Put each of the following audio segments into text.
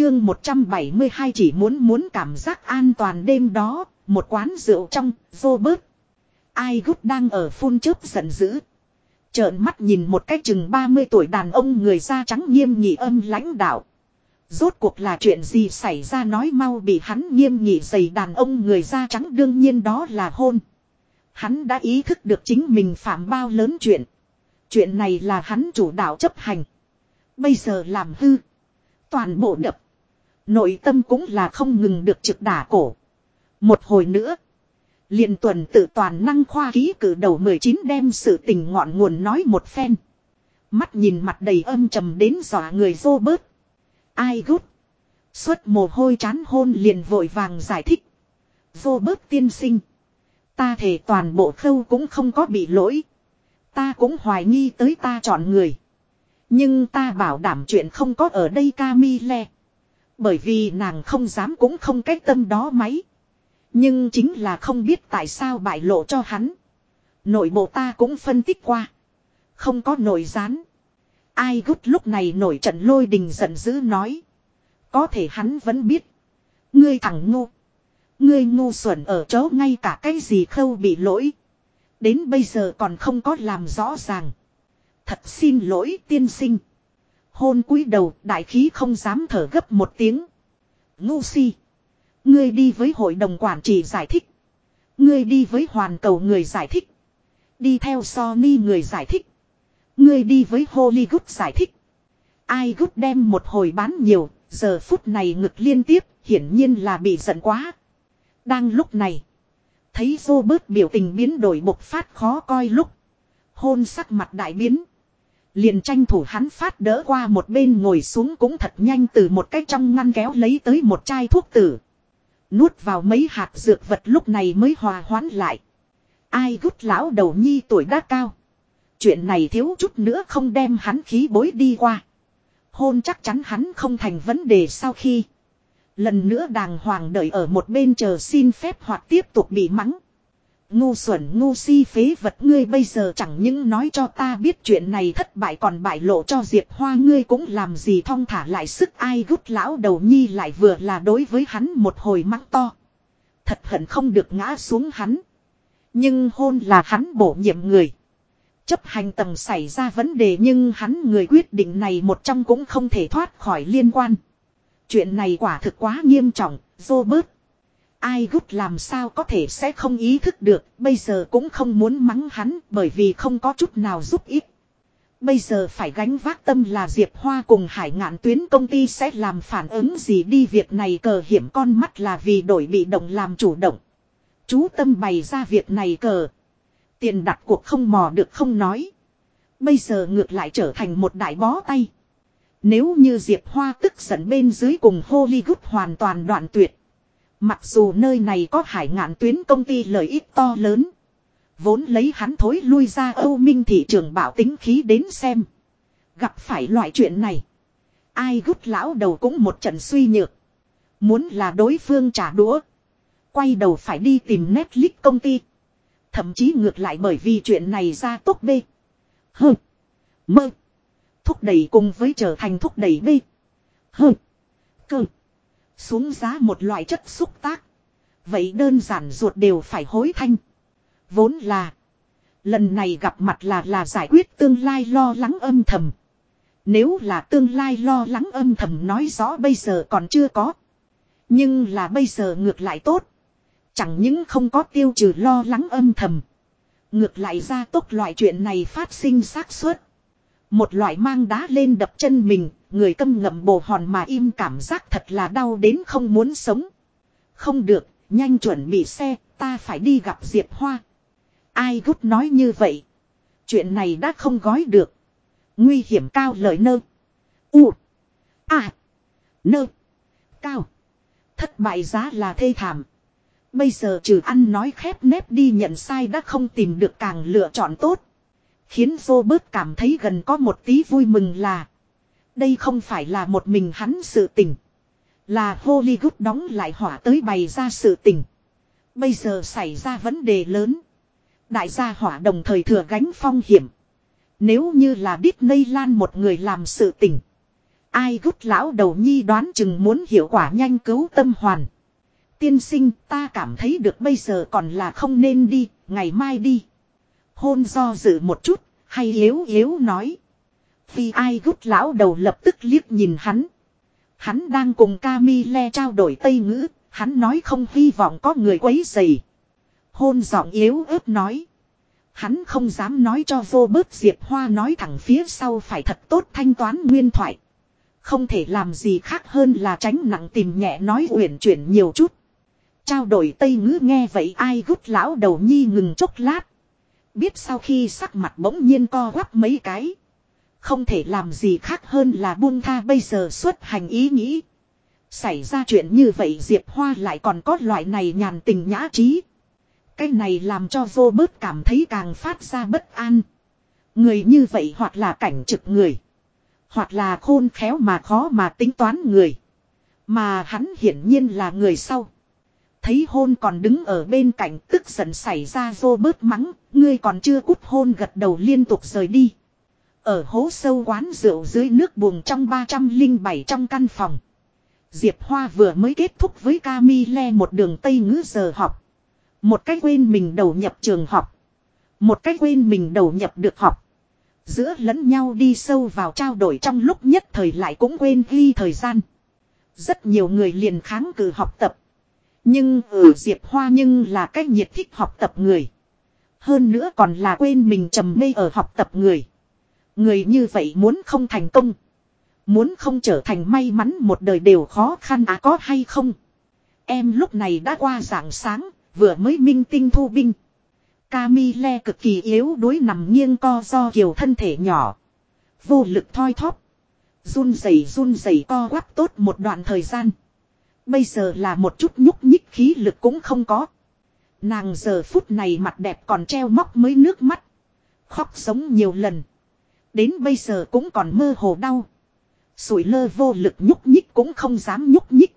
Chương 172 chỉ muốn muốn cảm giác an toàn đêm đó, một quán rượu trong, Robert. Ai gút đang ở phun chớp giận dữ. Trợn mắt nhìn một cái chừng 30 tuổi đàn ông người da trắng nghiêm nghị âm lãnh đạo. Rốt cuộc là chuyện gì xảy ra nói mau bị hắn nghiêm nghị dày đàn ông người da trắng đương nhiên đó là hôn. Hắn đã ý thức được chính mình phạm bao lớn chuyện. Chuyện này là hắn chủ đạo chấp hành. Bây giờ làm hư. Toàn bộ đập. Nội tâm cũng là không ngừng được trực đả cổ. Một hồi nữa. liền tuần tự toàn năng khoa ký cử đầu 19 đem sự tình ngọn nguồn nói một phen. Mắt nhìn mặt đầy âm trầm đến dọa người dô bớt. Ai gút. Xuất mồ hôi chán hôn liền vội vàng giải thích. Vô bớt tiên sinh. Ta thể toàn bộ khâu cũng không có bị lỗi. Ta cũng hoài nghi tới ta chọn người. Nhưng ta bảo đảm chuyện không có ở đây Camille. Bởi vì nàng không dám cũng không cách tâm đó máy. Nhưng chính là không biết tại sao bại lộ cho hắn. Nội bộ ta cũng phân tích qua. Không có nội gián. Ai gút lúc này nổi trận lôi đình giận dữ nói. Có thể hắn vẫn biết. Ngươi thằng ngu. Ngươi ngu xuẩn ở chỗ ngay cả cái gì khâu bị lỗi. Đến bây giờ còn không có làm rõ ràng. Thật xin lỗi tiên sinh. Hôn cúi đầu đại khí không dám thở gấp một tiếng. Ngu si. Ngươi đi với hội đồng quản trị giải thích. Ngươi đi với hoàn cầu người giải thích. Đi theo Sony người giải thích. Ngươi đi với Hollywood giải thích. Ai gút đem một hồi bán nhiều, giờ phút này ngực liên tiếp, hiển nhiên là bị giận quá. Đang lúc này, thấy Robert biểu tình biến đổi bộc phát khó coi lúc. Hôn sắc mặt đại biến. Liền tranh thủ hắn phát đỡ qua một bên ngồi xuống cũng thật nhanh từ một cái trong ngăn kéo lấy tới một chai thuốc tử. Nuốt vào mấy hạt dược vật lúc này mới hòa hoãn lại. Ai gút lão đầu nhi tuổi đã cao. Chuyện này thiếu chút nữa không đem hắn khí bối đi qua. Hôn chắc chắn hắn không thành vấn đề sau khi. Lần nữa đàng hoàng đợi ở một bên chờ xin phép hoặc tiếp tục bị mắng. Ngu xuẩn ngu si phế vật ngươi bây giờ chẳng những nói cho ta biết chuyện này thất bại còn bại lộ cho Diệp Hoa ngươi cũng làm gì thong thả lại sức ai gút lão đầu nhi lại vừa là đối với hắn một hồi mắng to. Thật hận không được ngã xuống hắn. Nhưng hôn là hắn bổ nhiệm người. Chấp hành tầng xảy ra vấn đề nhưng hắn người quyết định này một trong cũng không thể thoát khỏi liên quan. Chuyện này quả thực quá nghiêm trọng, Robert. Ai gút làm sao có thể sẽ không ý thức được, bây giờ cũng không muốn mắng hắn bởi vì không có chút nào giúp ích. Bây giờ phải gánh vác tâm là Diệp Hoa cùng hải ngạn tuyến công ty sẽ làm phản ứng gì đi việc này cờ hiểm con mắt là vì đổi bị động làm chủ động. Chú tâm bày ra việc này cờ. Tiền đặt cuộc không mò được không nói. Bây giờ ngược lại trở thành một đại bó tay. Nếu như Diệp Hoa tức giận bên dưới cùng Hollywood hoàn toàn đoạn tuyệt. Mặc dù nơi này có hải ngạn tuyến công ty lợi ích to lớn. Vốn lấy hắn thối lui ra Âu Minh thị trường bảo tính khí đến xem. Gặp phải loại chuyện này. Ai gút lão đầu cũng một trận suy nhược. Muốn là đối phương trả đũa. Quay đầu phải đi tìm Netflix công ty. Thậm chí ngược lại bởi vì chuyện này ra tốt bê. Hừ. Mơ. Thúc đẩy cùng với trở thành thúc đẩy bê. Hừ. Cơ. Xuống giá một loại chất xúc tác. Vậy đơn giản ruột đều phải hối thanh. Vốn là. Lần này gặp mặt là là giải quyết tương lai lo lắng âm thầm. Nếu là tương lai lo lắng âm thầm nói rõ bây giờ còn chưa có. Nhưng là bây giờ ngược lại tốt. Chẳng những không có tiêu trừ lo lắng âm thầm. Ngược lại ra tốt loại chuyện này phát sinh xác suất. Một loại mang đá lên đập chân mình, người câm ngậm bồ hòn mà im cảm giác thật là đau đến không muốn sống. Không được, nhanh chuẩn bị xe, ta phải đi gặp Diệp Hoa. Ai gút nói như vậy? Chuyện này đã không gói được. Nguy hiểm cao lợi nơ. U. À. Nơ. Cao. Thất bại giá là thê thảm. Bây giờ trừ ăn nói khép nép đi nhận sai đã không tìm được càng lựa chọn tốt. Khiến Robert cảm thấy gần có một tí vui mừng là. Đây không phải là một mình hắn sự tình. Là Hollywood đóng lại hỏa tới bày ra sự tình. Bây giờ xảy ra vấn đề lớn. Đại gia hỏa đồng thời thừa gánh phong hiểm. Nếu như là Disneyland một người làm sự tình. Ai gút lão đầu nhi đoán chừng muốn hiệu quả nhanh cứu tâm hoàn. Tiên sinh ta cảm thấy được bây giờ còn là không nên đi, ngày mai đi. Hôn do dự một chút, hay yếu yếu nói. phi ai gút lão đầu lập tức liếc nhìn hắn. Hắn đang cùng Camille trao đổi tây ngữ, hắn nói không hy vọng có người quấy dày. Hôn giọng yếu ớt nói. Hắn không dám nói cho vô bớt Diệp Hoa nói thẳng phía sau phải thật tốt thanh toán nguyên thoại. Không thể làm gì khác hơn là tránh nặng tìm nhẹ nói uyển chuyển nhiều chút. Trao đổi tây ngữ nghe vậy ai gút lão đầu nhi ngừng chốc lát. Biết sau khi sắc mặt bỗng nhiên co quắp mấy cái. Không thể làm gì khác hơn là buông tha bây giờ xuất hành ý nghĩ. Xảy ra chuyện như vậy Diệp Hoa lại còn có loại này nhàn tình nhã trí. Cái này làm cho vô bớt cảm thấy càng phát ra bất an. Người như vậy hoặc là cảnh trực người. Hoặc là khôn khéo mà khó mà tính toán người. Mà hắn hiển nhiên là người sau. Thấy hôn còn đứng ở bên cạnh tức giận xảy ra vô bớt mắng. Ngươi còn chưa cút hôn gật đầu liên tục rời đi. Ở hố sâu quán rượu dưới nước buồng trong 307 trong căn phòng. Diệp Hoa vừa mới kết thúc với Camille một đường Tây ngữ giờ học. Một cách quên mình đầu nhập trường học. Một cách quên mình đầu nhập được học. Giữa lẫn nhau đi sâu vào trao đổi trong lúc nhất thời lại cũng quên ghi thời gian. Rất nhiều người liền kháng cự học tập. Nhưng ở Diệp Hoa nhưng là cách nhiệt thích học tập người. Hơn nữa còn là quên mình trầm mê ở học tập người. Người như vậy muốn không thành công. Muốn không trở thành may mắn một đời đều khó khăn à có hay không. Em lúc này đã qua dạng sáng, vừa mới minh tinh thu binh. Camille cực kỳ yếu đuối nằm nghiêng co do kiều thân thể nhỏ. Vô lực thoi thóp. Run rẩy run rẩy co quắp tốt một đoạn thời gian. Bây giờ là một chút nhúc nhích khí lực cũng không có. Nàng giờ phút này mặt đẹp còn treo móc mới nước mắt. Khóc sống nhiều lần. Đến bây giờ cũng còn mơ hồ đau. Sủi lơ vô lực nhúc nhích cũng không dám nhúc nhích.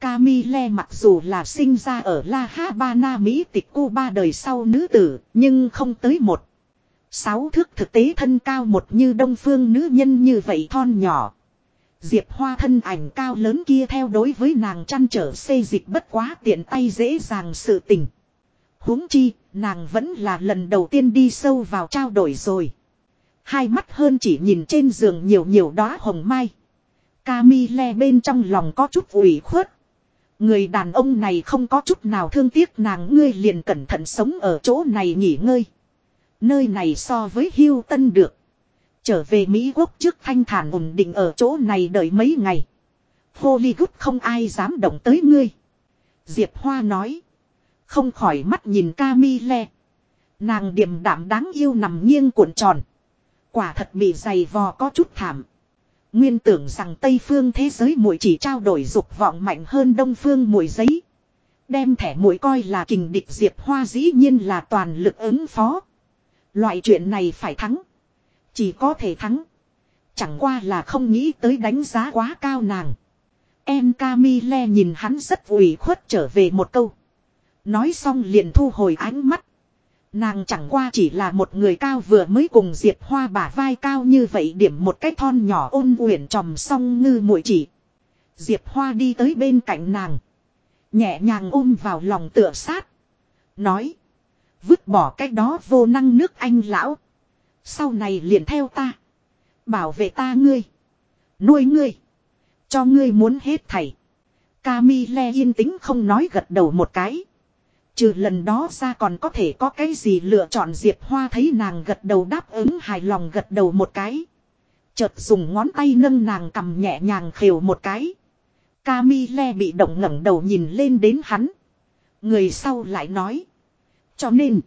Camille mặc dù là sinh ra ở La Habana Mỹ tịch Cuba đời sau nữ tử, nhưng không tới một. Sáu thước thực tế thân cao một như đông phương nữ nhân như vậy thon nhỏ. Diệp Hoa thân ảnh cao lớn kia theo đối với nàng chăn trở xây dịch bất quá tiện tay dễ dàng sự tình. huống chi, nàng vẫn là lần đầu tiên đi sâu vào trao đổi rồi. Hai mắt hơn chỉ nhìn trên giường nhiều nhiều đóa hồng mai. Camille bên trong lòng có chút ủy khuất. Người đàn ông này không có chút nào thương tiếc nàng ngươi liền cẩn thận sống ở chỗ này nghỉ ngơi. Nơi này so với hưu tân được. Trở về Mỹ Quốc trước thanh thản ổn định ở chỗ này đợi mấy ngày. Hollywood không ai dám động tới ngươi. Diệp Hoa nói. Không khỏi mắt nhìn Camille. Nàng điềm đạm đáng yêu nằm nghiêng cuộn tròn. Quả thật bị dày vò có chút thảm. Nguyên tưởng rằng Tây phương thế giới muội chỉ trao đổi dục vọng mạnh hơn Đông phương muội giấy. Đem thẻ muội coi là kình địch Diệp Hoa dĩ nhiên là toàn lực ứng phó. Loại chuyện này phải thắng. Chỉ có thể thắng. Chẳng qua là không nghĩ tới đánh giá quá cao nàng. Em Camille nhìn hắn rất ủy khuất trở về một câu. Nói xong liền thu hồi ánh mắt. Nàng chẳng qua chỉ là một người cao vừa mới cùng Diệp Hoa bả vai cao như vậy điểm một cái thon nhỏ ôn uyển tròm song ngư mũi chỉ. Diệp Hoa đi tới bên cạnh nàng. Nhẹ nhàng ôm vào lòng tựa sát. Nói. Vứt bỏ cái đó vô năng nước anh lão. Sau này liền theo ta. Bảo vệ ta ngươi. Nuôi ngươi. Cho ngươi muốn hết thảy. Camille yên tĩnh không nói gật đầu một cái. Trừ lần đó ra còn có thể có cái gì lựa chọn Diệp Hoa thấy nàng gật đầu đáp ứng hài lòng gật đầu một cái. Chợt dùng ngón tay nâng nàng cầm nhẹ nhàng khều một cái. Camille bị động ngẩng đầu nhìn lên đến hắn. Người sau lại nói. Cho nên.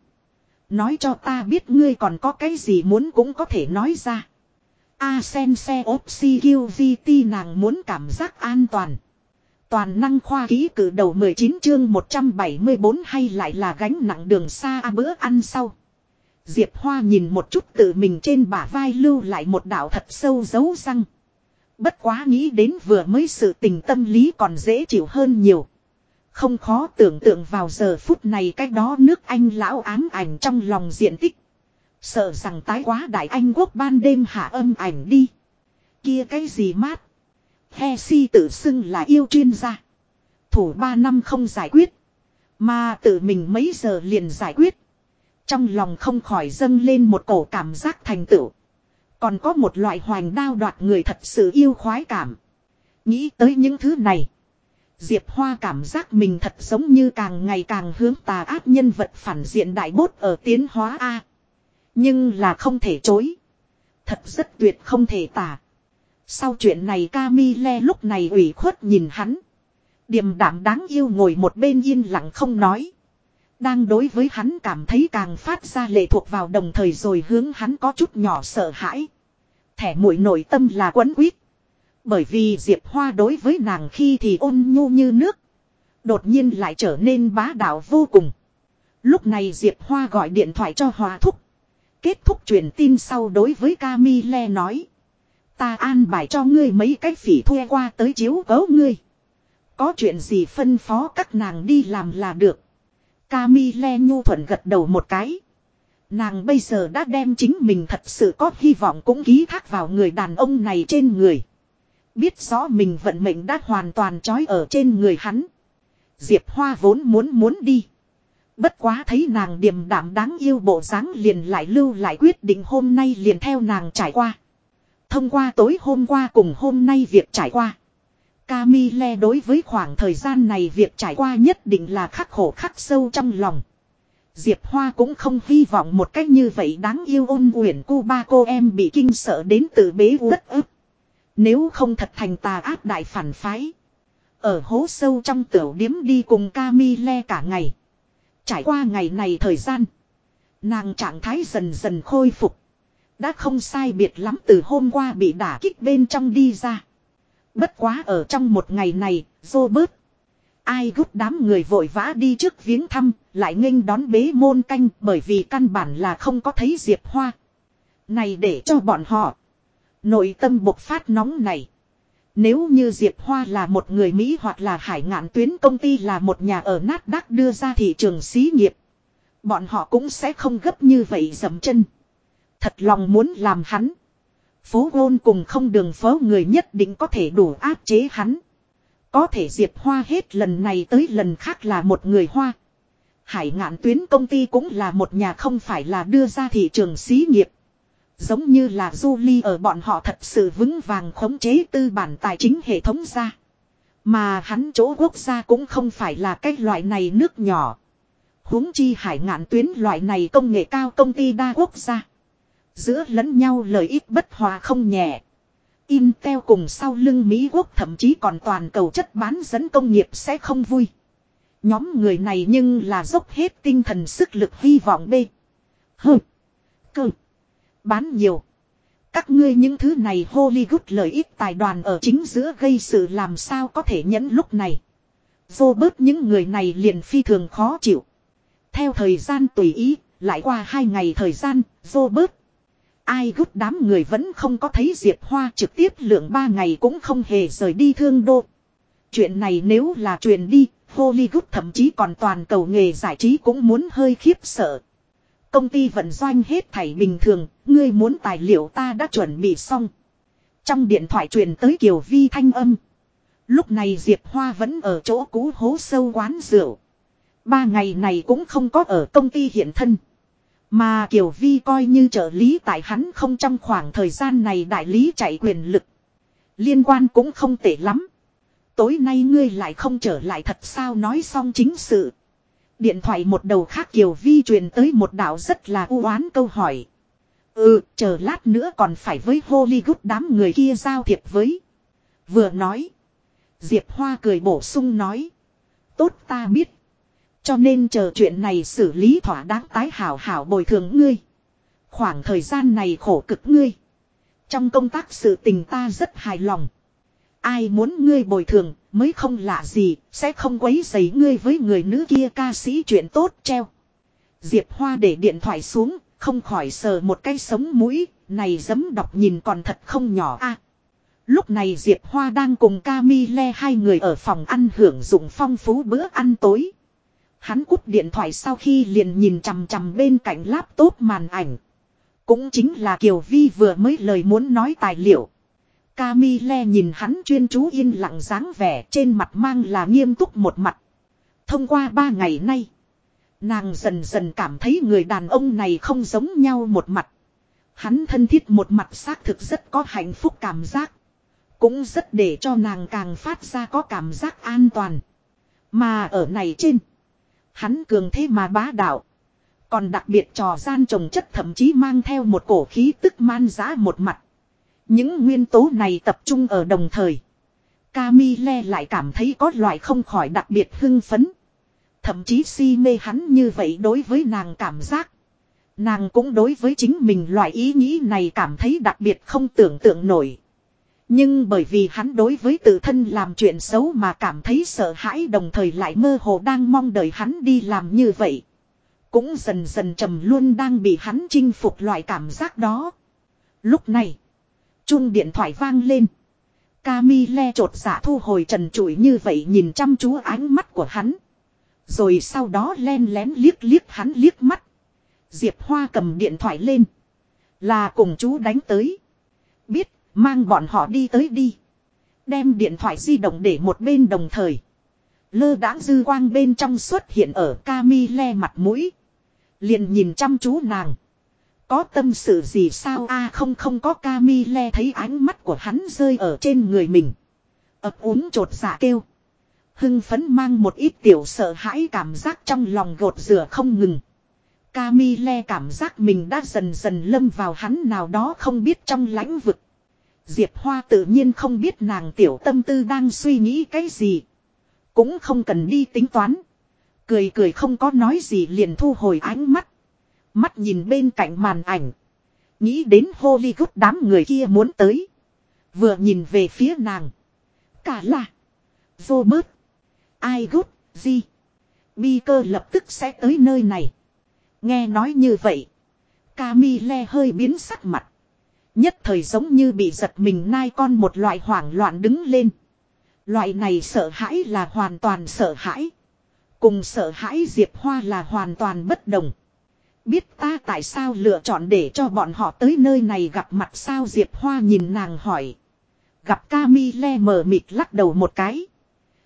Nói cho ta biết ngươi còn có cái gì muốn cũng có thể nói ra. A sen xe opsi nàng muốn cảm giác an toàn. Toàn năng khoa ký cử đầu 19 chương 174 hay lại là gánh nặng đường xa à bữa ăn sau. Diệp Hoa nhìn một chút tự mình trên bả vai lưu lại một đạo thật sâu dấu răng. Bất quá nghĩ đến vừa mới sự tình tâm lý còn dễ chịu hơn nhiều. Không khó tưởng tượng vào giờ phút này cách đó nước Anh lão ám ảnh trong lòng diện tích. Sợ rằng tái quá đại Anh quốc ban đêm hạ âm ảnh đi. Kia cái gì mát. He si tự xưng là yêu chuyên gia. Thủ 3 năm không giải quyết. Mà tự mình mấy giờ liền giải quyết. Trong lòng không khỏi dâng lên một cổ cảm giác thành tựu. Còn có một loại hoành đao đoạt người thật sự yêu khoái cảm. Nghĩ tới những thứ này. Diệp Hoa cảm giác mình thật giống như càng ngày càng hướng tà ác nhân vật phản diện đại bốt ở tiến hóa A. Nhưng là không thể chối. Thật rất tuyệt không thể tả. Sau chuyện này Camille lúc này ủy khuất nhìn hắn. Điềm đảm đáng yêu ngồi một bên yên lặng không nói. Đang đối với hắn cảm thấy càng phát ra lệ thuộc vào đồng thời rồi hướng hắn có chút nhỏ sợ hãi. Thẻ mũi nội tâm là quấn quýt. Bởi vì Diệp Hoa đối với nàng khi thì ôn nhu như nước. Đột nhiên lại trở nên bá đạo vô cùng. Lúc này Diệp Hoa gọi điện thoại cho Hòa Thúc. Kết thúc truyền tin sau đối với Camille nói. Ta an bài cho ngươi mấy cái phỉ thuê qua tới chiếu cấu ngươi. Có chuyện gì phân phó các nàng đi làm là được. Camille nhu thuận gật đầu một cái. Nàng bây giờ đã đem chính mình thật sự có hy vọng cũng ký thác vào người đàn ông này trên người. Biết rõ mình vận mệnh đã hoàn toàn trói ở trên người hắn. Diệp Hoa vốn muốn muốn đi. Bất quá thấy nàng điềm đạm đáng yêu bộ dáng liền lại lưu lại quyết định hôm nay liền theo nàng trải qua. Thông qua tối hôm qua cùng hôm nay việc trải qua. Camille đối với khoảng thời gian này việc trải qua nhất định là khắc khổ khắc sâu trong lòng. Diệp Hoa cũng không hy vọng một cách như vậy đáng yêu ôn uyển cu ba cô em bị kinh sợ đến từ bế đất ức. Nếu không thật thành tà ác đại phản phái. Ở hố sâu trong tiểu điếm đi cùng Camille cả ngày. Trải qua ngày này thời gian. Nàng trạng thái dần dần khôi phục. Đã không sai biệt lắm từ hôm qua bị đả kích bên trong đi ra. Bất quá ở trong một ngày này, Robert. Ai gúc đám người vội vã đi trước viếng thăm, lại nghênh đón bế môn canh bởi vì căn bản là không có thấy Diệp Hoa. Này để cho bọn họ. Nội tâm bộc phát nóng này. Nếu như Diệp Hoa là một người Mỹ hoặc là hải ngạn tuyến công ty là một nhà ở nát đắc đưa ra thị trường xí nghiệp. Bọn họ cũng sẽ không gấp như vậy dầm chân. Thật lòng muốn làm hắn. Phố gôn cùng không đường phố người nhất định có thể đủ áp chế hắn. Có thể Diệp Hoa hết lần này tới lần khác là một người Hoa. Hải ngạn tuyến công ty cũng là một nhà không phải là đưa ra thị trường xí nghiệp. Giống như là Julie ở bọn họ thật sự vững vàng khống chế tư bản tài chính hệ thống ra. Mà hắn chỗ quốc gia cũng không phải là cái loại này nước nhỏ. huống chi hải ngạn tuyến loại này công nghệ cao công ty đa quốc gia. Giữa lẫn nhau lợi ích bất hòa không nhẹ. Intel cùng sau lưng Mỹ quốc thậm chí còn toàn cầu chất bán dẫn công nghiệp sẽ không vui. Nhóm người này nhưng là dốc hết tinh thần sức lực hy vọng B. Hừ. Cơ. Bán nhiều. Các ngươi những thứ này Hollywood lợi ích tài đoàn ở chính giữa gây sự làm sao có thể nhẫn lúc này. Vô bớt những người này liền phi thường khó chịu. Theo thời gian tùy ý, lại qua hai ngày thời gian, vô bớt. Ai gút đám người vẫn không có thấy Diệp Hoa trực tiếp lượng ba ngày cũng không hề rời đi thương đô. Chuyện này nếu là truyền đi, Hollywood thậm chí còn toàn cầu nghề giải trí cũng muốn hơi khiếp sợ. Công ty vận doanh hết thảy bình thường, ngươi muốn tài liệu ta đã chuẩn bị xong. Trong điện thoại truyền tới Kiều Vi thanh âm. Lúc này Diệp Hoa vẫn ở chỗ cũ hố sâu quán rượu. Ba ngày này cũng không có ở công ty hiện thân. Mà Kiều Vi coi như trợ lý tại hắn không trong khoảng thời gian này đại lý chạy quyền lực. Liên quan cũng không tệ lắm. Tối nay ngươi lại không trở lại thật sao nói xong chính sự. Điện thoại một đầu khác Kiều Vi truyền tới một đạo rất là u oán câu hỏi. Ừ, chờ lát nữa còn phải với Hollywood đám người kia giao thiệp với. Vừa nói. Diệp Hoa cười bổ sung nói. Tốt ta biết. Cho nên chờ chuyện này xử lý thỏa đáng tái hảo hảo bồi thường ngươi. Khoảng thời gian này khổ cực ngươi. Trong công tác sự tình ta rất hài lòng. Ai muốn ngươi bồi thường mới không lạ gì, sẽ không quấy rầy ngươi với người nữ kia ca sĩ chuyện tốt treo. Diệp Hoa để điện thoại xuống, không khỏi sờ một cái sống mũi, này dấm đọc nhìn còn thật không nhỏ a. lúc này Diệp Hoa đang cùng Camille hai người ở phòng ăn hưởng dụng phong phú bữa ăn tối. Hắn cúp điện thoại sau khi liền nhìn chằm chằm bên cạnh laptop màn ảnh. Cũng chính là Kiều Vi vừa mới lời muốn nói tài liệu. Camille nhìn hắn chuyên chú yên lặng dáng vẻ trên mặt mang là nghiêm túc một mặt. Thông qua ba ngày nay. Nàng dần dần cảm thấy người đàn ông này không giống nhau một mặt. Hắn thân thiết một mặt xác thực rất có hạnh phúc cảm giác. Cũng rất để cho nàng càng phát ra có cảm giác an toàn. Mà ở này trên. Hắn cường thế mà bá đạo. Còn đặc biệt trò gian trồng chất thậm chí mang theo một cổ khí tức man giá một mặt. Những nguyên tố này tập trung ở đồng thời. Camille lại cảm thấy có loại không khỏi đặc biệt hưng phấn. Thậm chí si mê hắn như vậy đối với nàng cảm giác. Nàng cũng đối với chính mình loại ý nghĩ này cảm thấy đặc biệt không tưởng tượng nổi. Nhưng bởi vì hắn đối với tự thân làm chuyện xấu mà cảm thấy sợ hãi đồng thời lại mơ hồ đang mong đợi hắn đi làm như vậy. Cũng dần dần trầm luôn đang bị hắn chinh phục loại cảm giác đó. Lúc này, Chun điện thoại vang lên. Camille trột giả dạ thu hồi trần trụi như vậy nhìn chăm chú ánh mắt của hắn. Rồi sau đó len lén liếc liếc hắn liếc mắt. Diệp Hoa cầm điện thoại lên. Là cùng chú đánh tới. Biết, mang bọn họ đi tới đi. Đem điện thoại di động để một bên đồng thời. Lơ đãng dư quang bên trong xuất hiện ở Camille mặt mũi. Liền nhìn chăm chú nàng. Có tâm sự gì sao a, không không có Camille thấy ánh mắt của hắn rơi ở trên người mình. ập úng trột dạ kêu. Hưng phấn mang một ít tiểu sợ hãi cảm giác trong lòng gột rửa không ngừng. Camille cảm giác mình đã dần dần lâm vào hắn nào đó không biết trong lãnh vực. Diệp Hoa tự nhiên không biết nàng tiểu tâm tư đang suy nghĩ cái gì. Cũng không cần đi tính toán. Cười cười không có nói gì liền thu hồi ánh mắt. Mắt nhìn bên cạnh màn ảnh. Nghĩ đến Hollywood đám người kia muốn tới. Vừa nhìn về phía nàng. Cả là. Robert. Ai gút, gì. Bi cơ lập tức sẽ tới nơi này. Nghe nói như vậy. Camille hơi biến sắc mặt. Nhất thời giống như bị giật mình nai con một loại hoảng loạn đứng lên. Loại này sợ hãi là hoàn toàn sợ hãi. Cùng sợ hãi Diệp Hoa là hoàn toàn bất đồng. Biết ta tại sao lựa chọn để cho bọn họ tới nơi này gặp mặt sao Diệp Hoa nhìn nàng hỏi. Gặp Camille mờ mịt lắc đầu một cái.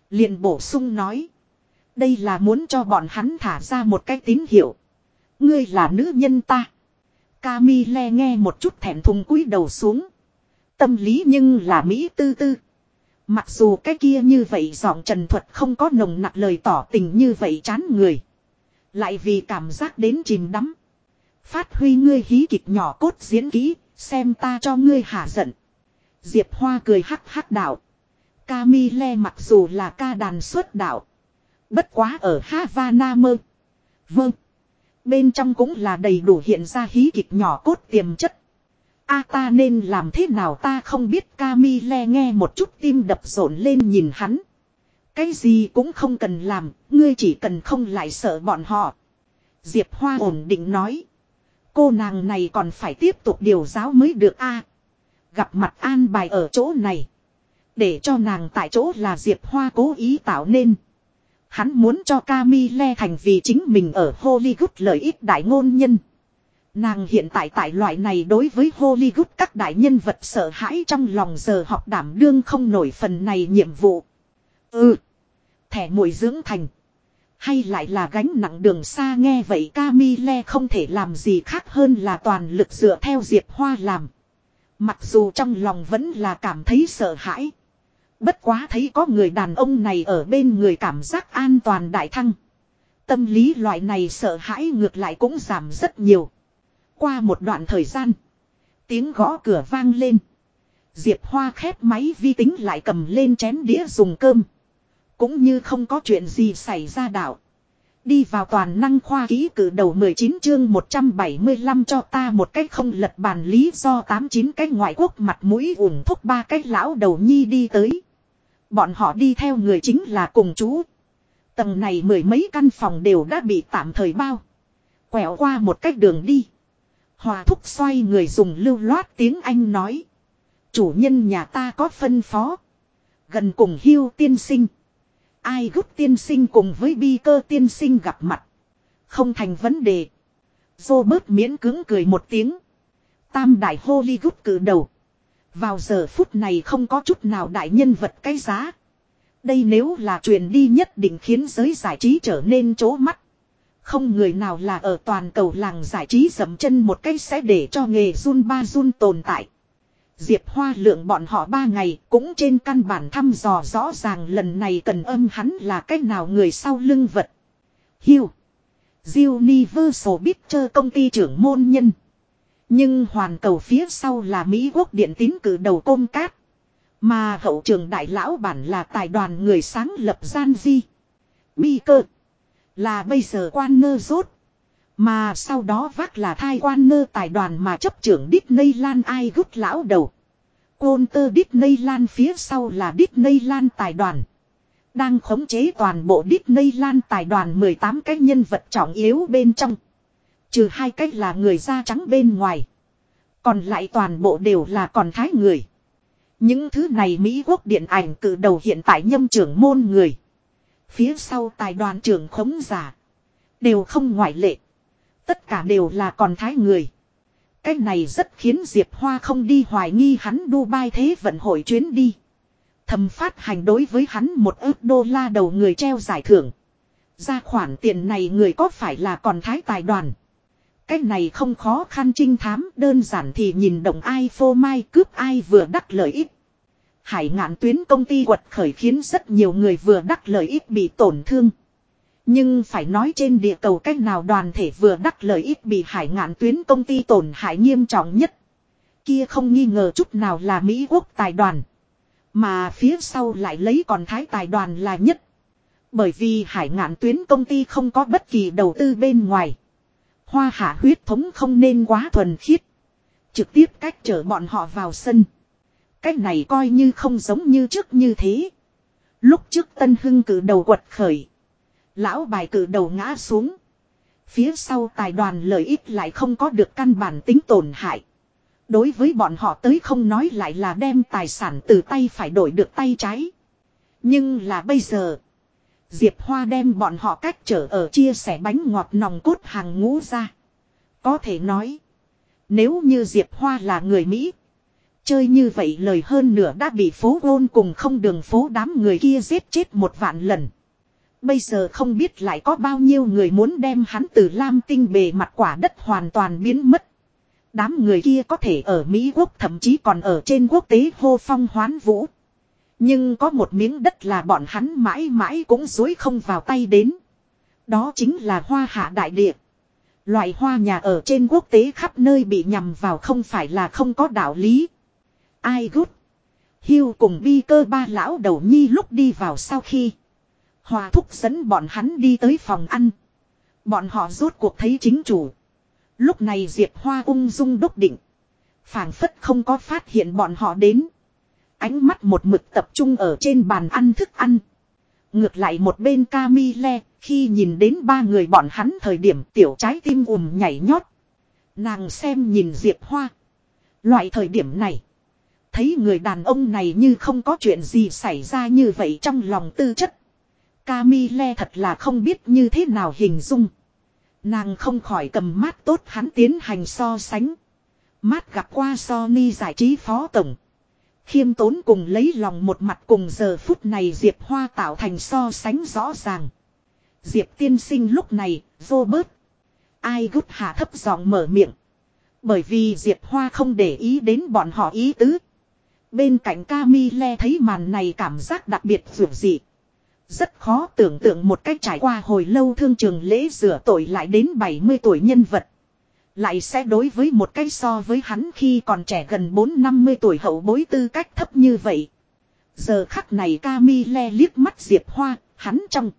liền bổ sung nói. Đây là muốn cho bọn hắn thả ra một cái tín hiệu. Ngươi là nữ nhân ta. Camille nghe một chút thẹn thùng cúi đầu xuống. Tâm lý nhưng là Mỹ tư tư. Mặc dù cái kia như vậy giọng trần thuật không có nồng nặc lời tỏ tình như vậy chán người. Lại vì cảm giác đến chìm đắm. Phát huy ngươi hí kịch nhỏ cốt diễn kỹ, xem ta cho ngươi hả giận. Diệp Hoa cười hắc hắc đạo. Camille mặc dù là ca đàn xuất đạo. Bất quá ở Havana mơ. Vâng. Bên trong cũng là đầy đủ hiện ra hí kịch nhỏ cốt tiềm chất. A ta nên làm thế nào ta không biết Camille nghe một chút tim đập rộn lên nhìn hắn. Cái gì cũng không cần làm, ngươi chỉ cần không lại sợ bọn họ. Diệp Hoa ổn định nói. Cô nàng này còn phải tiếp tục điều giáo mới được a. gặp mặt an bài ở chỗ này. Để cho nàng tại chỗ là Diệp Hoa cố ý tạo nên. Hắn muốn cho Camille thành vì chính mình ở Hollywood lợi ích đại ngôn nhân. Nàng hiện tại tại loại này đối với Hollywood các đại nhân vật sợ hãi trong lòng giờ học đảm đương không nổi phần này nhiệm vụ. Ừ. Thẻ mùi dưỡng thành. Hay lại là gánh nặng đường xa nghe vậy Camille không thể làm gì khác hơn là toàn lực dựa theo Diệp Hoa làm. Mặc dù trong lòng vẫn là cảm thấy sợ hãi. Bất quá thấy có người đàn ông này ở bên người cảm giác an toàn đại thăng. Tâm lý loại này sợ hãi ngược lại cũng giảm rất nhiều. Qua một đoạn thời gian. Tiếng gõ cửa vang lên. Diệp Hoa khép máy vi tính lại cầm lên chén đĩa dùng cơm. Cũng như không có chuyện gì xảy ra đảo. Đi vào toàn năng khoa ký cử đầu 19 chương 175 cho ta một cách không lật bàn lý do 89 cái ngoại quốc mặt mũi ủng thúc ba cái lão đầu nhi đi tới. Bọn họ đi theo người chính là cùng chú. Tầng này mười mấy căn phòng đều đã bị tạm thời bao. Quẹo qua một cách đường đi. Hòa thúc xoay người dùng lưu loát tiếng Anh nói. Chủ nhân nhà ta có phân phó. Gần cùng hưu tiên sinh. Ai gúc tiên sinh cùng với bi cơ tiên sinh gặp mặt. Không thành vấn đề. Dô bớt miễn cứng cười một tiếng. Tam đại Hollywood cử đầu. Vào giờ phút này không có chút nào đại nhân vật cái giá. Đây nếu là truyền đi nhất định khiến giới giải trí trở nên chố mắt. Không người nào là ở toàn cầu làng giải trí dầm chân một cách sẽ để cho nghề run ba run tồn tại. Diệp Hoa lượng bọn họ ba ngày cũng trên căn bản thăm dò rõ ràng lần này cần âm hắn là cách nào người sau lưng vật. Hiu. Universal Picture công ty trưởng môn nhân. Nhưng hoàn cầu phía sau là Mỹ quốc điện tín cử đầu côm cát. Mà hậu trường đại lão bản là tài đoàn người sáng lập gian di. Bi cơ. Là bây giờ quan ngơ rốt. Mà sau đó vác là thai quan nơ tài đoàn mà chấp trưởng Disney Lan ai gút lão đầu. Côn tơ Disneyland phía sau là Disney Lan tài đoàn. Đang khống chế toàn bộ Disney Lan tài đoàn 18 cái nhân vật trọng yếu bên trong. Trừ hai cách là người da trắng bên ngoài. Còn lại toàn bộ đều là còn thái người. Những thứ này Mỹ quốc điện ảnh cử đầu hiện tại nhâm trưởng môn người. Phía sau tài đoàn trưởng khống giả. Đều không ngoại lệ. Tất cả đều là còn thái người. Cái này rất khiến Diệp Hoa không đi hoài nghi hắn Dubai thế vận hội chuyến đi. Thầm phát hành đối với hắn một ước đô la đầu người treo giải thưởng. Ra khoản tiền này người có phải là còn thái tài đoàn. Cái này không khó khăn trinh thám, đơn giản thì nhìn động ai phô mai cướp ai vừa đắc lợi ích. Hải ngạn tuyến công ty quật khởi khiến rất nhiều người vừa đắc lợi ích bị tổn thương. Nhưng phải nói trên địa cầu cách nào đoàn thể vừa đắc lợi ích bị hải ngạn tuyến công ty tổn hại nghiêm trọng nhất. Kia không nghi ngờ chút nào là Mỹ quốc tài đoàn. Mà phía sau lại lấy còn thái tài đoàn là nhất. Bởi vì hải ngạn tuyến công ty không có bất kỳ đầu tư bên ngoài. Hoa hạ huyết thống không nên quá thuần khiết. Trực tiếp cách chở bọn họ vào sân. Cách này coi như không giống như trước như thế. Lúc trước tân hưng cử đầu quật khởi. Lão bài cử đầu ngã xuống. Phía sau tài đoàn lợi ích lại không có được căn bản tính tổn hại. Đối với bọn họ tới không nói lại là đem tài sản từ tay phải đổi được tay trái. Nhưng là bây giờ. Diệp Hoa đem bọn họ cách trở ở chia sẻ bánh ngọt nòng cốt hàng ngũ ra. Có thể nói. Nếu như Diệp Hoa là người Mỹ. Chơi như vậy lời hơn nửa đã bị phố ôn cùng không đường phố đám người kia giết chết một vạn lần. Bây giờ không biết lại có bao nhiêu người muốn đem hắn từ Lam Tinh bề mặt quả đất hoàn toàn biến mất. Đám người kia có thể ở Mỹ quốc thậm chí còn ở trên quốc tế hô phong hoán vũ. Nhưng có một miếng đất là bọn hắn mãi mãi cũng dối không vào tay đến. Đó chính là hoa hạ đại địa. Loại hoa nhà ở trên quốc tế khắp nơi bị nhầm vào không phải là không có đạo lý. Ai gút. Hiu cùng bi cơ ba lão đầu nhi lúc đi vào sau khi. Hòa thúc dẫn bọn hắn đi tới phòng ăn. Bọn họ rốt cuộc thấy chính chủ. Lúc này Diệp Hoa ung dung đúc định. phảng phất không có phát hiện bọn họ đến. Ánh mắt một mực tập trung ở trên bàn ăn thức ăn. Ngược lại một bên Camille, khi nhìn đến ba người bọn hắn thời điểm tiểu trái tim ùm nhảy nhót. Nàng xem nhìn Diệp Hoa. Loại thời điểm này. Thấy người đàn ông này như không có chuyện gì xảy ra như vậy trong lòng tư chất. Camille thật là không biết như thế nào hình dung. Nàng không khỏi cầm mát tốt hắn tiến hành so sánh. Mát gặp qua Sony giải trí phó tổng. Khiêm tốn cùng lấy lòng một mặt cùng giờ phút này Diệp Hoa tạo thành so sánh rõ ràng. Diệp tiên sinh lúc này, vô bớt. Ai gút hạ thấp giọng mở miệng. Bởi vì Diệp Hoa không để ý đến bọn họ ý tứ. Bên cạnh Camille thấy màn này cảm giác đặc biệt vượt dị. Rất khó tưởng tượng một cách trải qua hồi lâu thương trường lễ rửa tội lại đến 70 tuổi nhân vật. Lại sẽ đối với một cách so với hắn khi còn trẻ gần 4-50 tuổi hậu bối tư cách thấp như vậy. Giờ khắc này Camille liếc mắt Diệp Hoa, hắn trong.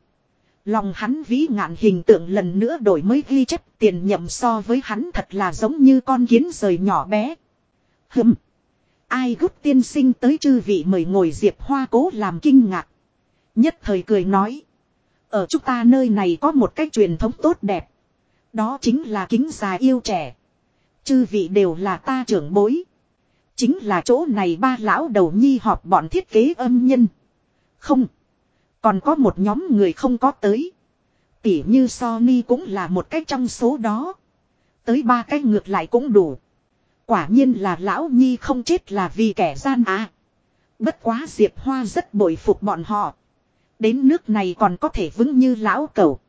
Lòng hắn vĩ ngạn hình tượng lần nữa đổi mới ghi chép tiền nhậm so với hắn thật là giống như con kiến rời nhỏ bé. Hừm. Ai gúc tiên sinh tới chư vị mời ngồi Diệp Hoa cố làm kinh ngạc. Nhất thời cười nói. Ở chúng ta nơi này có một cách truyền thống tốt đẹp. Đó chính là kính già yêu trẻ. Chư vị đều là ta trưởng bối. Chính là chỗ này ba lão đầu nhi họp bọn thiết kế âm nhân. Không. Còn có một nhóm người không có tới. Tỉ như Sony cũng là một cách trong số đó. Tới ba cách ngược lại cũng đủ. Quả nhiên là lão nhi không chết là vì kẻ gian à. Bất quá Diệp Hoa rất bội phục bọn họ. Đến nước này còn có thể vững như lão cầu.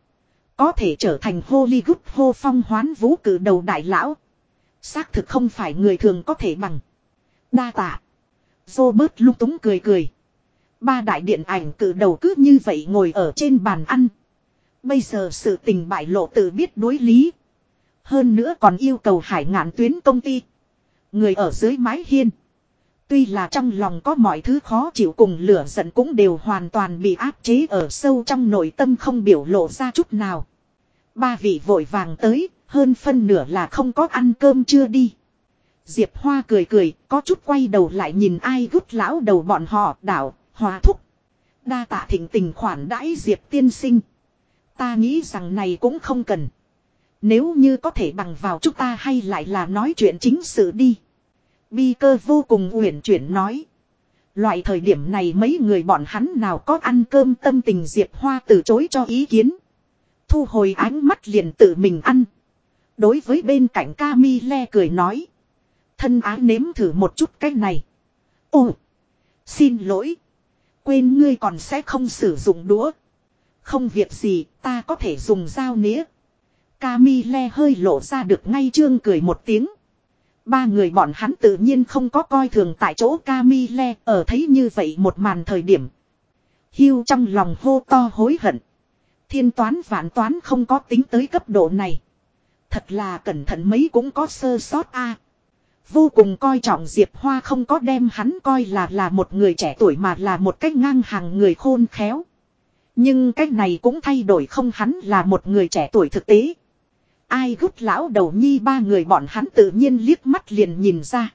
Có thể trở thành Hollywood hô phong hoán vũ cử đầu đại lão. Xác thực không phải người thường có thể bằng. Đa tạ. Robert lung túng cười cười. Ba đại điện ảnh cử đầu cứ như vậy ngồi ở trên bàn ăn. Bây giờ sự tình bại lộ tự biết đối lý. Hơn nữa còn yêu cầu hải ngạn tuyến công ty. Người ở dưới mái hiên. Tuy là trong lòng có mọi thứ khó chịu cùng lửa giận cũng đều hoàn toàn bị áp chế ở sâu trong nội tâm không biểu lộ ra chút nào. Ba vị vội vàng tới, hơn phân nửa là không có ăn cơm chưa đi. Diệp Hoa cười cười, có chút quay đầu lại nhìn ai gút lão đầu bọn họ, đảo, hòa thúc. Đa tạ thịnh tình khoản đãi Diệp tiên sinh. Ta nghĩ rằng này cũng không cần. Nếu như có thể bằng vào chúng ta hay lại là nói chuyện chính sự đi. Bi cơ vô cùng uyển chuyển nói. Loại thời điểm này mấy người bọn hắn nào có ăn cơm tâm tình Diệp Hoa từ chối cho ý kiến. Thu hồi ánh mắt liền tự mình ăn. Đối với bên cạnh Camille cười nói. Thân ái nếm thử một chút cái này. Ồ! Xin lỗi. Quên ngươi còn sẽ không sử dụng đũa. Không việc gì, ta có thể dùng dao nĩa. Camille hơi lộ ra được ngay trương cười một tiếng. Ba người bọn hắn tự nhiên không có coi thường tại chỗ Camille ở thấy như vậy một màn thời điểm. Hưu trong lòng hô to hối hận. Thiên toán vạn toán không có tính tới cấp độ này. Thật là cẩn thận mấy cũng có sơ sót a. Vô cùng coi trọng Diệp Hoa không có đem hắn coi là là một người trẻ tuổi mà là một cách ngang hàng người khôn khéo. Nhưng cách này cũng thay đổi không hắn là một người trẻ tuổi thực tế. Ai gút lão đầu nhi ba người bọn hắn tự nhiên liếc mắt liền nhìn ra.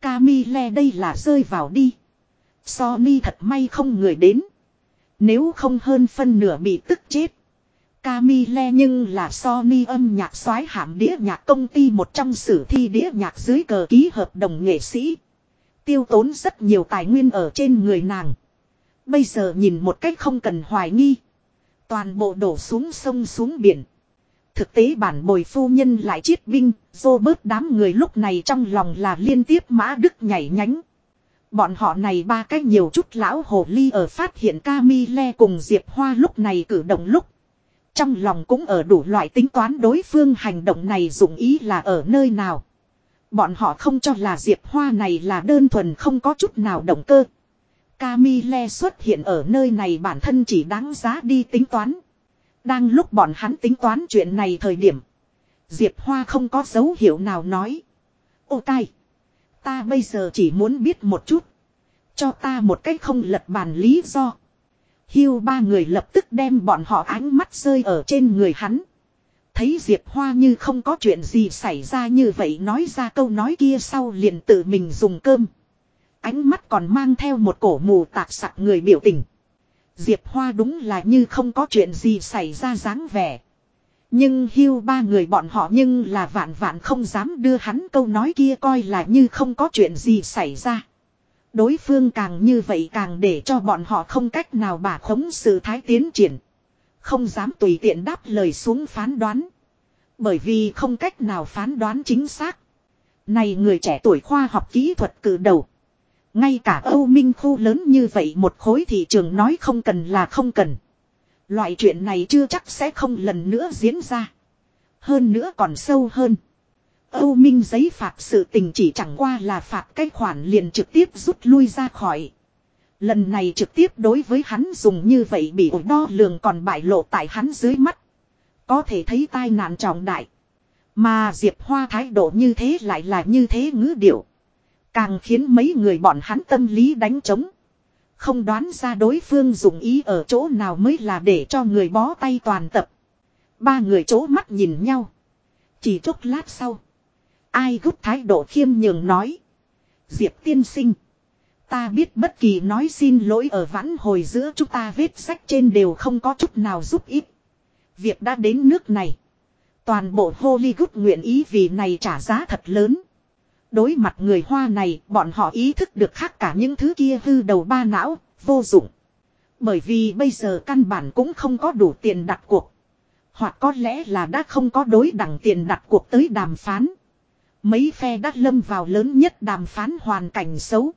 Camille, đây là rơi vào đi. Sony thật may không người đến. Nếu không hơn phân nửa bị tức chết. Camille, nhưng là Sony âm nhạc soái hàm đĩa nhạc công ty một trong sử thi đĩa nhạc dưới cờ ký hợp đồng nghệ sĩ. Tiêu tốn rất nhiều tài nguyên ở trên người nàng. Bây giờ nhìn một cách không cần hoài nghi. Toàn bộ đổ xuống sông xuống biển. Thực tế bản bồi phu nhân lại chiết binh, dô bớt đám người lúc này trong lòng là liên tiếp mã đức nhảy nhánh. Bọn họ này ba cách nhiều chút lão hồ ly ở phát hiện Camille cùng Diệp Hoa lúc này cử động lúc. Trong lòng cũng ở đủ loại tính toán đối phương hành động này dụng ý là ở nơi nào. Bọn họ không cho là Diệp Hoa này là đơn thuần không có chút nào động cơ. Camille xuất hiện ở nơi này bản thân chỉ đáng giá đi tính toán. Đang lúc bọn hắn tính toán chuyện này thời điểm. Diệp Hoa không có dấu hiệu nào nói. Ô cai. Ta bây giờ chỉ muốn biết một chút. Cho ta một cách không lật bàn lý do. Hiu ba người lập tức đem bọn họ ánh mắt rơi ở trên người hắn. Thấy Diệp Hoa như không có chuyện gì xảy ra như vậy nói ra câu nói kia sau liền tự mình dùng cơm. Ánh mắt còn mang theo một cổ mù tạc sặc người biểu tình. Diệp Hoa đúng là như không có chuyện gì xảy ra dáng vẻ. Nhưng hưu ba người bọn họ nhưng là vạn vạn không dám đưa hắn câu nói kia coi là như không có chuyện gì xảy ra. Đối phương càng như vậy càng để cho bọn họ không cách nào bà khống sự thái tiến triển. Không dám tùy tiện đáp lời xuống phán đoán. Bởi vì không cách nào phán đoán chính xác. Này người trẻ tuổi khoa học kỹ thuật cử đầu. Ngay cả Âu Minh khu lớn như vậy một khối thị trường nói không cần là không cần. Loại chuyện này chưa chắc sẽ không lần nữa diễn ra. Hơn nữa còn sâu hơn. Âu Minh giấy phạt sự tình chỉ chẳng qua là phạt cái khoản liền trực tiếp rút lui ra khỏi. Lần này trực tiếp đối với hắn dùng như vậy bị ổi đo lường còn bại lộ tại hắn dưới mắt. Có thể thấy tai nạn trọng đại. Mà Diệp Hoa thái độ như thế lại là như thế ngữ điệu. Càng khiến mấy người bọn hắn tâm lý đánh trống. Không đoán ra đối phương dùng ý ở chỗ nào mới là để cho người bó tay toàn tập. Ba người chố mắt nhìn nhau. Chỉ chút lát sau. Ai gúc thái độ khiêm nhường nói. Diệp tiên sinh. Ta biết bất kỳ nói xin lỗi ở vãn hồi giữa chúng ta vết sách trên đều không có chút nào giúp ít. Việc đã đến nước này. Toàn bộ Hollywood nguyện ý vì này trả giá thật lớn. Đối mặt người Hoa này, bọn họ ý thức được khác cả những thứ kia hư đầu ba não, vô dụng. Bởi vì bây giờ căn bản cũng không có đủ tiền đặt cuộc. Hoặc có lẽ là đã không có đối đẳng tiền đặt cuộc tới đàm phán. Mấy phe đã lâm vào lớn nhất đàm phán hoàn cảnh xấu.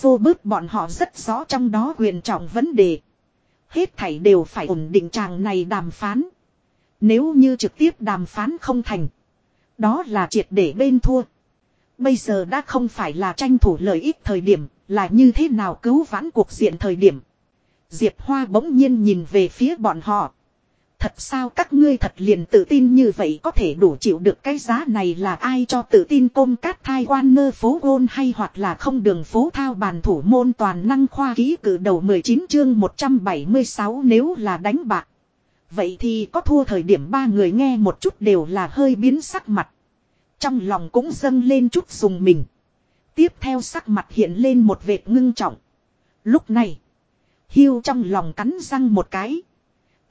Vô bớt bọn họ rất rõ trong đó quyền trọng vấn đề. Hết thảy đều phải ổn định chàng này đàm phán. Nếu như trực tiếp đàm phán không thành. Đó là triệt để bên thua. Bây giờ đã không phải là tranh thủ lợi ích thời điểm, là như thế nào cứu vãn cuộc diện thời điểm. Diệp Hoa bỗng nhiên nhìn về phía bọn họ. Thật sao các ngươi thật liền tự tin như vậy có thể đủ chịu được cái giá này là ai cho tự tin công cát thai quan nơ phố gôn hay hoặc là không đường phố thao bàn thủ môn toàn năng khoa ký cử đầu 19 chương 176 nếu là đánh bạc. Vậy thì có thua thời điểm ba người nghe một chút đều là hơi biến sắc mặt. Trong lòng cũng dâng lên chút dùng mình. Tiếp theo sắc mặt hiện lên một vệt ngưng trọng. Lúc này, Hiêu trong lòng cắn răng một cái.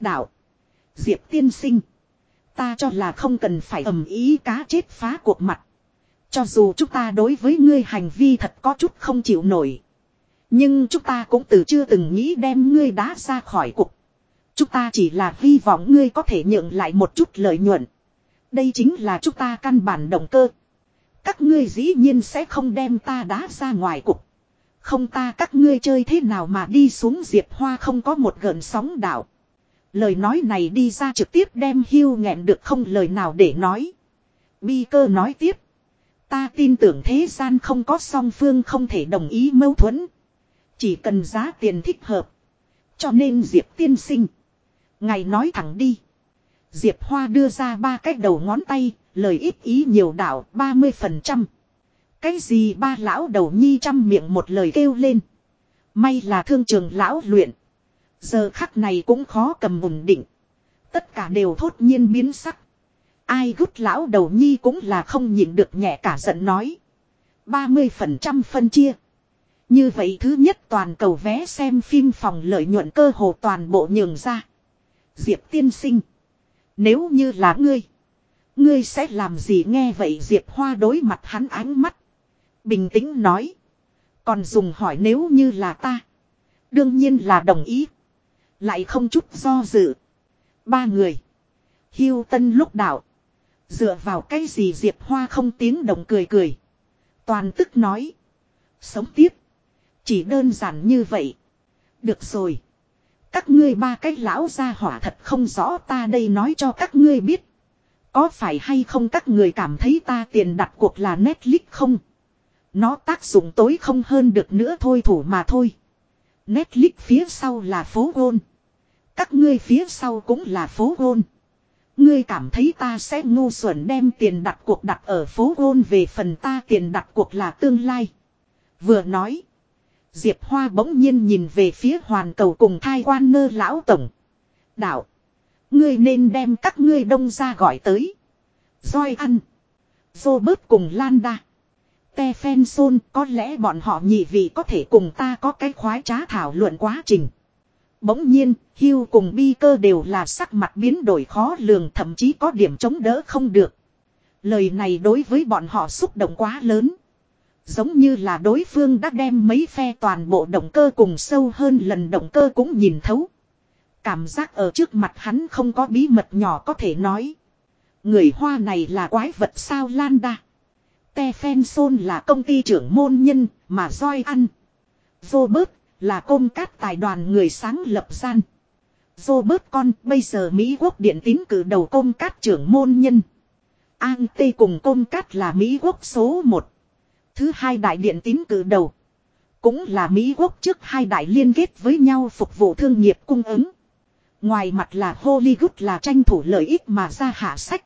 Đạo. Diệp tiên sinh. Ta cho là không cần phải ầm ý cá chết phá cuộc mặt. Cho dù chúng ta đối với ngươi hành vi thật có chút không chịu nổi. Nhưng chúng ta cũng từ chưa từng nghĩ đem ngươi đá ra khỏi cuộc. Chúng ta chỉ là hy vọng ngươi có thể nhượng lại một chút lợi nhuận. Đây chính là chúng ta căn bản động cơ. Các ngươi dĩ nhiên sẽ không đem ta đá ra ngoài cục. Không ta, các ngươi chơi thế nào mà đi xuống diệp hoa không có một gợn sóng đảo? Lời nói này đi ra trực tiếp đem hưu nghẹn được không lời nào để nói. Bi cơ nói tiếp. Ta tin tưởng thế gian không có song phương không thể đồng ý mâu thuẫn. Chỉ cần giá tiền thích hợp. Cho nên Diệp tiên sinh. Ngài nói thẳng đi. Diệp Hoa đưa ra ba cái đầu ngón tay, lời ít ý nhiều đảo 30%. Cái gì ba lão đầu nhi trăm miệng một lời kêu lên. May là thương trường lão luyện. Giờ khắc này cũng khó cầm ổn định. Tất cả đều thốt nhiên biến sắc. Ai gút lão đầu nhi cũng là không nhịn được nhẹ cả giận nói. 30% phân chia. Như vậy thứ nhất toàn cầu vé xem phim phòng lợi nhuận cơ hồ toàn bộ nhường ra. Diệp tiên sinh. Nếu như là ngươi. Ngươi sẽ làm gì nghe vậy Diệp Hoa đối mặt hắn ánh mắt. Bình tĩnh nói. Còn dùng hỏi nếu như là ta. Đương nhiên là đồng ý. Lại không chút do dự. Ba người. Hiêu tân lúc đạo. Dựa vào cái gì Diệp Hoa không tiếng động cười cười. Toàn tức nói. Sống tiếp. Chỉ đơn giản như vậy. Được rồi. Các ngươi ba cái lão gia hỏa thật không rõ ta đây nói cho các ngươi biết. Có phải hay không các người cảm thấy ta tiền đặt cuộc là Netflix không? Nó tác dụng tối không hơn được nữa thôi thủ mà thôi. Netflix phía sau là phố gôn. Các ngươi phía sau cũng là phố gôn. Ngươi cảm thấy ta sẽ ngu xuẩn đem tiền đặt cuộc đặt ở phố gôn về phần ta tiền đặt cuộc là tương lai. Vừa nói. Diệp Hoa bỗng nhiên nhìn về phía hoàn cầu cùng thai quan nơ lão tổng. Đạo. Ngươi nên đem các ngươi đông ra gọi tới. Doi ăn. Dô bớt cùng Lan Đa. Te Phen Son có lẽ bọn họ nhị vị có thể cùng ta có cái khoái trá thảo luận quá trình. Bỗng nhiên, Hưu cùng Bi cơ đều là sắc mặt biến đổi khó lường thậm chí có điểm chống đỡ không được. Lời này đối với bọn họ xúc động quá lớn. Giống như là đối phương đã đem mấy phe toàn bộ động cơ cùng sâu hơn lần động cơ cũng nhìn thấu. Cảm giác ở trước mặt hắn không có bí mật nhỏ có thể nói. Người Hoa này là quái vật sao Lan Đa. Te Phen Son là công ty trưởng môn nhân mà roi ăn. Robert là công cát tài đoàn người sáng lập gian. Robert con, bây giờ Mỹ quốc điện tín cử đầu công cát trưởng môn nhân. An Tê cùng công cát là Mỹ quốc số 1. Thứ hai đại điện tín cử đầu. Cũng là Mỹ quốc trước hai đại liên kết với nhau phục vụ thương nghiệp cung ứng. Ngoài mặt là Hollywood là tranh thủ lợi ích mà ra hạ sách.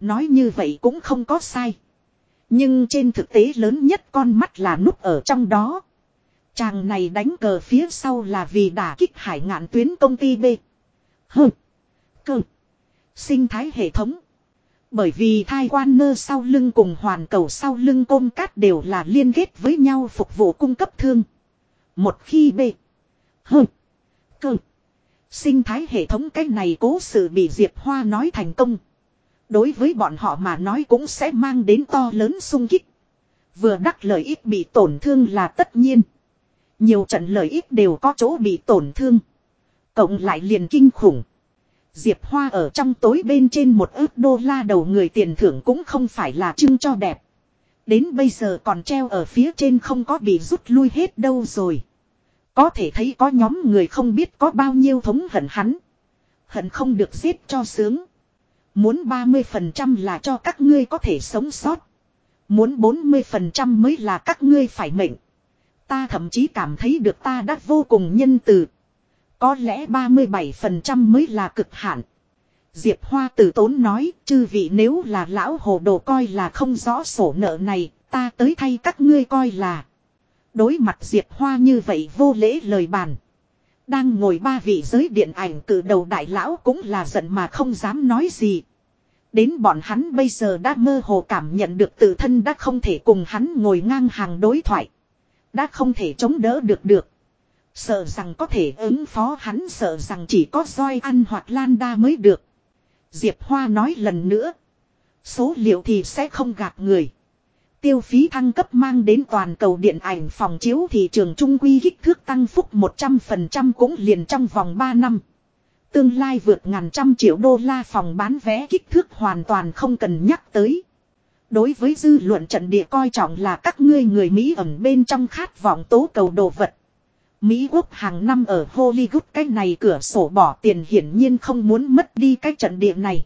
Nói như vậy cũng không có sai. Nhưng trên thực tế lớn nhất con mắt là núp ở trong đó. Chàng này đánh cờ phía sau là vì đả kích hải ngạn tuyến công ty B. H. Cơ. Sinh thái hệ thống. Bởi vì thai quan nơ sau lưng cùng hoàn cầu sau lưng côn cát đều là liên kết với nhau phục vụ cung cấp thương. Một khi B. H. Cơ. Sinh thái hệ thống cái này cố sự bị Diệp Hoa nói thành công. Đối với bọn họ mà nói cũng sẽ mang đến to lớn sung kích. Vừa đắc lợi ích bị tổn thương là tất nhiên. Nhiều trận lợi ích đều có chỗ bị tổn thương. Cộng lại liền kinh khủng. Diệp Hoa ở trong tối bên trên một ước đô la đầu người tiền thưởng cũng không phải là trưng cho đẹp. Đến bây giờ còn treo ở phía trên không có bị rút lui hết đâu rồi. Có thể thấy có nhóm người không biết có bao nhiêu thống hận hắn. Hận không được giết cho sướng. Muốn 30% là cho các ngươi có thể sống sót. Muốn 40% mới là các ngươi phải mệnh. Ta thậm chí cảm thấy được ta đã vô cùng nhân từ. Có lẽ 37% mới là cực hạn. Diệp Hoa tử tốn nói, chư vị nếu là lão hồ đồ coi là không rõ sổ nợ này, ta tới thay các ngươi coi là. Đối mặt Diệp Hoa như vậy vô lễ lời bàn. Đang ngồi ba vị giới điện ảnh cử đầu đại lão cũng là giận mà không dám nói gì. Đến bọn hắn bây giờ đã mơ hồ cảm nhận được tự thân đã không thể cùng hắn ngồi ngang hàng đối thoại. Đã không thể chống đỡ được được. Sợ rằng có thể ứng phó hắn, sợ rằng chỉ có roi ăn hoặc lan đa mới được. Diệp Hoa nói lần nữa. Số liệu thì sẽ không gạt người. Tiêu phí thăng cấp mang đến toàn cầu điện ảnh phòng chiếu thị trường trung quy kích thước tăng phúc 100% cũng liền trong vòng 3 năm. Tương lai vượt ngàn trăm triệu đô la phòng bán vé kích thước hoàn toàn không cần nhắc tới. Đối với dư luận trận địa coi trọng là các ngươi người Mỹ ẩn bên trong khát vọng tố cầu đồ vật. Mỹ quốc hàng năm ở Hollywood, cái này cửa sổ bỏ tiền hiển nhiên không muốn mất đi cái trận địa này.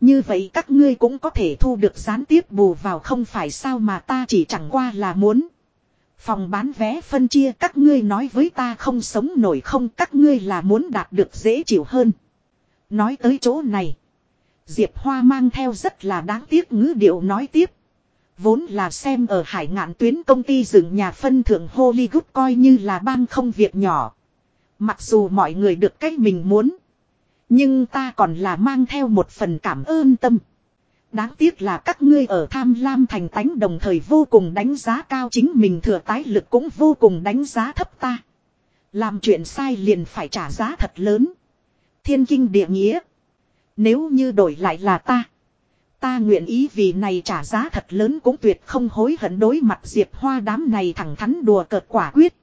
Như vậy các ngươi cũng có thể thu được gián tiếp bù vào, không phải sao mà ta chỉ chẳng qua là muốn. Phòng bán vé phân chia, các ngươi nói với ta không sống nổi không, các ngươi là muốn đạt được dễ chịu hơn. Nói tới chỗ này. Diệp Hoa mang theo rất là đáng tiếc ngữ điệu nói tiếp. Vốn là xem ở hải ngạn tuyến công ty dựng nhà phân thượng Hollywood coi như là bang không việc nhỏ. Mặc dù mọi người được cách mình muốn. Nhưng ta còn là mang theo một phần cảm ơn tâm. Đáng tiếc là các ngươi ở tham lam thành tánh đồng thời vô cùng đánh giá cao chính mình thừa tái lực cũng vô cùng đánh giá thấp ta. Làm chuyện sai liền phải trả giá thật lớn. Thiên kinh địa nghĩa. Nếu như đổi lại là ta. Ta nguyện ý vì này trả giá thật lớn cũng tuyệt không hối hận đối mặt diệp hoa đám này thẳng thắn đùa cợt quả quyết.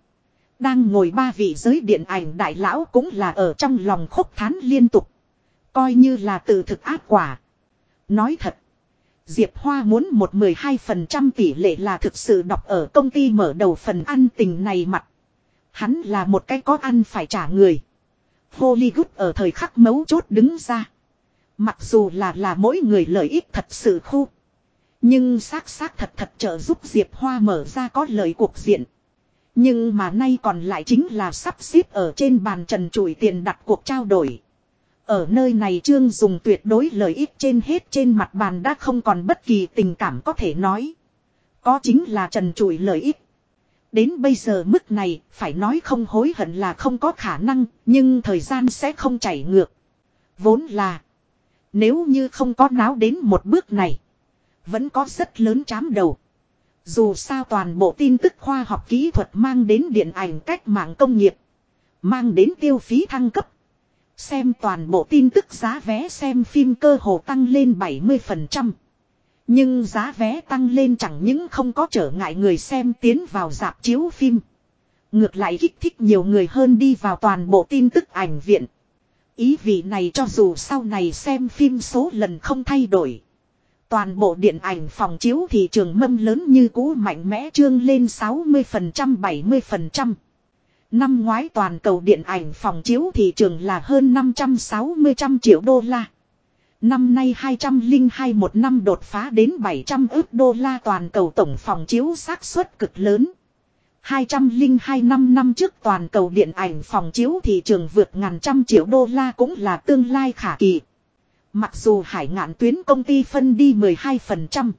Đang ngồi ba vị giới điện ảnh đại lão cũng là ở trong lòng khúc thán liên tục. Coi như là tự thực ác quả. Nói thật. Diệp Hoa muốn một mười hai phần trăm tỷ lệ là thực sự đọc ở công ty mở đầu phần ăn tình này mặt. Hắn là một cái có ăn phải trả người. Hollywood ở thời khắc mấu chốt đứng ra. Mặc dù là là mỗi người lợi ích thật sự khu. Nhưng xác xác thật thật trợ giúp Diệp Hoa mở ra có lợi cuộc diện. Nhưng mà nay còn lại chính là sắp xếp ở trên bàn trần trụi tiền đặt cuộc trao đổi. Ở nơi này Trương dùng tuyệt đối lợi ích trên hết trên mặt bàn đã không còn bất kỳ tình cảm có thể nói. Có chính là trần trụi lợi ích. Đến bây giờ mức này, phải nói không hối hận là không có khả năng, nhưng thời gian sẽ không chảy ngược. Vốn là, nếu như không có náo đến một bước này, vẫn có rất lớn chám đầu. Dù sao toàn bộ tin tức khoa học kỹ thuật mang đến điện ảnh cách mạng công nghiệp, mang đến tiêu phí thăng cấp. Xem toàn bộ tin tức giá vé xem phim cơ hồ tăng lên 70%. Nhưng giá vé tăng lên chẳng những không có trở ngại người xem tiến vào dạp chiếu phim. Ngược lại kích thích nhiều người hơn đi vào toàn bộ tin tức ảnh viện. Ý vị này cho dù sau này xem phim số lần không thay đổi. Toàn bộ điện ảnh phòng chiếu thị trường mâm lớn như cũ mạnh mẽ trương lên 60% 70%. Năm ngoái toàn cầu điện ảnh phòng chiếu thị trường là hơn 560 trăm triệu đô la. Năm nay 202 một năm đột phá đến 700 ước đô la toàn cầu tổng phòng chiếu xác suất cực lớn. 202 năm năm trước toàn cầu điện ảnh phòng chiếu thị trường vượt ngàn trăm triệu đô la cũng là tương lai khả kỳ. Mặc dù hải ngạn tuyến công ty phân đi 12%.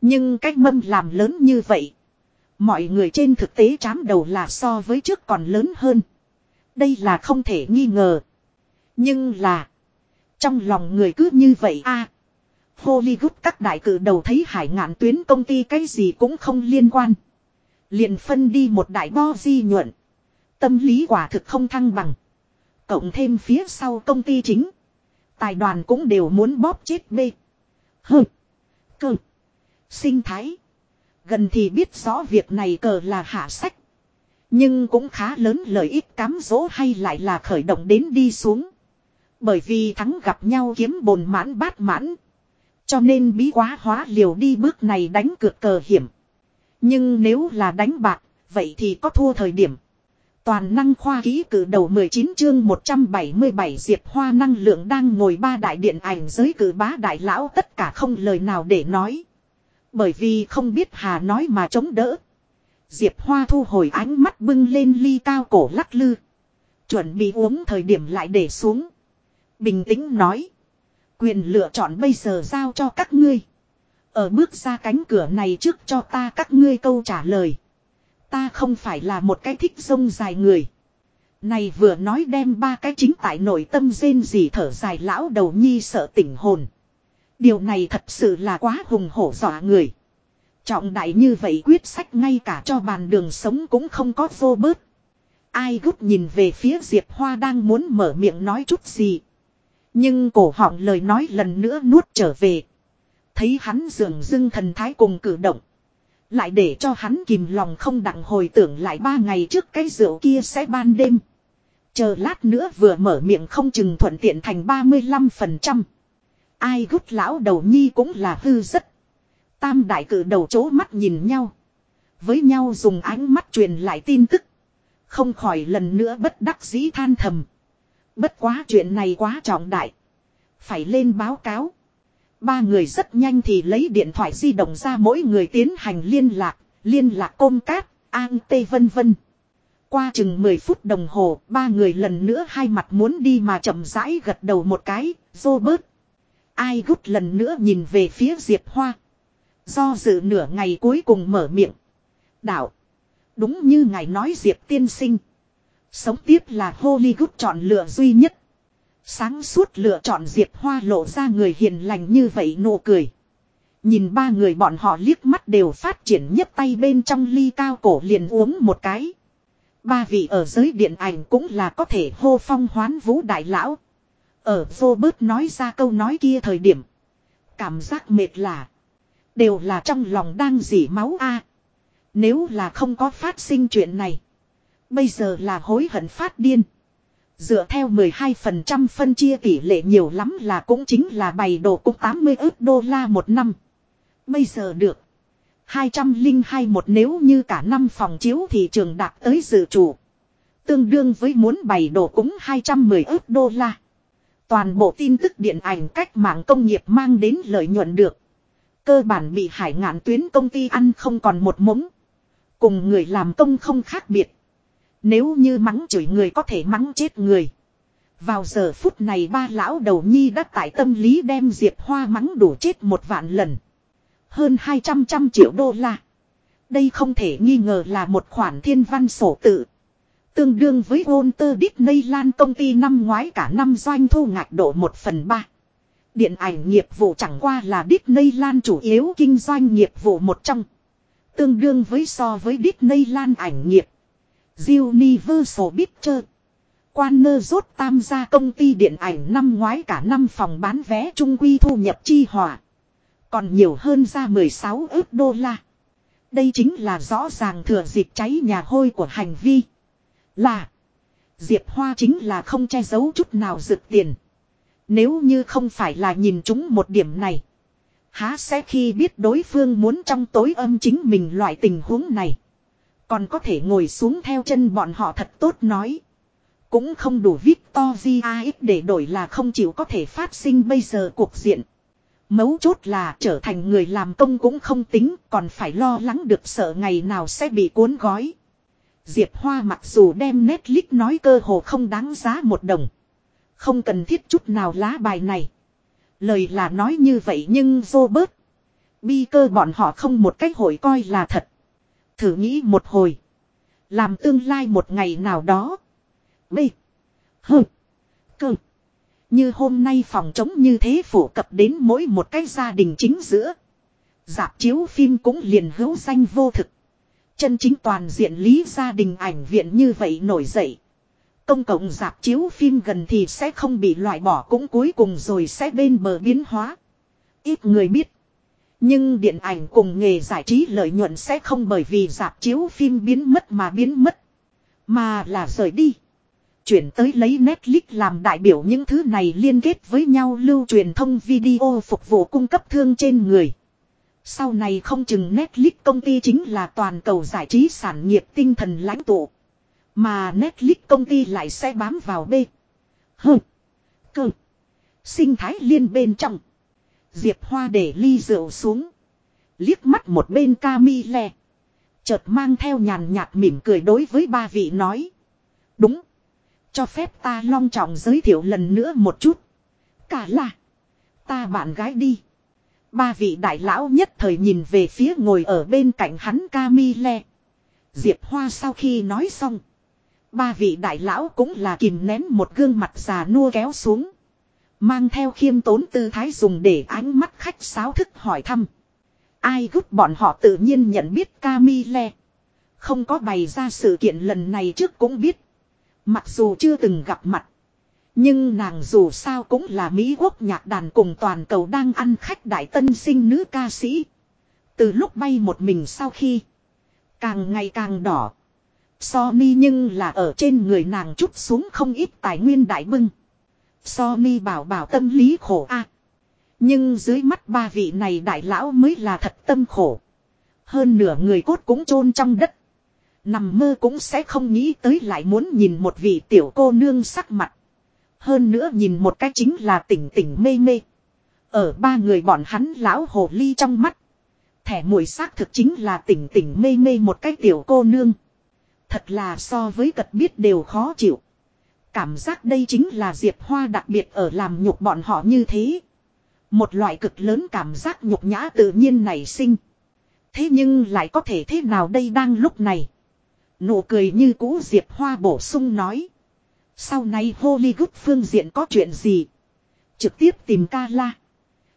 Nhưng cách mâm làm lớn như vậy. Mọi người trên thực tế chám đầu là so với trước còn lớn hơn. Đây là không thể nghi ngờ. Nhưng là. Trong lòng người cứ như vậy a Hollywood các đại cử đầu thấy hải ngạn tuyến công ty cái gì cũng không liên quan. Liền phân đi một đại bo di nhuận. Tâm lý quả thực không thăng bằng. Cộng thêm phía sau công ty chính. Tài đoàn cũng đều muốn bóp chết bê. Hừ. Cơ. Sinh thái. Gần thì biết rõ việc này cờ là hạ sách. Nhưng cũng khá lớn lợi ích cám dỗ hay lại là khởi động đến đi xuống. Bởi vì thắng gặp nhau kiếm bồn mãn bát mãn. Cho nên bí quá hóa liều đi bước này đánh cược cờ hiểm. Nhưng nếu là đánh bạc, vậy thì có thua thời điểm. Toàn năng khoa ký cử đầu 19 chương 177 Diệp Hoa năng lượng đang ngồi ba đại điện ảnh giới cử bá đại lão tất cả không lời nào để nói. Bởi vì không biết Hà nói mà chống đỡ. Diệp Hoa thu hồi ánh mắt bưng lên ly cao cổ lắc lư. Chuẩn bị uống thời điểm lại để xuống. Bình tĩnh nói. Quyền lựa chọn bây giờ giao cho các ngươi. Ở bước ra cánh cửa này trước cho ta các ngươi câu trả lời. Ta không phải là một cái thích sông dài người. Này vừa nói đem ba cái chính tại nội tâm rên gì thở dài lão đầu nhi sợ tỉnh hồn. Điều này thật sự là quá hùng hổ dọa người. Trọng đại như vậy quyết sách ngay cả cho bàn đường sống cũng không có vô bớt. Ai gút nhìn về phía Diệp Hoa đang muốn mở miệng nói chút gì. Nhưng cổ họng lời nói lần nữa nuốt trở về. Thấy hắn dường dưng thần thái cùng cử động. Lại để cho hắn kìm lòng không đặng hồi tưởng lại ba ngày trước cái rượu kia sẽ ban đêm. Chờ lát nữa vừa mở miệng không chừng thuận tiện thành 35%. Ai gút lão đầu nhi cũng là hư rất. Tam đại cử đầu chố mắt nhìn nhau. Với nhau dùng ánh mắt truyền lại tin tức. Không khỏi lần nữa bất đắc dĩ than thầm. Bất quá chuyện này quá trọng đại. Phải lên báo cáo. Ba người rất nhanh thì lấy điện thoại di động ra mỗi người tiến hành liên lạc, liên lạc công cát, an tê vân vân. Qua chừng 10 phút đồng hồ, ba người lần nữa hai mặt muốn đi mà chậm rãi gật đầu một cái, dô bớt. Ai gút lần nữa nhìn về phía Diệp Hoa. Do dự nửa ngày cuối cùng mở miệng. Đạo. Đúng như ngài nói Diệp tiên sinh. Sống tiếp là Hollywood chọn lựa duy nhất. Sáng suốt lựa chọn Diệp Hoa lộ ra người hiền lành như vậy nụ cười. Nhìn ba người bọn họ liếc mắt đều phát triển nhấp tay bên trong ly cao cổ liền uống một cái. Ba vị ở giới điện ảnh cũng là có thể hô phong hoán vũ đại lão. Ở vô bớt nói ra câu nói kia thời điểm. Cảm giác mệt là. Đều là trong lòng đang dỉ máu a. Nếu là không có phát sinh chuyện này. Bây giờ là hối hận phát điên. Dựa theo 12% phân chia tỷ lệ nhiều lắm là cũng chính là bày đồ cũng 80 ước đô la một năm. Bây giờ được. 202 một nếu như cả năm phòng chiếu thị trường đạt tới dự chủ. Tương đương với muốn bày đồ cũng 210 ước đô la. Toàn bộ tin tức điện ảnh cách mạng công nghiệp mang đến lợi nhuận được. Cơ bản bị hải ngạn tuyến công ty ăn không còn một mống. Cùng người làm công không khác biệt. Nếu như mắng chửi người có thể mắng chết người. Vào giờ phút này ba lão đầu nhi đã tại tâm lý đem Diệp Hoa mắng đủ chết một vạn lần. Hơn 200 trăm triệu đô la. Đây không thể nghi ngờ là một khoản thiên văn sổ tự. Tương đương với Walter Disneyland công ty năm ngoái cả năm doanh thu ngạch độ 1 phần 3. Điện ảnh nghiệp vụ chẳng qua là Disneyland chủ yếu kinh doanh nghiệp vụ một trong. Tương đương với so với Disneyland ảnh nghiệp. Universal Pictures. Warner rốt tam gia công ty điện ảnh năm ngoái cả năm phòng bán vé trung quy thu nhập chi hỏa. Còn nhiều hơn ra 16 ước đô la. Đây chính là rõ ràng thừa dịp cháy nhà hôi của hành vi. Là. Diệp Hoa chính là không che giấu chút nào rực tiền. Nếu như không phải là nhìn chúng một điểm này. Há sẽ khi biết đối phương muốn trong tối âm chính mình loại tình huống này. Còn có thể ngồi xuống theo chân bọn họ thật tốt nói. Cũng không đủ Victoria để đổi là không chịu có thể phát sinh bây giờ cuộc diện. Mấu chốt là trở thành người làm công cũng không tính, còn phải lo lắng được sợ ngày nào sẽ bị cuốn gói. Diệp Hoa mặc dù đem Netflix nói cơ hồ không đáng giá một đồng. Không cần thiết chút nào lá bài này. Lời là nói như vậy nhưng Robert. bớt. Bi cơ bọn họ không một cách hội coi là thật. Thử nghĩ một hồi. Làm tương lai một ngày nào đó. Bê. Hơ. Cơ. Như hôm nay phòng chống như thế phổ cập đến mỗi một cái gia đình chính giữa. Dạp chiếu phim cũng liền hữu danh vô thực. Chân chính toàn diện lý gia đình ảnh viện như vậy nổi dậy. Công cộng dạp chiếu phim gần thì sẽ không bị loại bỏ cũng cuối cùng rồi sẽ bên bờ biến hóa. Ít người biết. Nhưng điện ảnh cùng nghề giải trí lợi nhuận sẽ không bởi vì dạp chiếu phim biến mất mà biến mất. Mà là rời đi. Chuyển tới lấy Netflix làm đại biểu những thứ này liên kết với nhau lưu truyền thông video phục vụ cung cấp thương trên người. Sau này không chừng Netflix công ty chính là toàn cầu giải trí sản nghiệp tinh thần lãnh tụ. Mà Netflix công ty lại sẽ bám vào B. H. Cơ. Sinh thái liên bên trong. Diệp Hoa để ly rượu xuống. Liếc mắt một bên Camille. Chợt mang theo nhàn nhạt mỉm cười đối với ba vị nói. Đúng. Cho phép ta long trọng giới thiệu lần nữa một chút. Cả là. Ta bạn gái đi. Ba vị đại lão nhất thời nhìn về phía ngồi ở bên cạnh hắn Camille. Diệp Hoa sau khi nói xong. Ba vị đại lão cũng là kìm nén một gương mặt già nua kéo xuống. Mang theo khiêm tốn tư thái dùng để ánh mắt khách sáo thức hỏi thăm. Ai gút bọn họ tự nhiên nhận biết Camille. Không có bày ra sự kiện lần này trước cũng biết. Mặc dù chưa từng gặp mặt. Nhưng nàng dù sao cũng là Mỹ quốc nhạc đàn cùng toàn cầu đang ăn khách đại tân sinh nữ ca sĩ. Từ lúc bay một mình sau khi. Càng ngày càng đỏ. so mi nhưng là ở trên người nàng chút xuống không ít tài nguyên đại bưng so mi bảo bảo tâm lý khổ a. Nhưng dưới mắt ba vị này đại lão mới là thật tâm khổ. Hơn nửa người cốt cũng chôn trong đất. Nằm mơ cũng sẽ không nghĩ tới lại muốn nhìn một vị tiểu cô nương sắc mặt. Hơn nữa nhìn một cách chính là tỉnh tỉnh mê mê. Ở ba người bọn hắn lão hồ ly trong mắt. Thẻ mùi xác thực chính là tỉnh tỉnh mê mê một cái tiểu cô nương. Thật là so với cật biết đều khó chịu. Cảm giác đây chính là Diệp Hoa đặc biệt ở làm nhục bọn họ như thế. Một loại cực lớn cảm giác nhục nhã tự nhiên nảy sinh. Thế nhưng lại có thể thế nào đây đang lúc này. Nụ cười như cũ Diệp Hoa bổ sung nói. Sau này Hollywood phương diện có chuyện gì? Trực tiếp tìm ca la.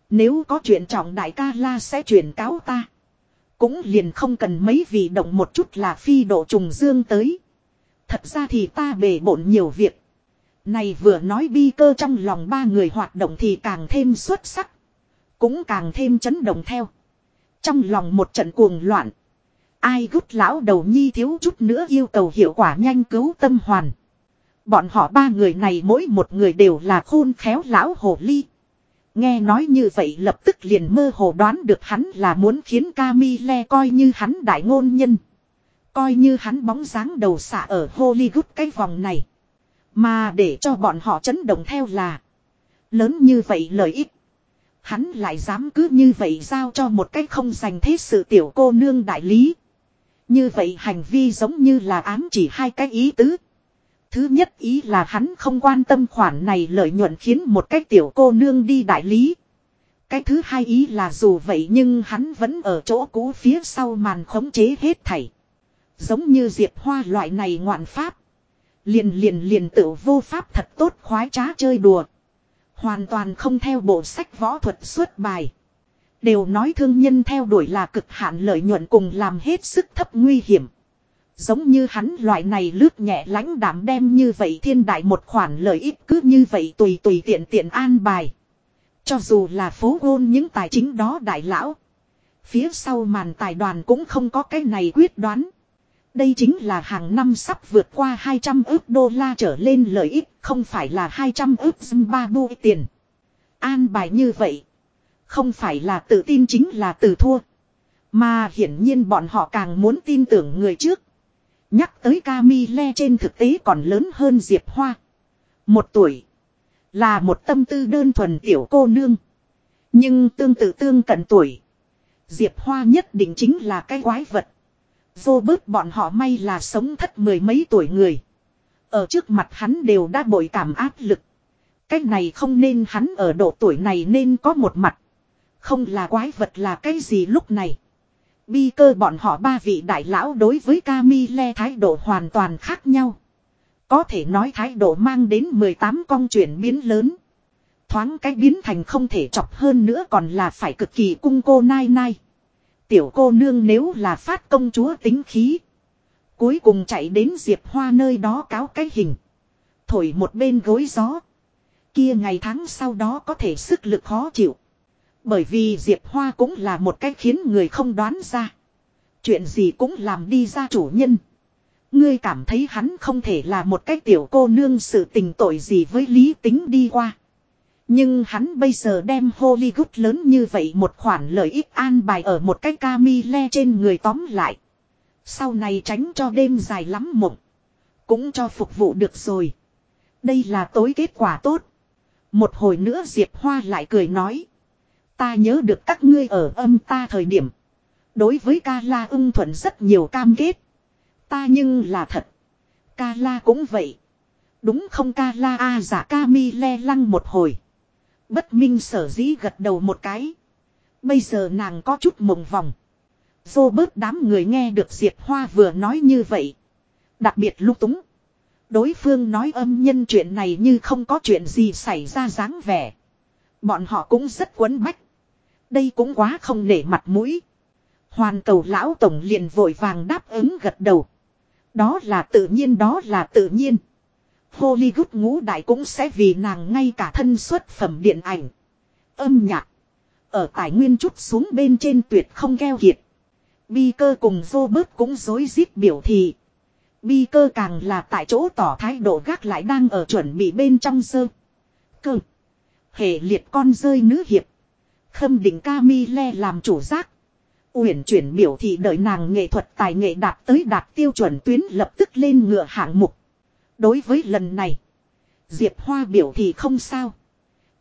Nếu có chuyện trọng đại ca la sẽ chuyển cáo ta. Cũng liền không cần mấy vị động một chút là phi độ trùng dương tới. Thật ra thì ta bề bộn nhiều việc. Này vừa nói bi cơ trong lòng ba người hoạt động thì càng thêm xuất sắc. Cũng càng thêm chấn động theo. Trong lòng một trận cuồng loạn. Ai gút lão đầu nhi thiếu chút nữa yêu cầu hiệu quả nhanh cứu tâm hoàn. Bọn họ ba người này mỗi một người đều là khôn khéo lão hồ ly. Nghe nói như vậy lập tức liền mơ hồ đoán được hắn là muốn khiến Camille coi như hắn đại ngôn nhân. Coi như hắn bóng dáng đầu xạ ở Hollywood cái vòng này. Mà để cho bọn họ chấn động theo là. Lớn như vậy lợi ích. Hắn lại dám cứ như vậy giao cho một cách không dành thế sự tiểu cô nương đại lý. Như vậy hành vi giống như là ám chỉ hai cái ý tứ. Thứ nhất ý là hắn không quan tâm khoản này lợi nhuận khiến một cái tiểu cô nương đi đại lý. Cái thứ hai ý là dù vậy nhưng hắn vẫn ở chỗ cũ phía sau màn khống chế hết thảy. Giống như Diệp Hoa loại này ngoạn pháp. Liền liền liền tự vô pháp thật tốt khoái trá chơi đùa. Hoàn toàn không theo bộ sách võ thuật xuất bài. Đều nói thương nhân theo đuổi là cực hạn lợi nhuận cùng làm hết sức thấp nguy hiểm. Giống như hắn loại này lướt nhẹ lãnh đảm đem như vậy thiên đại một khoản lợi ích cứ như vậy tùy tùy tiện tiện an bài. Cho dù là phố gôn những tài chính đó đại lão. Phía sau màn tài đoàn cũng không có cái này quyết đoán. Đây chính là hàng năm sắp vượt qua 200 ước đô la trở lên lợi ích, không phải là 200 ước Zimbabwe tiền. An bài như vậy. Không phải là tự tin chính là từ thua. Mà hiển nhiên bọn họ càng muốn tin tưởng người trước. Nhắc tới Camille trên thực tế còn lớn hơn Diệp Hoa. Một tuổi. Là một tâm tư đơn thuần tiểu cô nương. Nhưng tương tự tương cận tuổi. Diệp Hoa nhất định chính là cái quái vật. Vô bớt bọn họ may là sống thất mười mấy tuổi người. Ở trước mặt hắn đều đã bội cảm áp lực. Cái này không nên hắn ở độ tuổi này nên có một mặt. Không là quái vật là cái gì lúc này. Bi cơ bọn họ ba vị đại lão đối với Camille thái độ hoàn toàn khác nhau. Có thể nói thái độ mang đến 18 con chuyển biến lớn. Thoáng cái biến thành không thể chọc hơn nữa còn là phải cực kỳ cung cô nai nai. Tiểu cô nương nếu là phát công chúa tính khí. Cuối cùng chạy đến Diệp Hoa nơi đó cáo cái hình. Thổi một bên gối gió. Kia ngày tháng sau đó có thể sức lực khó chịu. Bởi vì Diệp Hoa cũng là một cách khiến người không đoán ra. Chuyện gì cũng làm đi ra chủ nhân. Ngươi cảm thấy hắn không thể là một cái tiểu cô nương sự tình tội gì với lý tính đi qua. Nhưng hắn bây giờ đem Hollywood lớn như vậy một khoản lợi ích an bài ở một cái Camille trên người tóm lại. Sau này tránh cho đêm dài lắm mộng. Cũng cho phục vụ được rồi. Đây là tối kết quả tốt. Một hồi nữa Diệp Hoa lại cười nói. Ta nhớ được các ngươi ở âm ta thời điểm. Đối với ca la ưng thuận rất nhiều cam kết. Ta nhưng là thật. Ca la cũng vậy. Đúng không ca la a dạ, giả ca mi le lăng một hồi. Bất minh sở dĩ gật đầu một cái. Bây giờ nàng có chút mộng vòng. Vô bớt đám người nghe được Diệp Hoa vừa nói như vậy. Đặc biệt lúc túng. Đối phương nói âm nhân chuyện này như không có chuyện gì xảy ra dáng vẻ. Bọn họ cũng rất quấn bách. Đây cũng quá không nể mặt mũi. Hoàn cầu lão tổng liền vội vàng đáp ứng gật đầu. Đó là tự nhiên, đó là tự nhiên. Hollywood ngũ đại cũng sẽ vì nàng ngay cả thân xuất phẩm điện ảnh. Âm nhạc. Ở tài nguyên chút xuống bên trên tuyệt không keo kiệt. Bi cơ cùng Robert cũng dối rít biểu thị. Bi cơ càng là tại chỗ tỏ thái độ gác lại đang ở chuẩn bị bên trong sơ. Cơ. Hệ liệt con rơi nữ hiệp. Khâm định Camille làm chủ giác. Uyển chuyển biểu thị đợi nàng nghệ thuật tài nghệ đạt tới đạt tiêu chuẩn tuyến lập tức lên ngựa hạng mục. Đối với lần này. Diệp Hoa biểu thì không sao.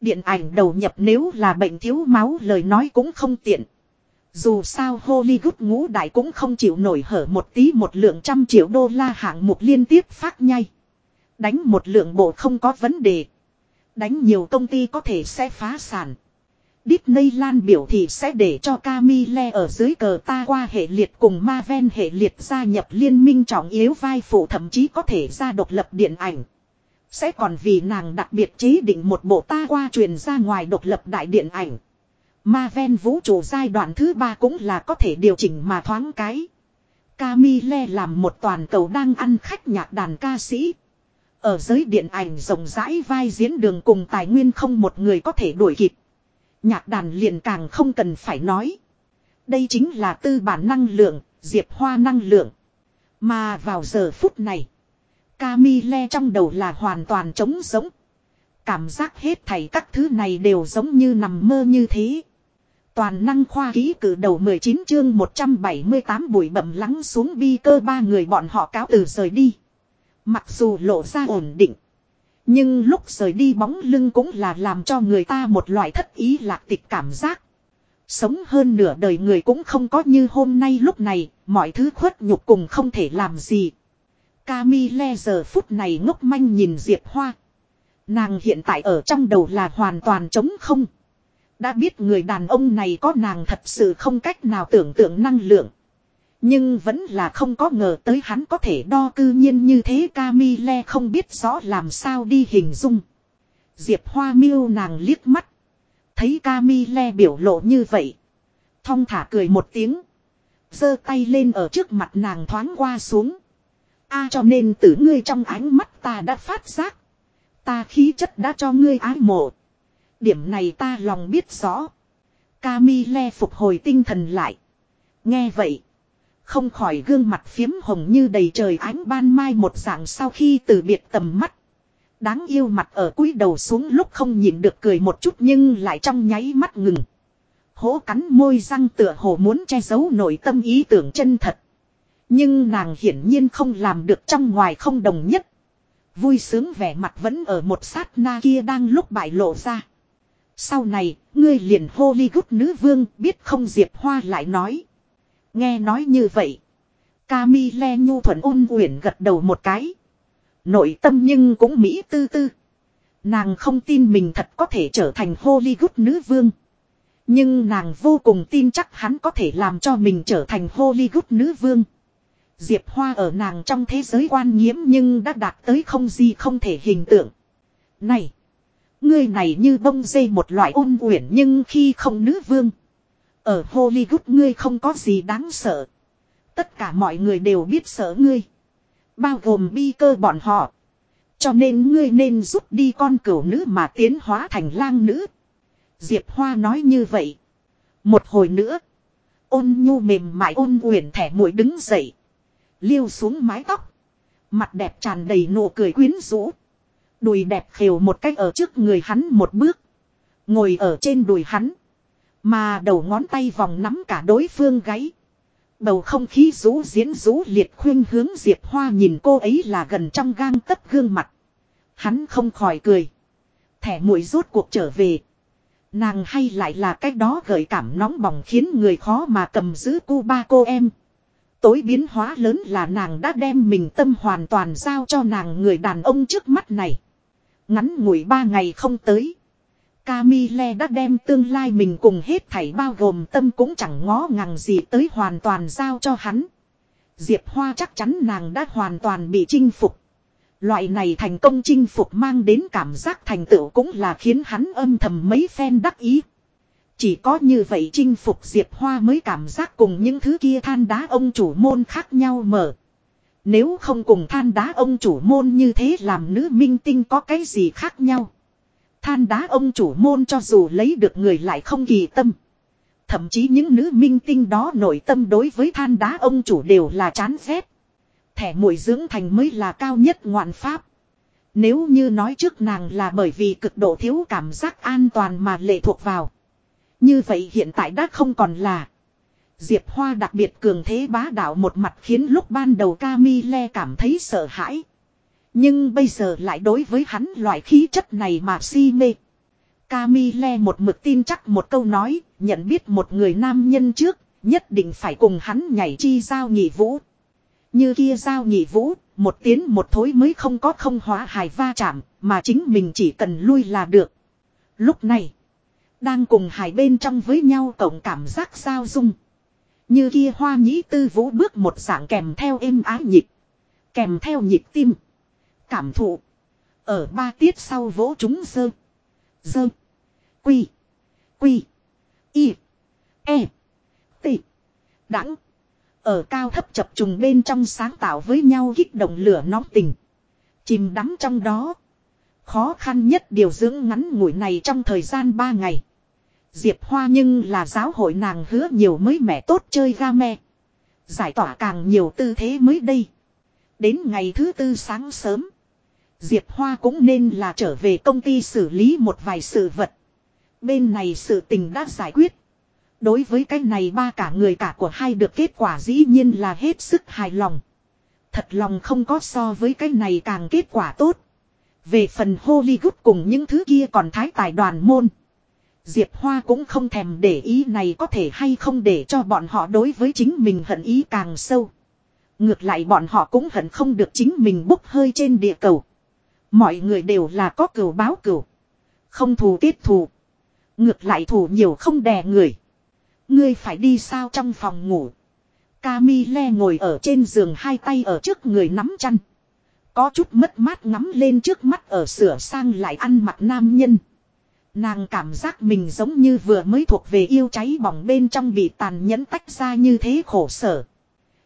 Điện ảnh đầu nhập nếu là bệnh thiếu máu lời nói cũng không tiện. Dù sao Hollywood ngũ đại cũng không chịu nổi hở một tí một lượng trăm triệu đô la hạng mục liên tiếp phát nhay. Đánh một lượng bộ không có vấn đề. Đánh nhiều công ty có thể sẽ phá sản. Disney lan biểu thị sẽ để cho Camille ở dưới cờ ta qua hệ liệt cùng Marvel hệ liệt gia nhập liên minh trọng yếu vai phụ thậm chí có thể ra độc lập điện ảnh. Sẽ còn vì nàng đặc biệt chế định một bộ ta qua truyền ra ngoài độc lập đại điện ảnh. Marvel vũ trụ giai đoạn thứ ba cũng là có thể điều chỉnh mà thoáng cái. Camille làm một toàn cầu đang ăn khách nhạc đàn ca sĩ. Ở giới điện ảnh rộng rãi vai diễn đường cùng tài nguyên không một người có thể đuổi kịp. Nhạc đàn liền càng không cần phải nói. Đây chính là tư bản năng lượng, diệp hoa năng lượng. Mà vào giờ phút này, Camille trong đầu là hoàn toàn trống giống. Cảm giác hết thảy các thứ này đều giống như nằm mơ như thế. Toàn năng khoa ký cử đầu 19 chương 178 bụi bẩm lắng xuống bi cơ ba người bọn họ cáo từ rời đi. Mặc dù lộ ra ổn định. Nhưng lúc rời đi bóng lưng cũng là làm cho người ta một loại thất ý lạc tịch cảm giác. Sống hơn nửa đời người cũng không có như hôm nay lúc này, mọi thứ khuất nhục cùng không thể làm gì. Camille giờ phút này ngốc manh nhìn Diệp Hoa. Nàng hiện tại ở trong đầu là hoàn toàn trống không. Đã biết người đàn ông này có nàng thật sự không cách nào tưởng tượng năng lượng. Nhưng vẫn là không có ngờ tới hắn có thể đo cư nhiên như thế Camille không biết rõ làm sao đi hình dung. Diệp Hoa miêu nàng liếc mắt. Thấy Camille biểu lộ như vậy. Thong thả cười một tiếng. giơ tay lên ở trước mặt nàng thoáng qua xuống. a cho nên tử ngươi trong ánh mắt ta đã phát giác. Ta khí chất đã cho ngươi ái mộ. Điểm này ta lòng biết rõ. Camille phục hồi tinh thần lại. Nghe vậy. Không khỏi gương mặt phiếm hồng như đầy trời ánh ban mai một dạng sau khi từ biệt tầm mắt. Đáng yêu mặt ở cúi đầu xuống lúc không nhìn được cười một chút nhưng lại trong nháy mắt ngừng. Hố cắn môi răng tựa hồ muốn che giấu nội tâm ý tưởng chân thật. Nhưng nàng hiển nhiên không làm được trong ngoài không đồng nhất. Vui sướng vẻ mặt vẫn ở một sát na kia đang lúc bại lộ ra. Sau này, ngươi liền Hollywood nữ vương biết không Diệp Hoa lại nói. Nghe nói như vậy. Camille nhu thuận ôn uyển gật đầu một cái. Nội tâm nhưng cũng mỹ tư tư. Nàng không tin mình thật có thể trở thành Hollywood nữ vương. Nhưng nàng vô cùng tin chắc hắn có thể làm cho mình trở thành Hollywood nữ vương. Diệp Hoa ở nàng trong thế giới quan nhiễm nhưng đã đạt tới không gì không thể hình tượng. Này! người này như bông dây một loại ôn uyển nhưng khi không nữ vương. Ở Hollywood ngươi không có gì đáng sợ. Tất cả mọi người đều biết sợ ngươi. Bao gồm bi cơ bọn họ. Cho nên ngươi nên rút đi con cửu nữ mà tiến hóa thành lang nữ. Diệp Hoa nói như vậy. Một hồi nữa. Ôn nhu mềm mại ôn uyển thẻ mũi đứng dậy. Liêu xuống mái tóc. Mặt đẹp tràn đầy nụ cười quyến rũ. Đùi đẹp khều một cách ở trước người hắn một bước. Ngồi ở trên đùi hắn. Mà đầu ngón tay vòng nắm cả đối phương gáy. Bầu không khí rũ diễn rũ liệt khuyên hướng Diệp Hoa nhìn cô ấy là gần trong gang tấc gương mặt. Hắn không khỏi cười. Thẻ mũi rốt cuộc trở về. Nàng hay lại là cách đó gợi cảm nóng bỏng khiến người khó mà cầm giữ cu ba cô em. Tối biến hóa lớn là nàng đã đem mình tâm hoàn toàn giao cho nàng người đàn ông trước mắt này. Ngắn ngủi ba ngày không tới. Camille đã đem tương lai mình cùng hết thảy bao gồm tâm cũng chẳng ngó ngàng gì tới hoàn toàn giao cho hắn. Diệp Hoa chắc chắn nàng đã hoàn toàn bị chinh phục. Loại này thành công chinh phục mang đến cảm giác thành tựu cũng là khiến hắn âm thầm mấy phen đắc ý. Chỉ có như vậy chinh phục Diệp Hoa mới cảm giác cùng những thứ kia than đá ông chủ môn khác nhau mở. Nếu không cùng than đá ông chủ môn như thế làm nữ minh tinh có cái gì khác nhau. Than đá ông chủ môn cho dù lấy được người lại không kỳ tâm. Thậm chí những nữ minh tinh đó nội tâm đối với than đá ông chủ đều là chán ghét. Thẻ mũi dưỡng thành mới là cao nhất ngoạn pháp. Nếu như nói trước nàng là bởi vì cực độ thiếu cảm giác an toàn mà lệ thuộc vào. Như vậy hiện tại đã không còn là. Diệp Hoa đặc biệt cường thế bá đạo một mặt khiến lúc ban đầu Camille cảm thấy sợ hãi. Nhưng bây giờ lại đối với hắn loại khí chất này mà si mê. Camille một mực tin chắc một câu nói, nhận biết một người nam nhân trước, nhất định phải cùng hắn nhảy chi giao nhị vũ. Như kia giao nhị vũ, một tiến một thối mới không có không hóa hài va chạm, mà chính mình chỉ cần lui là được. Lúc này, đang cùng hài bên trong với nhau cộng cảm giác giao dung. Như kia hoa nhĩ tư vũ bước một dạng kèm theo êm ái nhịp. Kèm theo nhịp tim. Cảm thụ. Ở ba tiết sau vỗ chúng dơ. Dơ. Quy. Quy. Y. E. T. Đẳng. Ở cao thấp chập trùng bên trong sáng tạo với nhau kích động lửa nóng tình. Chìm đắm trong đó. Khó khăn nhất điều dưỡng ngắn ngủi này trong thời gian 3 ngày. Diệp Hoa nhưng là giáo hội nàng hứa nhiều mới mẻ tốt chơi ga me. Giải tỏa càng nhiều tư thế mới đây. Đến ngày thứ tư sáng sớm. Diệp Hoa cũng nên là trở về công ty xử lý một vài sự vật. Bên này sự tình đã giải quyết. Đối với cái này ba cả người cả của hai được kết quả dĩ nhiên là hết sức hài lòng. Thật lòng không có so với cái này càng kết quả tốt. Về phần Hollywood cùng những thứ kia còn thái tài đoàn môn. Diệp Hoa cũng không thèm để ý này có thể hay không để cho bọn họ đối với chính mình hận ý càng sâu. Ngược lại bọn họ cũng hận không được chính mình bốc hơi trên địa cầu. Mọi người đều là có cửu báo cửu. Không thù tiết thù. Ngược lại thù nhiều không đè người. Ngươi phải đi sao trong phòng ngủ. Camille ngồi ở trên giường hai tay ở trước người nắm chăn. Có chút mất mát ngắm lên trước mắt ở sửa sang lại ăn mặc nam nhân. Nàng cảm giác mình giống như vừa mới thuộc về yêu cháy bỏng bên trong bị tàn nhẫn tách ra như thế khổ sở.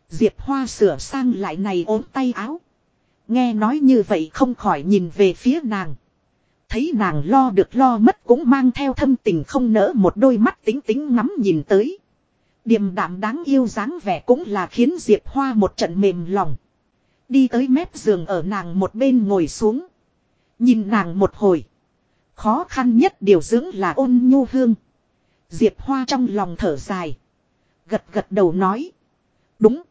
Diệp Hoa sửa sang lại này ốm tay áo. Nghe nói như vậy không khỏi nhìn về phía nàng. Thấy nàng lo được lo mất cũng mang theo thâm tình không nỡ một đôi mắt tính tính ngắm nhìn tới. Điềm đạm đáng yêu dáng vẻ cũng là khiến Diệp Hoa một trận mềm lòng. Đi tới mép giường ở nàng một bên ngồi xuống. Nhìn nàng một hồi. Khó khăn nhất điều dưỡng là ôn nhu hương. Diệp Hoa trong lòng thở dài. Gật gật đầu nói. Đúng.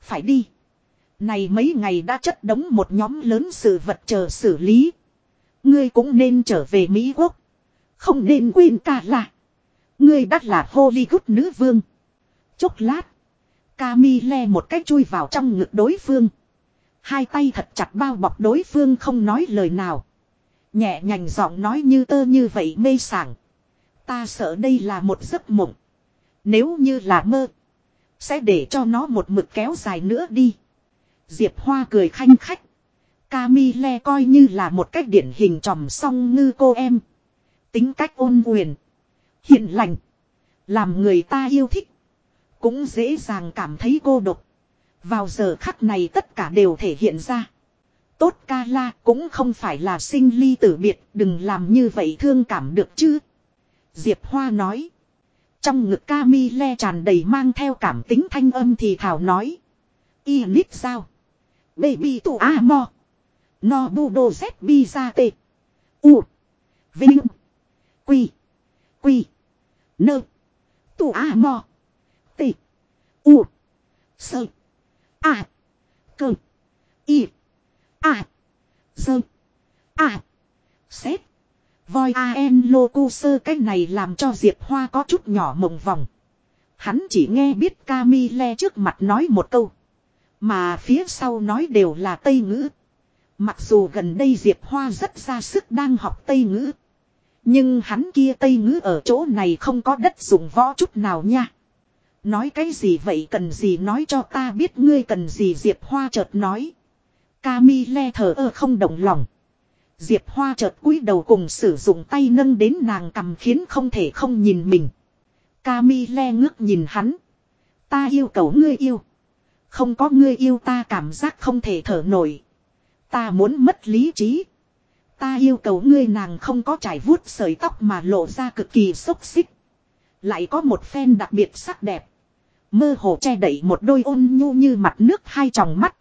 Phải đi. Này mấy ngày đã chất đống một nhóm lớn sự vật chờ xử lý. Ngươi cũng nên trở về Mỹ Quốc. Không nên quên cả là. Ngươi đắt là Hollywood nữ vương. Chốc lát. Camille một cách chui vào trong ngực đối phương. Hai tay thật chặt bao bọc đối phương không nói lời nào. Nhẹ nhành giọng nói như tơ như vậy mê sảng. Ta sợ đây là một giấc mộng. Nếu như là mơ. Sẽ để cho nó một mực kéo dài nữa đi. Diệp Hoa cười khanh khách. Camille coi như là một cách điển hình tròm song ngư cô em. Tính cách ôn quyền. Hiện lành. Làm người ta yêu thích. Cũng dễ dàng cảm thấy cô độc. Vào giờ khắc này tất cả đều thể hiện ra. Tốt ca la cũng không phải là sinh ly tử biệt. Đừng làm như vậy thương cảm được chứ. Diệp Hoa nói. Trong ngực Camille tràn đầy mang theo cảm tính thanh âm thì thảo nói. Y nít sao. Baby tu a mo. No bu đô z bi ra tê. U. Vinh. Quy. Quy. Nơ. Tu a mo. Tê. U. Sơ. A. Cơ. Y. A. Dơ. A. Xét. Voi A.N. Lô Cu Sơ, cái này làm cho Diệp Hoa có chút nhỏ mộng vòng. Hắn chỉ nghe biết Camille trước mặt nói một câu. Mà phía sau nói đều là Tây ngữ. Mặc dù gần đây Diệp Hoa rất ra sức đang học Tây ngữ. Nhưng hắn kia Tây ngữ ở chỗ này không có đất dùng võ chút nào nha. Nói cái gì vậy cần gì nói cho ta biết ngươi cần gì Diệp Hoa chợt nói. Camille thở ơ không động lòng. Diệp Hoa chợt cúi đầu cùng sử dụng tay nâng đến nàng cầm khiến không thể không nhìn mình. Camille ngước nhìn hắn. Ta yêu cầu ngươi yêu. Không có ngươi yêu ta cảm giác không thể thở nổi. Ta muốn mất lý trí. Ta yêu cầu ngươi nàng không có trải vuốt sợi tóc mà lộ ra cực kỳ xúc xích. Lại có một phen đặc biệt sắc đẹp. Mơ hồ che đẩy một đôi ôn nhu như mặt nước hai tròng mắt.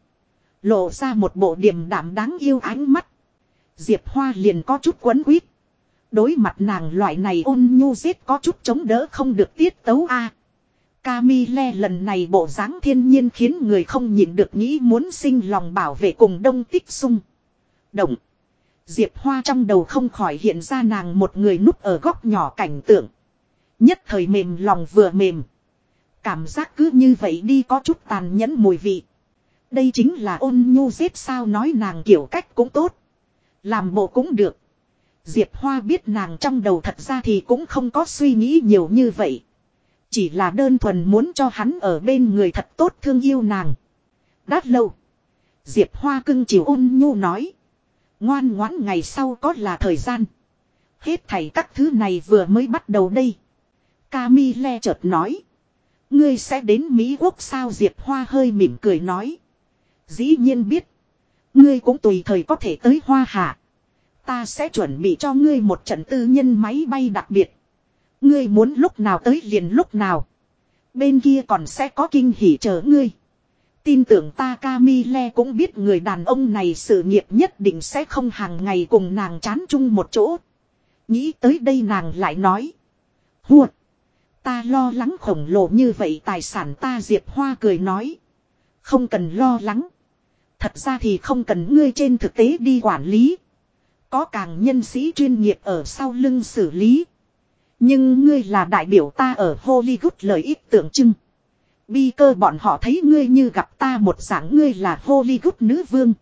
Lộ ra một bộ điềm đạm đáng yêu ánh mắt. Diệp Hoa liền có chút quấn quýt. Đối mặt nàng loại này ôn nhu giết có chút chống đỡ không được tiết tấu a. Camille lần này bộ dáng thiên nhiên khiến người không nhịn được nghĩ muốn sinh lòng bảo vệ cùng đông tích sung. Động. Diệp Hoa trong đầu không khỏi hiện ra nàng một người núp ở góc nhỏ cảnh tượng. Nhất thời mềm lòng vừa mềm. Cảm giác cứ như vậy đi có chút tàn nhẫn mùi vị. Đây chính là ôn nhu giết sao nói nàng kiểu cách cũng tốt. Làm bộ cũng được. Diệp Hoa biết nàng trong đầu thật ra thì cũng không có suy nghĩ nhiều như vậy. Chỉ là đơn thuần muốn cho hắn ở bên người thật tốt thương yêu nàng. Đát lâu. Diệp Hoa cưng chiều ôn nhu nói. Ngoan ngoãn ngày sau có là thời gian. Hết thảy các thứ này vừa mới bắt đầu đây. Camille chợt nói. Ngươi sẽ đến Mỹ Quốc sao Diệp Hoa hơi mỉm cười nói. Dĩ nhiên biết. Ngươi cũng tùy thời có thể tới Hoa Hạ. Ta sẽ chuẩn bị cho ngươi một trận tư nhân máy bay đặc biệt. Ngươi muốn lúc nào tới liền lúc nào. Bên kia còn sẽ có kinh hỉ chờ ngươi. Tin tưởng ta Camille cũng biết người đàn ông này sự nghiệp nhất định sẽ không hàng ngày cùng nàng chán chung một chỗ. Nghĩ tới đây nàng lại nói. Huột. Ta lo lắng khổng lồ như vậy tài sản ta Diệp Hoa cười nói. Không cần lo lắng. Thật ra thì không cần ngươi trên thực tế đi quản lý. Có càng nhân sĩ chuyên nghiệp ở sau lưng xử lý. Nhưng ngươi là đại biểu ta ở Hollywood lợi ích tượng trưng. Bi cơ bọn họ thấy ngươi như gặp ta một dạng ngươi là Hollywood nữ vương.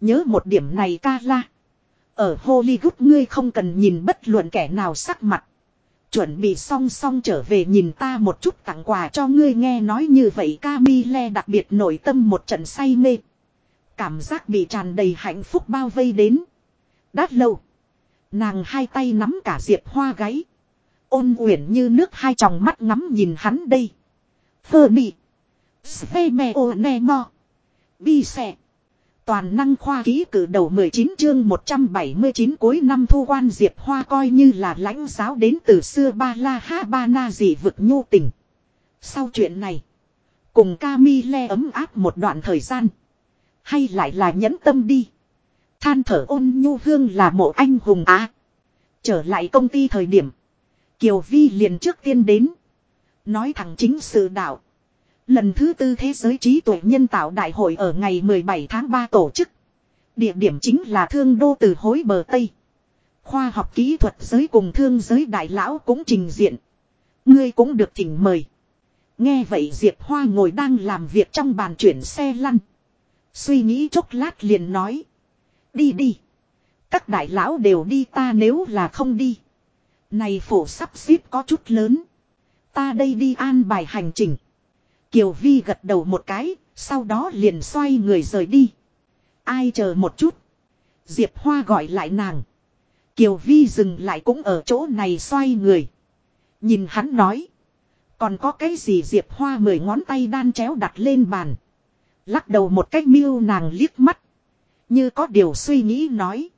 Nhớ một điểm này ca la. Ở Hollywood ngươi không cần nhìn bất luận kẻ nào sắc mặt. Chuẩn bị song song trở về nhìn ta một chút tặng quà cho ngươi nghe nói như vậy Camille đặc biệt nổi tâm một trận say mê. Cảm giác bị tràn đầy hạnh phúc bao vây đến. Đát lâu. Nàng hai tay nắm cả diệp hoa gáy. Ôn uyển như nước hai tròng mắt ngắm nhìn hắn đây. Phơ bị. Sve me o ne mo. Bi xe. Toàn năng khoa ký cử đầu 19 chương 179 cuối năm thu quan Diệp Hoa coi như là lãnh giáo đến từ xưa ba la ha ba na dị vực nhu tình. Sau chuyện này. Cùng Camille ấm áp một đoạn thời gian. Hay lại là nhẫn tâm đi. Than thở ôn nhu hương là mộ anh hùng á. Trở lại công ty thời điểm. Kiều Vi liền trước tiên đến. Nói thẳng chính sự đạo. Lần thứ tư thế giới trí tuệ nhân tạo đại hội ở ngày 17 tháng 3 tổ chức. Địa điểm chính là thương đô từ hối bờ Tây. Khoa học kỹ thuật giới cùng thương giới đại lão cũng trình diện. Ngươi cũng được thỉnh mời. Nghe vậy Diệp Hoa ngồi đang làm việc trong bàn chuyển xe lăn. Suy nghĩ chốc lát liền nói. Đi đi. Các đại lão đều đi ta nếu là không đi. Này phổ sắp xếp có chút lớn. Ta đây đi an bài hành trình. Kiều Vi gật đầu một cái, sau đó liền xoay người rời đi. Ai chờ một chút. Diệp Hoa gọi lại nàng. Kiều Vi dừng lại cũng ở chỗ này xoay người. Nhìn hắn nói. Còn có cái gì Diệp Hoa mười ngón tay đan chéo đặt lên bàn. Lắc đầu một cách miêu nàng liếc mắt. Như có điều suy nghĩ nói.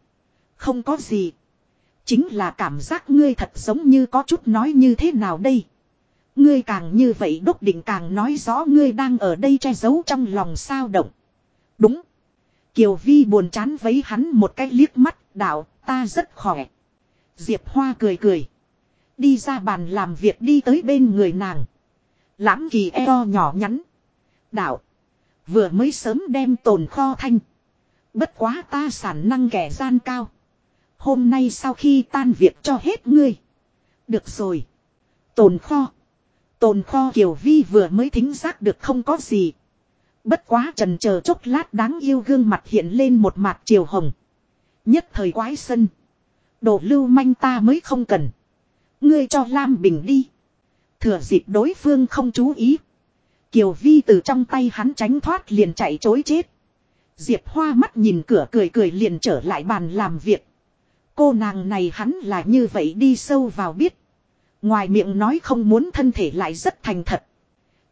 Không có gì. Chính là cảm giác ngươi thật giống như có chút nói như thế nào đây. Ngươi càng như vậy đúc định càng nói rõ ngươi đang ở đây che giấu trong lòng sao động. Đúng. Kiều Vi buồn chán vấy hắn một cái liếc mắt, đạo, ta rất khỏe. Diệp Hoa cười cười. Đi ra bàn làm việc đi tới bên người nàng. lãng kỳ eo nhỏ nhắn. Đạo. Vừa mới sớm đem tồn kho thanh. Bất quá ta sản năng kẻ gian cao. Hôm nay sau khi tan việc cho hết ngươi. Được rồi. Tồn kho. Tồn kho Kiều Vi vừa mới thính giác được không có gì. Bất quá trần chờ chốc lát đáng yêu gương mặt hiện lên một mặt chiều hồng. Nhất thời quái sân. Đồ lưu manh ta mới không cần. Ngươi cho Lam Bình đi. Thừa dịp đối phương không chú ý. Kiều Vi từ trong tay hắn tránh thoát liền chạy chối chết. Diệp Hoa mắt nhìn cửa cười cười liền trở lại bàn làm việc. Cô nàng này hắn là như vậy đi sâu vào biết. Ngoài miệng nói không muốn thân thể lại rất thành thật.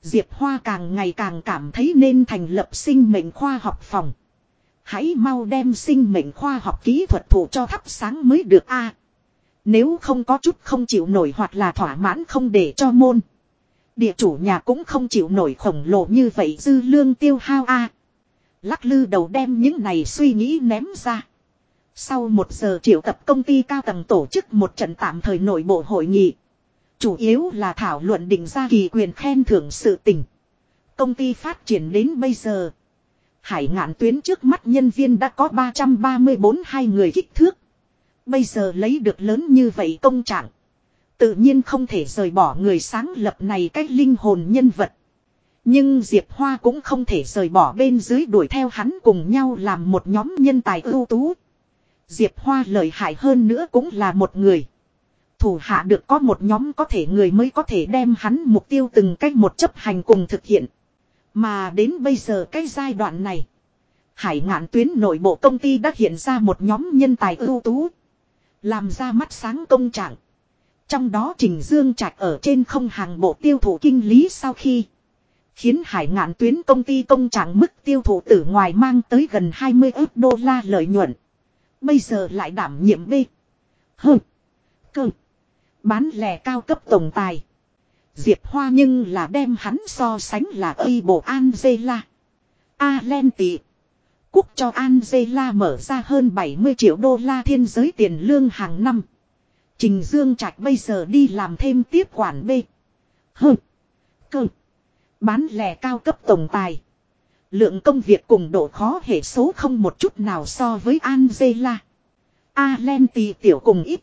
Diệp Hoa càng ngày càng cảm thấy nên thành lập sinh mệnh khoa học phòng. Hãy mau đem sinh mệnh khoa học kỹ thuật thủ cho thắp sáng mới được a. nếu không có chút không chịu nổi hoặc là thỏa mãn không để cho môn. Địa chủ nhà cũng không chịu nổi khổng lồ như vậy dư lương tiêu hao a. Lắc lư đầu đem những này suy nghĩ ném ra. Sau một giờ triệu tập công ty cao tầng tổ chức một trận tạm thời nội bộ hội nghị. Chủ yếu là thảo luận định ra kỳ quyền khen thưởng sự tình. Công ty phát triển đến bây giờ. Hải ngạn tuyến trước mắt nhân viên đã có 334 hai người kích thước. Bây giờ lấy được lớn như vậy công trạng. Tự nhiên không thể rời bỏ người sáng lập này cách linh hồn nhân vật. Nhưng Diệp Hoa cũng không thể rời bỏ bên dưới đuổi theo hắn cùng nhau làm một nhóm nhân tài ưu tú. Diệp Hoa lợi hại hơn nữa cũng là một người. Thủ hạ được có một nhóm có thể người mới có thể đem hắn mục tiêu từng cách một chấp hành cùng thực hiện. Mà đến bây giờ cái giai đoạn này. Hải ngạn tuyến nội bộ công ty đã hiện ra một nhóm nhân tài ưu tú. Làm ra mắt sáng công trạng. Trong đó Trình Dương Trạch ở trên không hàng bộ tiêu thụ kinh lý sau khi. Khiến hải ngạn tuyến công ty công trạng mức tiêu thụ từ ngoài mang tới gần 20 ước đô la lợi nhuận. Bây giờ lại đảm nhiệm B. H. Cơ. Bán lẻ cao cấp tổng tài. Diệp Hoa nhưng là đem hắn so sánh là ây bộ Angela. Alen tỷ. Cúc cho Angela mở ra hơn 70 triệu đô la thiên giới tiền lương hàng năm. Trình Dương Trạch bây giờ đi làm thêm tiếp quản B. H. Cơ. Bán lẻ cao cấp tổng tài. Lượng công việc cùng độ khó hệ số không một chút nào so với Angela. Alen tỷ tiểu cùng ít.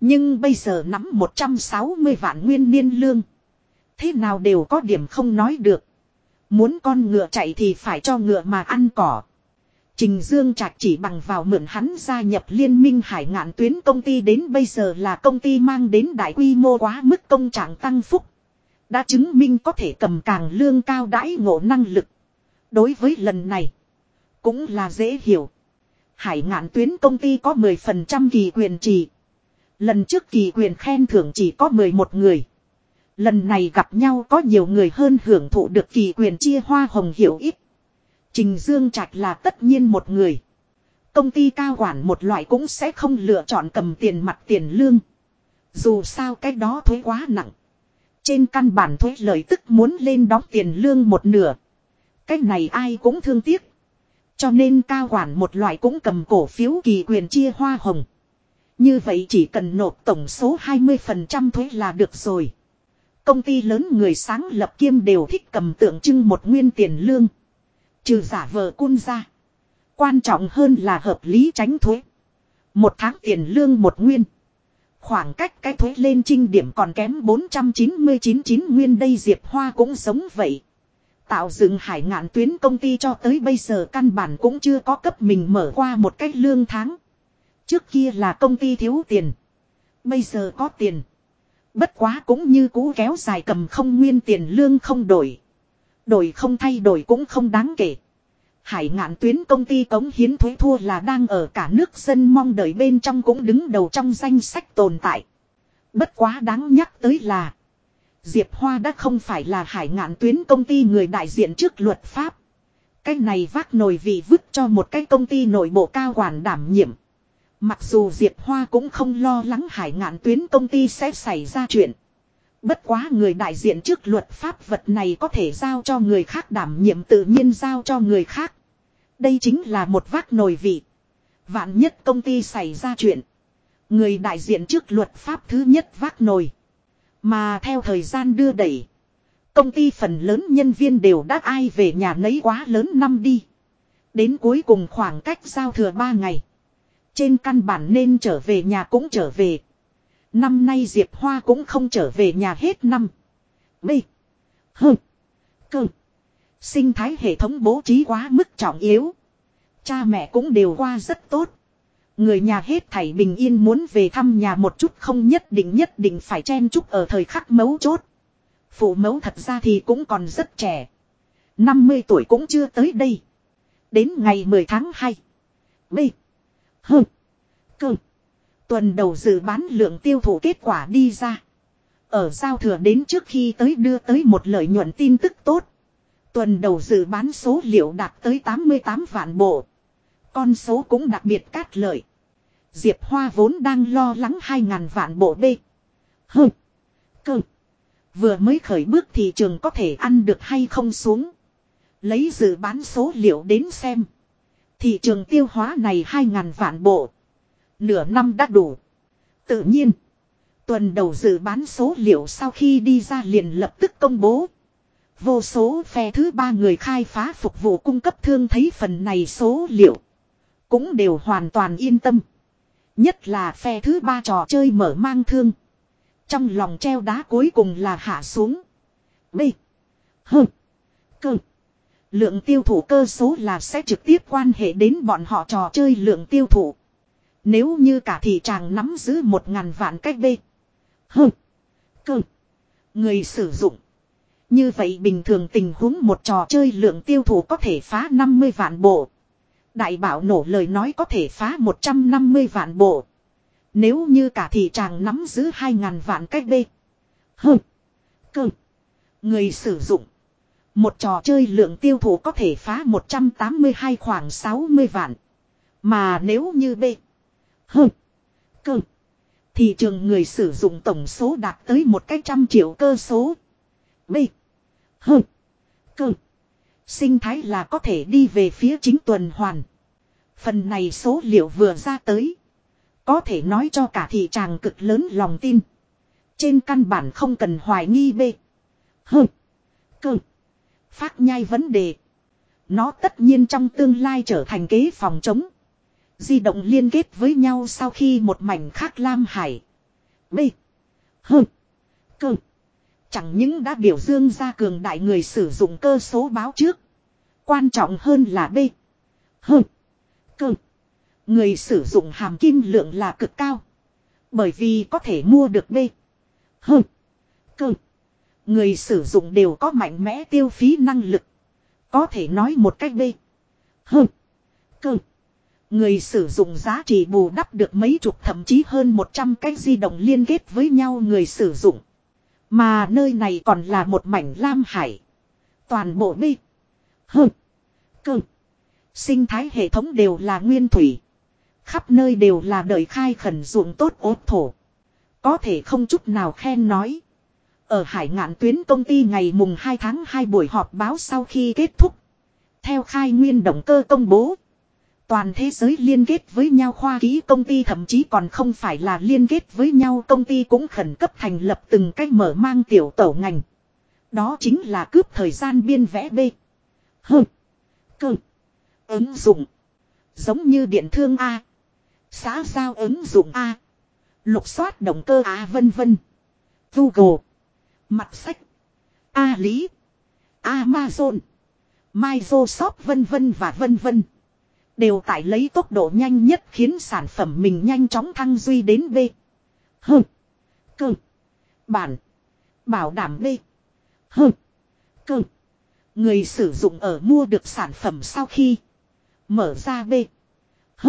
Nhưng bây giờ nắm 160 vạn nguyên niên lương. Thế nào đều có điểm không nói được. Muốn con ngựa chạy thì phải cho ngựa mà ăn cỏ. Trình Dương Trạch chỉ bằng vào mượn hắn gia nhập liên minh hải ngạn tuyến công ty đến bây giờ là công ty mang đến đại quy mô quá mức công trạng tăng phúc. Đã chứng minh có thể cầm càng lương cao đãi ngộ năng lực. Đối với lần này, cũng là dễ hiểu. Hải ngạn tuyến công ty có 10% kỳ quyền trì. Lần trước kỳ quyền khen thưởng chỉ có 11 người. Lần này gặp nhau có nhiều người hơn hưởng thụ được kỳ quyền chia hoa hồng hiểu ít. Trình Dương Trạch là tất nhiên một người. Công ty cao quản một loại cũng sẽ không lựa chọn cầm tiền mặt tiền lương. Dù sao cái đó thuế quá nặng. Trên căn bản thuế lợi tức muốn lên đóng tiền lương một nửa. Cái này ai cũng thương tiếc. Cho nên cao quản một loại cũng cầm cổ phiếu kỳ quyền chia hoa hồng. Như vậy chỉ cần nộp tổng số 20% thuế là được rồi. Công ty lớn người sáng lập kiêm đều thích cầm tượng trưng một nguyên tiền lương. Trừ giả vờ cun ra. Quan trọng hơn là hợp lý tránh thuế. Một tháng tiền lương một nguyên. Khoảng cách cái thuế lên trinh điểm còn kém 499 chín nguyên đây Diệp Hoa cũng sống vậy. Tạo dựng hải ngạn tuyến công ty cho tới bây giờ căn bản cũng chưa có cấp mình mở qua một cách lương tháng. Trước kia là công ty thiếu tiền. Bây giờ có tiền. Bất quá cũng như cũ kéo dài cầm không nguyên tiền lương không đổi. Đổi không thay đổi cũng không đáng kể. Hải ngạn tuyến công ty cống hiến thuế thua là đang ở cả nước dân mong đợi bên trong cũng đứng đầu trong danh sách tồn tại. Bất quá đáng nhắc tới là. Diệp Hoa đã không phải là hải ngạn tuyến công ty người đại diện trước luật pháp. Cái này vác nồi vị vứt cho một cái công ty nội bộ cao quản đảm nhiệm. Mặc dù Diệp Hoa cũng không lo lắng hải ngạn tuyến công ty sẽ xảy ra chuyện. Bất quá người đại diện trước luật pháp vật này có thể giao cho người khác đảm nhiệm tự nhiên giao cho người khác. Đây chính là một vác nồi vị. Vạn nhất công ty xảy ra chuyện. Người đại diện trước luật pháp thứ nhất vác nồi. Mà theo thời gian đưa đẩy. Công ty phần lớn nhân viên đều đã ai về nhà nấy quá lớn năm đi. Đến cuối cùng khoảng cách giao thừa 3 ngày. Trên căn bản nên trở về nhà cũng trở về. Năm nay Diệp Hoa cũng không trở về nhà hết năm. B. H. Cơ. Sinh thái hệ thống bố trí quá mức trọng yếu. Cha mẹ cũng đều qua rất tốt. Người nhà hết thảy bình yên muốn về thăm nhà một chút không nhất định nhất định phải chen chúc ở thời khắc mấu chốt. Phụ mẫu thật ra thì cũng còn rất trẻ. 50 tuổi cũng chưa tới đây. Đến ngày 10 tháng 2. B. H. C. Tuần đầu dự bán lượng tiêu thụ kết quả đi ra. Ở giao thừa đến trước khi tới đưa tới một lợi nhuận tin tức tốt. Tuần đầu dự bán số liệu đạt tới 88 vạn bộ. Con số cũng đặc biệt cát lợi. Diệp Hoa vốn đang lo lắng hai ngàn vạn bộ B. hừ, Cơ. Vừa mới khởi bước thị trường có thể ăn được hay không xuống. Lấy dự bán số liệu đến xem. Thị trường tiêu hóa này hai ngàn vạn bộ. Nửa năm đã đủ. Tự nhiên. Tuần đầu dự bán số liệu sau khi đi ra liền lập tức công bố. Vô số phe thứ ba người khai phá phục vụ cung cấp thương thấy phần này số liệu. Cũng đều hoàn toàn yên tâm. Nhất là phe thứ ba trò chơi mở mang thương. Trong lòng treo đá cuối cùng là hạ xuống. B. H. Cơ. Lượng tiêu thụ cơ số là sẽ trực tiếp quan hệ đến bọn họ trò chơi lượng tiêu thụ. Nếu như cả thị tràng nắm giữ một ngàn vạn cách B. H. Cơ. Người sử dụng. Như vậy bình thường tình huống một trò chơi lượng tiêu thụ có thể phá 50 vạn bộ. Đại bảo nổ lời nói có thể phá 150 vạn bộ. Nếu như cả thị tràng nắm giữ 2.000 vạn cách bê. Hừ. Cơ. Người sử dụng. Một trò chơi lượng tiêu thụ có thể phá 182 khoảng 60 vạn. Mà nếu như B. Hừ. Cơ. Thị trường người sử dụng tổng số đạt tới một cách trăm triệu cơ số. B. H. Cơ. Sinh thái là có thể đi về phía chính tuần hoàn. Phần này số liệu vừa ra tới. Có thể nói cho cả thị tràng cực lớn lòng tin. Trên căn bản không cần hoài nghi bê. Hơ. Cơ. Phát nhai vấn đề. Nó tất nhiên trong tương lai trở thành kế phòng chống. Di động liên kết với nhau sau khi một mảnh khác lam hải. B. Hơ. Cơ. Chẳng những đã biểu dương ra cường đại người sử dụng cơ số báo trước. Quan trọng hơn là B. h, Cơ. Người sử dụng hàm kim lượng là cực cao. Bởi vì có thể mua được B. H. Cơ. Người sử dụng đều có mạnh mẽ tiêu phí năng lực. Có thể nói một cách B. H. Cơ. Người sử dụng giá trị bù đắp được mấy chục thậm chí hơn 100 cái di động liên kết với nhau người sử dụng. Mà nơi này còn là một mảnh lam hải. Toàn bộ bi. Hừ. Cơ. Sinh thái hệ thống đều là nguyên thủy. Khắp nơi đều là đời khai khẩn ruộng tốt ốt thổ. Có thể không chút nào khen nói. Ở hải ngạn tuyến công ty ngày mùng 2 tháng 2 buổi họp báo sau khi kết thúc. Theo khai nguyên động cơ công bố. Toàn thế giới liên kết với nhau, khoa ký công ty thậm chí còn không phải là liên kết với nhau, công ty cũng khẩn cấp thành lập từng cách mở mang tiểu tổ ngành. Đó chính là cướp thời gian biên vẽ B. H. Cơ. Ứng dụng. Giống như điện thương A. Xã giao ứng dụng A. Lục soát động cơ A vân vân. Google. Mặt sách. A lý. Amazon. Microsoft vân vân và vân vân. Đều tại lấy tốc độ nhanh nhất khiến sản phẩm mình nhanh chóng thăng duy đến B. H. Cơ. Bản. Bảo đảm B. H. Cơ. Người sử dụng ở mua được sản phẩm sau khi mở ra B. H.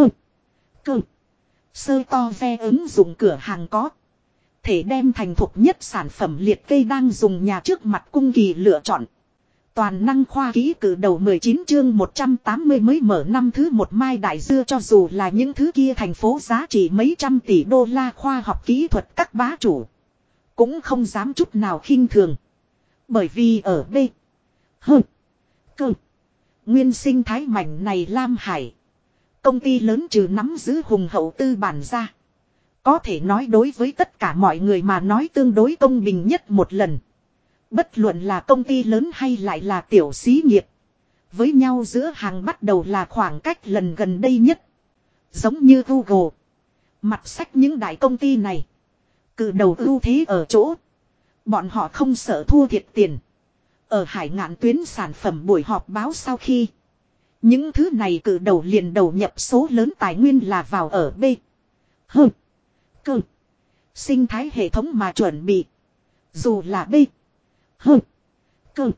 Cơ. Sơ to ve ứng dụng cửa hàng có. Thể đem thành thục nhất sản phẩm liệt kê đang dùng nhà trước mặt cung kỳ lựa chọn. Toàn năng khoa ký cử đầu 19 chương 180 mới mở năm thứ một mai đại dưa cho dù là những thứ kia thành phố giá trị mấy trăm tỷ đô la khoa học kỹ thuật các bá chủ. Cũng không dám chút nào khinh thường. Bởi vì ở B. H. Cơ. Nguyên sinh thái mảnh này Lam Hải. Công ty lớn trừ nắm giữ hùng hậu tư bản ra. Có thể nói đối với tất cả mọi người mà nói tương đối công bình nhất một lần. Bất luận là công ty lớn hay lại là tiểu xí nghiệp. Với nhau giữa hàng bắt đầu là khoảng cách lần gần đây nhất. Giống như Google. Mặt sách những đại công ty này. Cự đầu ưu thế ở chỗ. Bọn họ không sợ thua thiệt tiền. Ở hải ngạn tuyến sản phẩm buổi họp báo sau khi. Những thứ này cử đầu liền đầu nhập số lớn tài nguyên là vào ở B. H. Cơ. Sinh thái hệ thống mà chuẩn bị. Dù là B hừ, Cơ.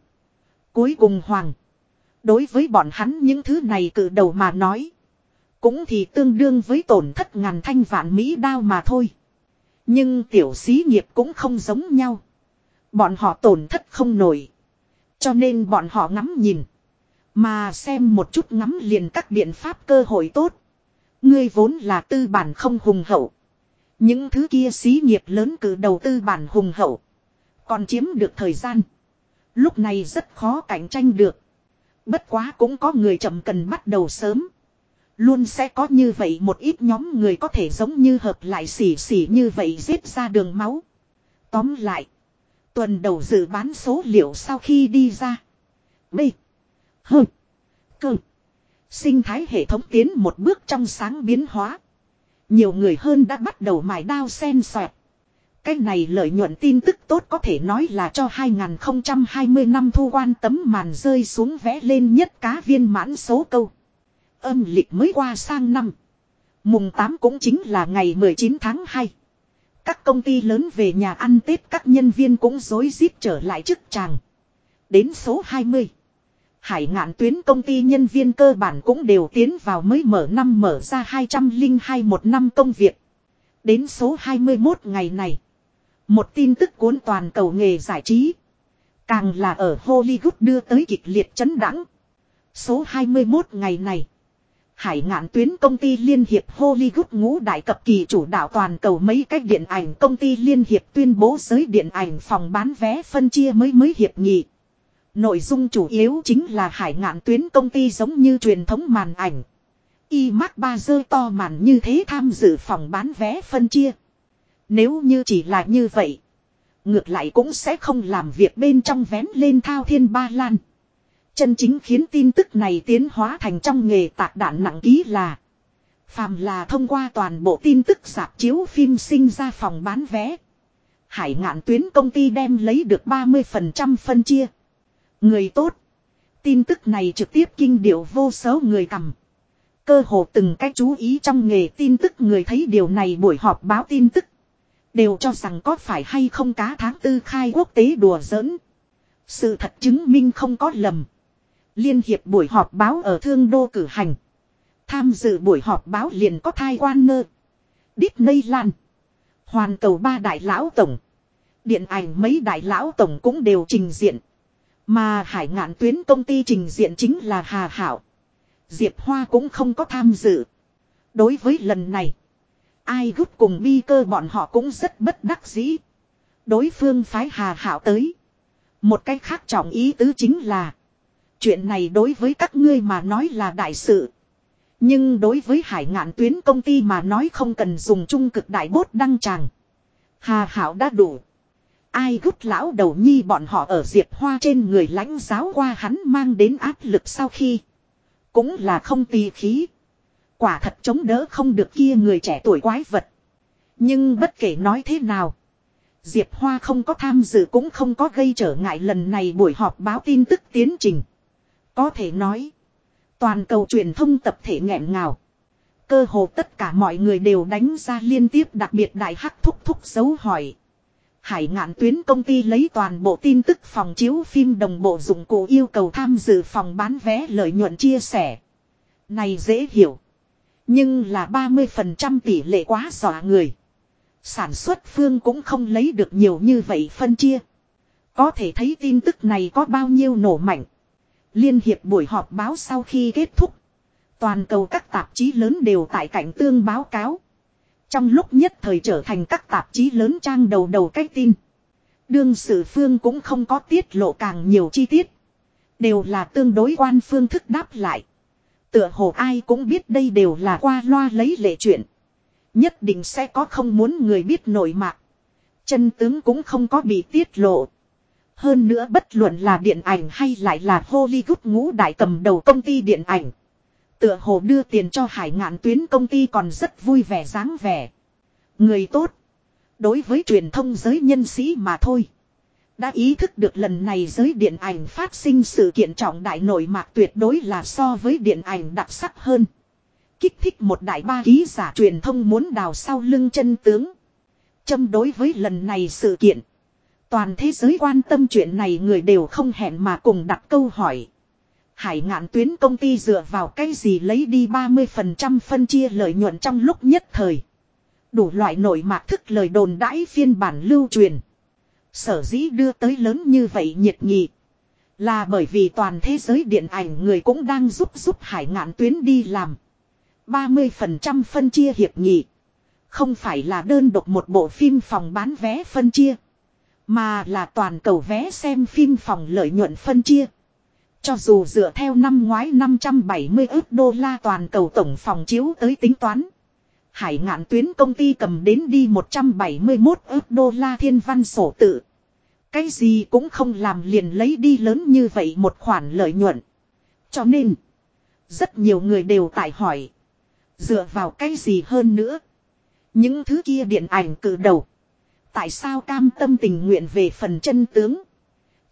Cuối cùng hoàng. Đối với bọn hắn những thứ này cử đầu mà nói. Cũng thì tương đương với tổn thất ngàn thanh vạn Mỹ đao mà thôi. Nhưng tiểu xí nghiệp cũng không giống nhau. Bọn họ tổn thất không nổi. Cho nên bọn họ ngắm nhìn. Mà xem một chút ngắm liền các biện pháp cơ hội tốt. Ngươi vốn là tư bản không hùng hậu. Những thứ kia xí nghiệp lớn cử đầu tư bản hùng hậu. Còn chiếm được thời gian. Lúc này rất khó cạnh tranh được. Bất quá cũng có người chậm cần bắt đầu sớm. Luôn sẽ có như vậy một ít nhóm người có thể giống như hợp lại xỉ xỉ như vậy giết ra đường máu. Tóm lại. Tuần đầu dự bán số liệu sau khi đi ra. B. H. Cơ. Sinh thái hệ thống tiến một bước trong sáng biến hóa. Nhiều người hơn đã bắt đầu mài đao sen xoẹt. Cái này lợi nhuận tin tức tốt có thể nói là cho 2020 năm thu quan tấm màn rơi xuống vẽ lên nhất cá viên mãn số câu. Âm lịch mới qua sang năm. Mùng 8 cũng chính là ngày 19 tháng 2. Các công ty lớn về nhà ăn Tết các nhân viên cũng dối rít trở lại chức tràng. Đến số 20. Hải ngạn tuyến công ty nhân viên cơ bản cũng đều tiến vào mới mở năm mở ra 202 một năm công việc. Đến số 21 ngày này. Một tin tức cuốn toàn cầu nghề giải trí. Càng là ở Hollywood đưa tới kịch liệt chấn đẳng. Số 21 ngày này. Hải ngạn tuyến công ty liên hiệp Hollywood ngũ đại cập kỳ chủ đạo toàn cầu mấy cách điện ảnh công ty liên hiệp tuyên bố giới điện ảnh phòng bán vé phân chia mới mới hiệp nghị. Nội dung chủ yếu chính là hải ngạn tuyến công ty giống như truyền thống màn ảnh. Y mắc ba dơ to màn như thế tham dự phòng bán vé phân chia. Nếu như chỉ là như vậy. Ngược lại cũng sẽ không làm việc bên trong vén lên thao thiên ba lan. Chân chính khiến tin tức này tiến hóa thành trong nghề tạc đạn nặng ký là. Phàm là thông qua toàn bộ tin tức sạp chiếu phim sinh ra phòng bán vé. Hải ngạn tuyến công ty đem lấy được 30% phân chia. Người tốt. Tin tức này trực tiếp kinh điệu vô số người cầm. Cơ hồ từng cách chú ý trong nghề tin tức, người thấy điều này buổi họp báo tin tức. Đều cho rằng có phải hay không cá tháng tư khai quốc tế đùa giỡn. Sự thật chứng minh không có lầm. Liên hiệp buổi họp báo ở Thương Đô cử hành. Tham dự buổi họp báo liền có thai quan nơ. Disney Lan. Hoàn cầu ba đại lão tổng. Điện ảnh mấy đại lão tổng cũng đều trình diện. Mà hải ngạn tuyến công ty trình diện chính là Hà Hảo. Diệp Hoa cũng không có tham dự. Đối với lần này. Ai gút cùng bi cơ bọn họ cũng rất bất đắc dĩ. Đối phương phái Hà Hảo tới. Một cách khác trọng ý tứ chính là. Chuyện này đối với các ngươi mà nói là đại sự. Nhưng đối với hải ngạn tuyến công ty mà nói không cần dùng trung cực đại bốt đăng tràng. Hà Hảo đã đủ. Ai gút lão đầu nhi bọn họ ở Diệp Hoa trên người lãnh giáo qua hắn mang đến áp lực sau khi. Cũng là không tì khí. Quả thật chống đỡ không được kia người trẻ tuổi quái vật. Nhưng bất kể nói thế nào. Diệp Hoa không có tham dự cũng không có gây trở ngại lần này buổi họp báo tin tức tiến trình. Có thể nói. Toàn cầu truyền thông tập thể nghẹn ngào. Cơ hồ tất cả mọi người đều đánh ra liên tiếp đặc biệt đại hắc thúc thúc dấu hỏi. Hải ngạn tuyến công ty lấy toàn bộ tin tức phòng chiếu phim đồng bộ dụng cụ yêu cầu tham dự phòng bán vé lợi nhuận chia sẻ. Này dễ hiểu. Nhưng là 30% tỷ lệ quá dọa người. Sản xuất phương cũng không lấy được nhiều như vậy phân chia. Có thể thấy tin tức này có bao nhiêu nổ mạnh. Liên hiệp buổi họp báo sau khi kết thúc. Toàn cầu các tạp chí lớn đều tại cảnh tương báo cáo. Trong lúc nhất thời trở thành các tạp chí lớn trang đầu đầu cách tin. Đương sự phương cũng không có tiết lộ càng nhiều chi tiết. Đều là tương đối quan phương thức đáp lại. Tựa hồ ai cũng biết đây đều là qua loa lấy lệ chuyện. Nhất định sẽ có không muốn người biết nội mạc. Chân tướng cũng không có bị tiết lộ. Hơn nữa bất luận là điện ảnh hay lại là Hollywood ngũ đại cầm đầu công ty điện ảnh. Tựa hồ đưa tiền cho hải ngạn tuyến công ty còn rất vui vẻ dáng vẻ. Người tốt. Đối với truyền thông giới nhân sĩ mà thôi. Đã ý thức được lần này giới điện ảnh phát sinh sự kiện trọng đại nổi mạc tuyệt đối là so với điện ảnh đặc sắc hơn. Kích thích một đại ba ký giả truyền thông muốn đào sau lưng chân tướng. Châm đối với lần này sự kiện. Toàn thế giới quan tâm chuyện này người đều không hẹn mà cùng đặt câu hỏi. Hải ngạn tuyến công ty dựa vào cái gì lấy đi 30% phân chia lợi nhuận trong lúc nhất thời. Đủ loại nội mạc thức lời đồn đãi phiên bản lưu truyền. Sở dĩ đưa tới lớn như vậy nhiệt nghị. Là bởi vì toàn thế giới điện ảnh người cũng đang giúp giúp hải ngạn tuyến đi làm. 30% phân chia hiệp nghị. Không phải là đơn độc một bộ phim phòng bán vé phân chia. Mà là toàn cầu vé xem phim phòng lợi nhuận phân chia. Cho dù dựa theo năm ngoái 570 ước đô la toàn cầu tổng phòng chiếu tới tính toán. Hải ngạn tuyến công ty cầm đến đi 171 ước đô la thiên văn sổ tự. Cái gì cũng không làm liền lấy đi lớn như vậy một khoản lợi nhuận. Cho nên, rất nhiều người đều tại hỏi. Dựa vào cái gì hơn nữa? Những thứ kia điện ảnh cử đầu. Tại sao cam tâm tình nguyện về phần chân tướng?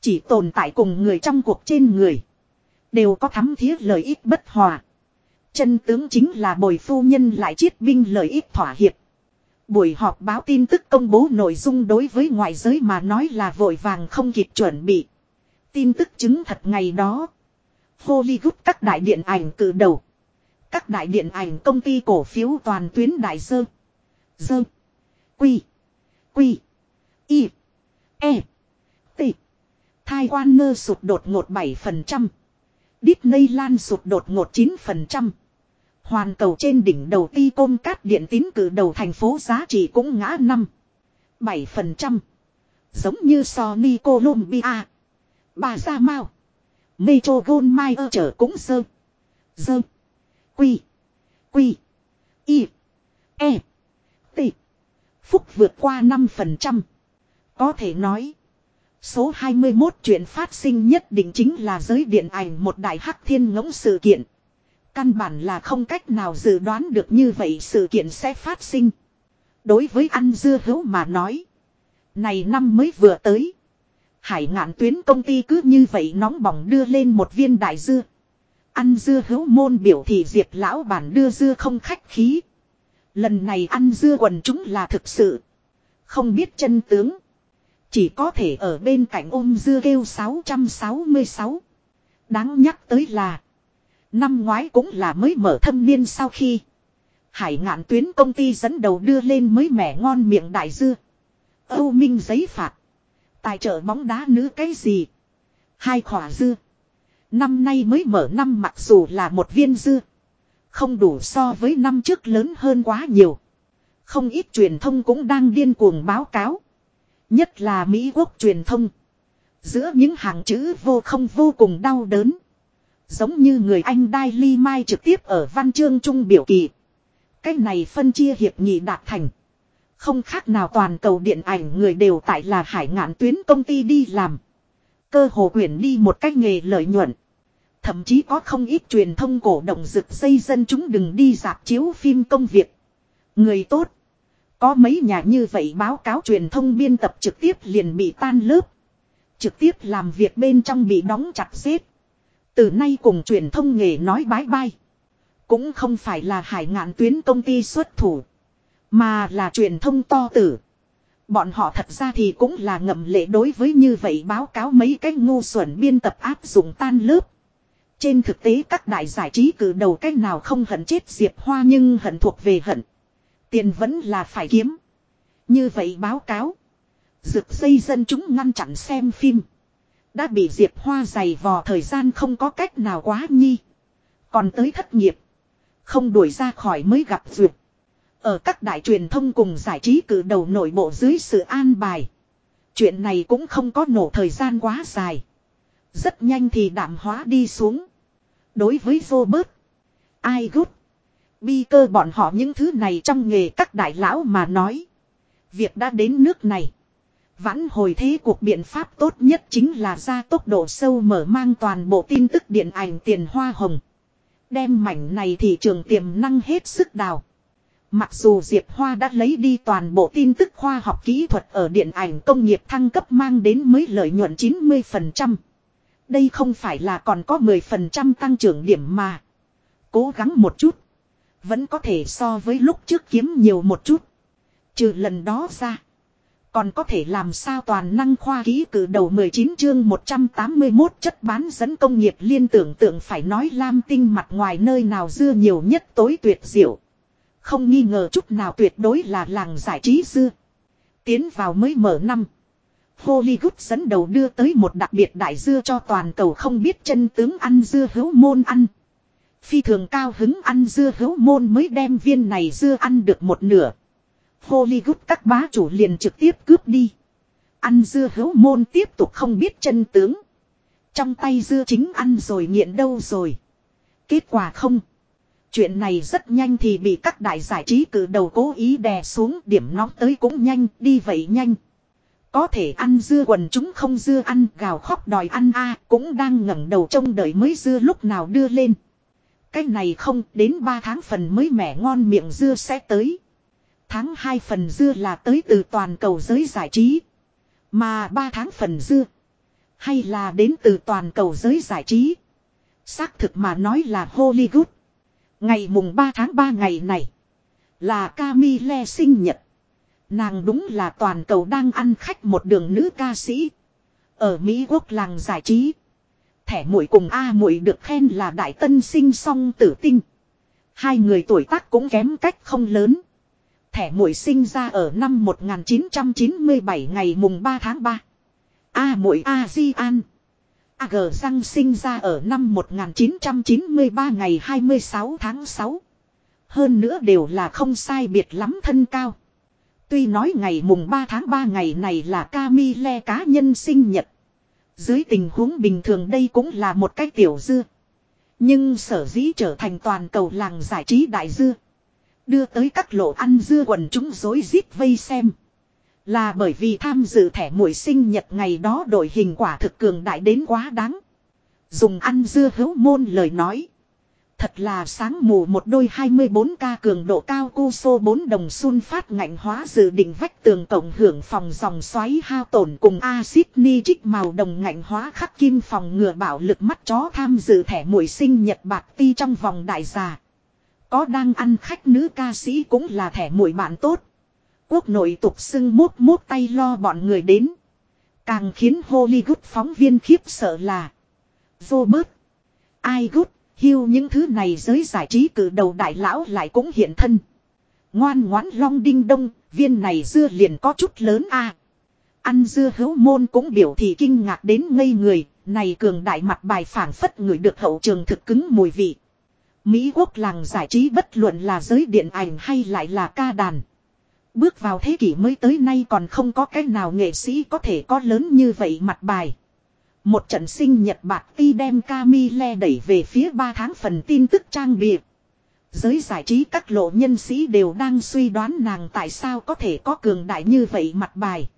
Chỉ tồn tại cùng người trong cuộc trên người. Đều có thắm thiết lợi ích bất hòa. Chân tướng chính là bồi phu nhân lại chiết binh lợi ích thỏa hiệp. Buổi họp báo tin tức công bố nội dung đối với ngoại giới mà nói là vội vàng không kịp chuẩn bị. Tin tức chứng thật ngày đó. Hollywood các đại điện ảnh cử đầu. Các đại điện ảnh công ty cổ phiếu toàn tuyến đại sơ. Dơ. Quy. Quy. Y. E. T. Thai quan nơ sụt đột ngột 7%. Disneyland sụt đột ngột 9%. Hoàn cầu trên đỉnh đầu ti công cát điện tín cử đầu thành phố giá trị cũng ngã 5. 7%. Giống như Sony Columbia. Bà Gia Mao. Metro Goldmire trở cũng sơ. Dơ. Quy. Quy. Y. E. T. Phúc vượt qua 5%. Có thể nói. Số 21 chuyện phát sinh nhất định chính là giới điện ảnh một đại hắc thiên ngỗng sự kiện. Căn bản là không cách nào dự đoán được như vậy sự kiện sẽ phát sinh. Đối với ăn dưa hấu mà nói. Này năm mới vừa tới. Hải ngạn tuyến công ty cứ như vậy nóng bỏng đưa lên một viên đại dưa. Ăn dưa hấu môn biểu thị diệt lão bản đưa dưa không khách khí. Lần này ăn dưa quần chúng là thực sự. Không biết chân tướng. Chỉ có thể ở bên cạnh ôm dưa kêu 666. Đáng nhắc tới là. Năm ngoái cũng là mới mở thâm niên sau khi. Hải ngạn tuyến công ty dẫn đầu đưa lên mới mẻ ngon miệng đại dưa. Âu Minh giấy phạt. Tài trợ bóng đá nữ cái gì. Hai khỏa dưa. Năm nay mới mở năm mặc dù là một viên dưa. Không đủ so với năm trước lớn hơn quá nhiều. Không ít truyền thông cũng đang điên cuồng báo cáo. Nhất là Mỹ quốc truyền thông. Giữa những hàng chữ vô không vô cùng đau đớn. Giống như người Anh Đai Ly Mai trực tiếp ở văn chương trung biểu kỳ. Cái này phân chia hiệp nghị đạt thành. Không khác nào toàn cầu điện ảnh người đều tại là hải ngạn tuyến công ty đi làm. Cơ hồ quyển đi một cách nghề lợi nhuận. Thậm chí có không ít truyền thông cổ động rực xây dân chúng đừng đi dạp chiếu phim công việc. Người tốt. Có mấy nhà như vậy báo cáo truyền thông biên tập trực tiếp liền bị tan lớp. Trực tiếp làm việc bên trong bị đóng chặt xếp. Từ nay cùng truyền thông nghề nói bái bai. Cũng không phải là hải ngạn tuyến công ty xuất thủ. Mà là truyền thông to tử. Bọn họ thật ra thì cũng là ngậm lệ đối với như vậy báo cáo mấy cách ngu xuẩn biên tập áp dụng tan lớp. Trên thực tế các đại giải trí cử đầu cách nào không hận chết Diệp Hoa nhưng hận thuộc về hận. Tiền vẫn là phải kiếm. Như vậy báo cáo. Dược dây dân chúng ngăn chặn xem phim. Đã bị Diệp Hoa dày vò thời gian không có cách nào quá nhi. Còn tới thất nghiệp. Không đuổi ra khỏi mới gặp duyệt. Ở các đại truyền thông cùng giải trí cử đầu nội bộ dưới sự an bài. Chuyện này cũng không có nổ thời gian quá dài. Rất nhanh thì đảm hóa đi xuống. Đối với Robert. Ai gút. Bi cơ bọn họ những thứ này trong nghề các đại lão mà nói. Việc đã đến nước này. Vãn hồi thế cuộc biện pháp tốt nhất chính là ra tốc độ sâu mở mang toàn bộ tin tức điện ảnh tiền hoa hồng. Đem mảnh này thị trường tiềm năng hết sức đào. Mặc dù Diệp Hoa đã lấy đi toàn bộ tin tức khoa học kỹ thuật ở điện ảnh công nghiệp thăng cấp mang đến mới lợi nhuận 90%. Đây không phải là còn có 10% tăng trưởng điểm mà. Cố gắng một chút. Vẫn có thể so với lúc trước kiếm nhiều một chút. Trừ lần đó ra. Còn có thể làm sao toàn năng khoa ký cử đầu 19 chương 181 chất bán dẫn công nghiệp liên tưởng tượng phải nói lam tinh mặt ngoài nơi nào dưa nhiều nhất tối tuyệt diệu. Không nghi ngờ chút nào tuyệt đối là làng giải trí dưa. Tiến vào mới mở năm. Hollywood dẫn đầu đưa tới một đặc biệt đại dưa cho toàn cầu không biết chân tướng ăn dưa hữu môn ăn. Phi thường cao hứng ăn dưa hấu môn mới đem viên này dưa ăn được một nửa. Hollywood các bá chủ liền trực tiếp cướp đi. Ăn dưa hấu môn tiếp tục không biết chân tướng. Trong tay dưa chính ăn rồi nghiện đâu rồi. Kết quả không. Chuyện này rất nhanh thì bị các đại giải trí cử đầu cố ý đè xuống điểm nóng tới cũng nhanh, đi vậy nhanh. Có thể ăn dưa quần chúng không dưa ăn, gào khóc đòi ăn a cũng đang ngẩng đầu trông đợi mới dưa lúc nào đưa lên. Cái này không, đến 3 tháng phần mới mẻ ngon miệng dưa sẽ tới. Tháng 2 phần dưa là tới từ toàn cầu giới giải trí. Mà 3 tháng phần dưa. Hay là đến từ toàn cầu giới giải trí. Xác thực mà nói là Hollywood. Ngày mùng 3 tháng 3 ngày này. Là Camille sinh nhật. Nàng đúng là toàn cầu đang ăn khách một đường nữ ca sĩ. Ở Mỹ Quốc làng giải trí. Thẻ muội cùng A muội được khen là đại tân sinh song tử tinh. Hai người tuổi tác cũng kém cách không lớn. Thẻ muội sinh ra ở năm 1997 ngày mùng 3 tháng 3. A muội A Di An. A G Răng sinh ra ở năm 1993 ngày 26 tháng 6. Hơn nữa đều là không sai biệt lắm thân cao. Tuy nói ngày mùng 3 tháng 3 ngày này là Camille cá nhân sinh nhật. Dưới tình huống bình thường đây cũng là một cái tiểu dưa. Nhưng sở dĩ trở thành toàn cầu làng giải trí đại dưa. Đưa tới các lộ ăn dưa quần chúng dối rít vây xem. Là bởi vì tham dự thẻ mùi sinh nhật ngày đó đổi hình quả thực cường đại đến quá đáng. Dùng ăn dưa hữu môn lời nói. Thật là sáng mù một đôi 24K cường độ cao cu sô 4 đồng sun phát ngạnh hóa dự định vách tường cộng hưởng phòng dòng xoáy hao tổn cùng axit nitric màu đồng ngạnh hóa khắc kim phòng ngừa bạo lực mắt chó tham dự thẻ mùi sinh nhật bạc ti trong vòng đại già. Có đang ăn khách nữ ca sĩ cũng là thẻ mùi bạn tốt. Quốc nội tục xưng mốt mốt tay lo bọn người đến. Càng khiến Hollywood phóng viên khiếp sợ là Robert, ai gút, hưu những thứ này giới giải trí cử đầu đại lão lại cũng hiện thân. Ngoan ngoãn long đinh đông, viên này dưa liền có chút lớn a. Ăn dưa hữu môn cũng biểu thị kinh ngạc đến ngây người, này cường đại mặt bài phản phất người được hậu trường thực cứng mùi vị. Mỹ quốc làng giải trí bất luận là giới điện ảnh hay lại là ca đàn. Bước vào thế kỷ mới tới nay còn không có cách nào nghệ sĩ có thể có lớn như vậy mặt bài. Một trận sinh nhật bạc ti đem Camille đẩy về phía 3 tháng phần tin tức trang bìa. Giới giải trí các lộ nhân sĩ đều đang suy đoán nàng tại sao có thể có cường đại như vậy mặt bài.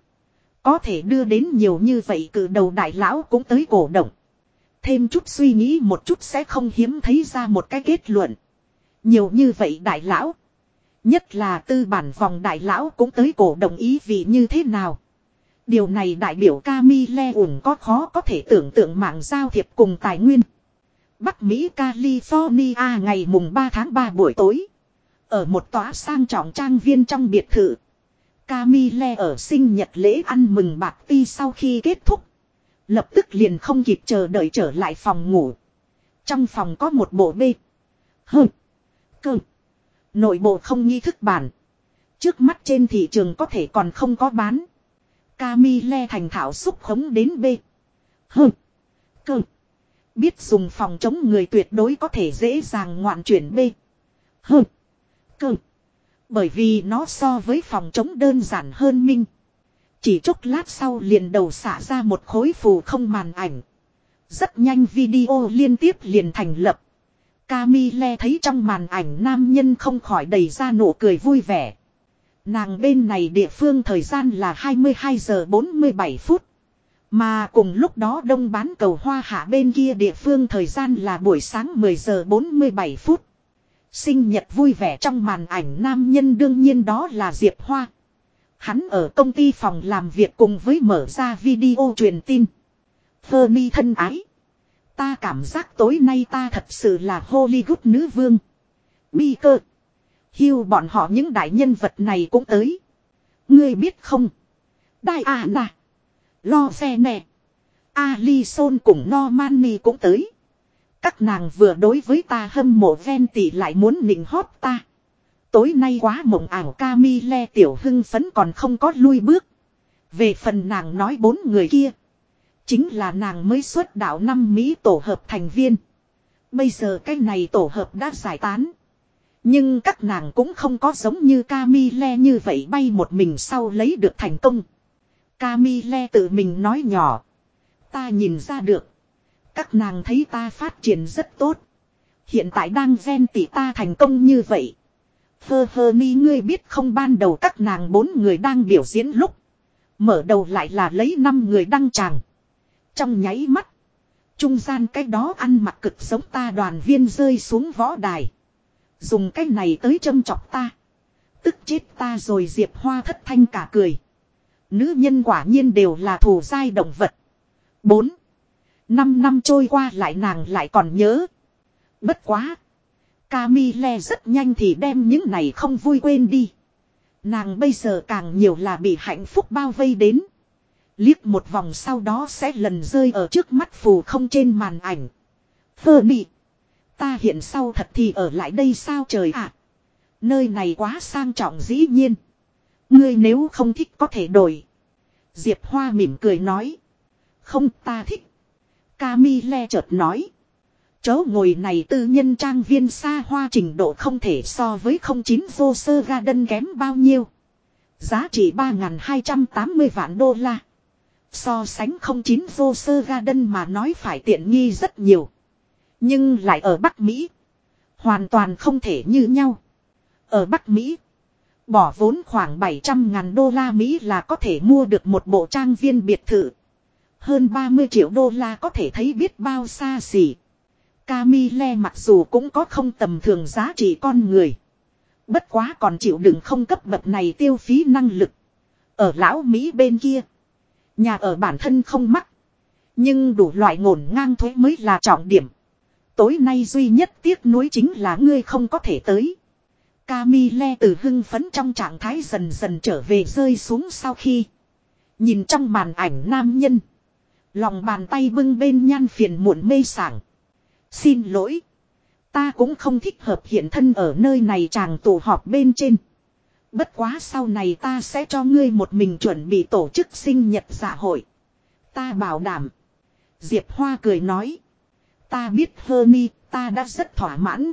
Có thể đưa đến nhiều như vậy cử đầu đại lão cũng tới cổ động. Thêm chút suy nghĩ một chút sẽ không hiếm thấy ra một cái kết luận. Nhiều như vậy đại lão. Nhất là tư bản vòng đại lão cũng tới cổ đồng ý vì như thế nào. Điều này đại biểu Camille ủng có khó có thể tưởng tượng mạng giao thiệp cùng tài nguyên. Bắc Mỹ, California ngày mùng 3 tháng 3 buổi tối. Ở một tòa sang trọng trang viên trong biệt thự. Camille ở sinh nhật lễ ăn mừng bạc ti sau khi kết thúc. Lập tức liền không kịp chờ đợi trở lại phòng ngủ. Trong phòng có một bộ bê. Hơ. Cơ. Nội bộ không nghi thức bản. Trước mắt trên thị trường có thể còn không có bán. Camille thành thảo xúc khống đến B. Hơ. Cơ. Biết dùng phòng chống người tuyệt đối có thể dễ dàng ngoạn chuyển B. Hơ. Cơ. Bởi vì nó so với phòng chống đơn giản hơn minh. Chỉ chốc lát sau liền đầu xả ra một khối phù không màn ảnh. Rất nhanh video liên tiếp liền thành lập. Camille thấy trong màn ảnh nam nhân không khỏi đầy ra nụ cười vui vẻ. Nàng bên này địa phương thời gian là 22 giờ 47 phút. Mà cùng lúc đó đông bán cầu hoa hạ bên kia địa phương thời gian là buổi sáng 10 giờ 47 phút. Sinh nhật vui vẻ trong màn ảnh nam nhân đương nhiên đó là Diệp Hoa. Hắn ở công ty phòng làm việc cùng với mở ra video truyền tin. Fermi thân ái. Ta cảm giác tối nay ta thật sự là Hollywood nữ vương. Bi cơ hưu bọn họ những đại nhân vật này cũng tới. Ngươi biết không? Đại à nà. Lo xe nè. Alison cùng Normanny cũng tới. Các nàng vừa đối với ta hâm mộ ven tỷ lại muốn nịnh hót ta. Tối nay quá mộng ảo Camille tiểu hưng phấn còn không có lui bước. Về phần nàng nói bốn người kia. Chính là nàng mới xuất đạo năm Mỹ tổ hợp thành viên. Bây giờ cái này tổ hợp đã giải tán. Nhưng các nàng cũng không có giống như Camille như vậy bay một mình sau lấy được thành công. Camille tự mình nói nhỏ. Ta nhìn ra được. Các nàng thấy ta phát triển rất tốt. Hiện tại đang ghen tỷ ta thành công như vậy. Hơ hơ ni ngươi biết không ban đầu các nàng bốn người đang biểu diễn lúc. Mở đầu lại là lấy năm người đăng tràng. Trong nháy mắt. Trung gian cái đó ăn mặc cực giống ta đoàn viên rơi xuống võ đài. Dùng cái này tới châm chọc ta. Tức chết ta rồi Diệp Hoa thất thanh cả cười. Nữ nhân quả nhiên đều là thù dai động vật. 4. Năm năm trôi qua lại nàng lại còn nhớ. Bất quá. Camille rất nhanh thì đem những này không vui quên đi. Nàng bây giờ càng nhiều là bị hạnh phúc bao vây đến. Liếc một vòng sau đó sẽ lần rơi ở trước mắt phù không trên màn ảnh. Phơ bị. Ta hiện sau thật thì ở lại đây sao trời ạ. Nơi này quá sang trọng dĩ nhiên. Ngươi nếu không thích có thể đổi. Diệp Hoa mỉm cười nói. Không, ta thích. Camille chợt nói. Chỗ ngồi này tư nhân trang viên xa hoa trình độ không thể so với 09 vô sơ garden kém bao nhiêu. Giá trị 3.280 vạn đô la. So sánh 09 vô sơ garden mà nói phải tiện nghi rất nhiều. Nhưng lại ở Bắc Mỹ. Hoàn toàn không thể như nhau. Ở Bắc Mỹ. Bỏ vốn khoảng 700 ngàn đô la Mỹ là có thể mua được một bộ trang viên biệt thự. Hơn 30 triệu đô la có thể thấy biết bao xa xỉ. Camille mặc dù cũng có không tầm thường giá trị con người. Bất quá còn chịu đựng không cấp bậc này tiêu phí năng lực. Ở lão Mỹ bên kia. Nhà ở bản thân không mắc. Nhưng đủ loại ngổn ngang thuế mới là trọng điểm. Tối nay duy nhất tiếc nuối chính là ngươi không có thể tới. Camille từ hưng phấn trong trạng thái dần dần trở về rơi xuống sau khi. Nhìn trong màn ảnh nam nhân. Lòng bàn tay bưng bên nhan phiền muộn mê sảng. Xin lỗi. Ta cũng không thích hợp hiện thân ở nơi này chàng tụ họp bên trên. Bất quá sau này ta sẽ cho ngươi một mình chuẩn bị tổ chức sinh nhật dạ hội. Ta bảo đảm. Diệp Hoa cười nói. Ta biết Hermi, ta đã rất thỏa mãn.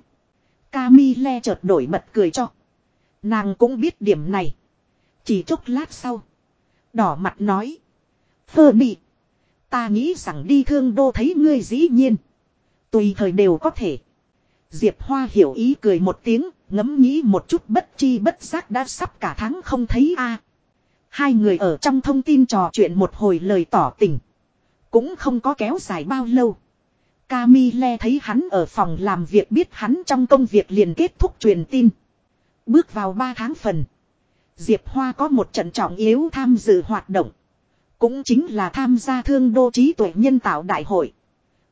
Camille chợt đổi bật cười cho. Nàng cũng biết điểm này. Chỉ chốc lát sau. Đỏ mặt nói. Hermi. Ta nghĩ rằng đi thương đô thấy ngươi dĩ nhiên. Tùy thời đều có thể. Diệp Hoa hiểu ý cười một tiếng, ngẫm nghĩ một chút bất chi bất giác đã sắp cả tháng không thấy a. Hai người ở trong thông tin trò chuyện một hồi lời tỏ tình. Cũng không có kéo dài bao lâu. Camille thấy hắn ở phòng làm việc biết hắn trong công việc liền kết thúc truyền tin. Bước vào 3 tháng phần. Diệp Hoa có một trận trọng yếu tham dự hoạt động. Cũng chính là tham gia thương đô trí tuệ nhân tạo đại hội.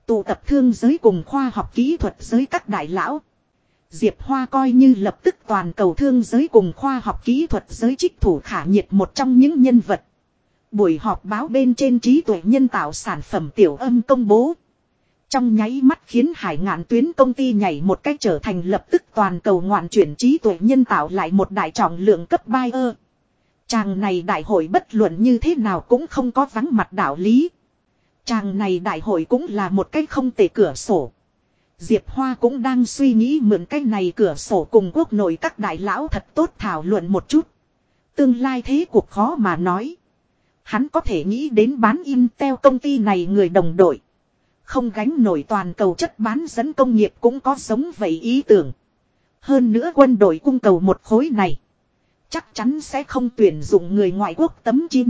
Tụ tập thương giới cùng khoa học kỹ thuật giới các đại lão. Diệp Hoa coi như lập tức toàn cầu thương giới cùng khoa học kỹ thuật giới trích thủ khả nhiệt một trong những nhân vật. Buổi họp báo bên trên trí tuệ nhân tạo sản phẩm tiểu âm công bố. Trong nháy mắt khiến hải ngạn tuyến công ty nhảy một cách trở thành lập tức toàn cầu ngoạn chuyển trí tuệ nhân tạo lại một đại trọng lượng cấp buyer. Chàng này đại hội bất luận như thế nào cũng không có vắng mặt đạo lý. Chàng này đại hội cũng là một cách không tệ cửa sổ. Diệp Hoa cũng đang suy nghĩ mượn cái này cửa sổ cùng quốc nội các đại lão thật tốt thảo luận một chút. Tương lai thế cuộc khó mà nói. Hắn có thể nghĩ đến bán Intel công ty này người đồng đội. Không gánh nổi toàn cầu chất bán dẫn công nghiệp cũng có giống vậy ý tưởng. Hơn nữa quân đội cung cầu một khối này. Chắc chắn sẽ không tuyển dụng người ngoại quốc tấm chim.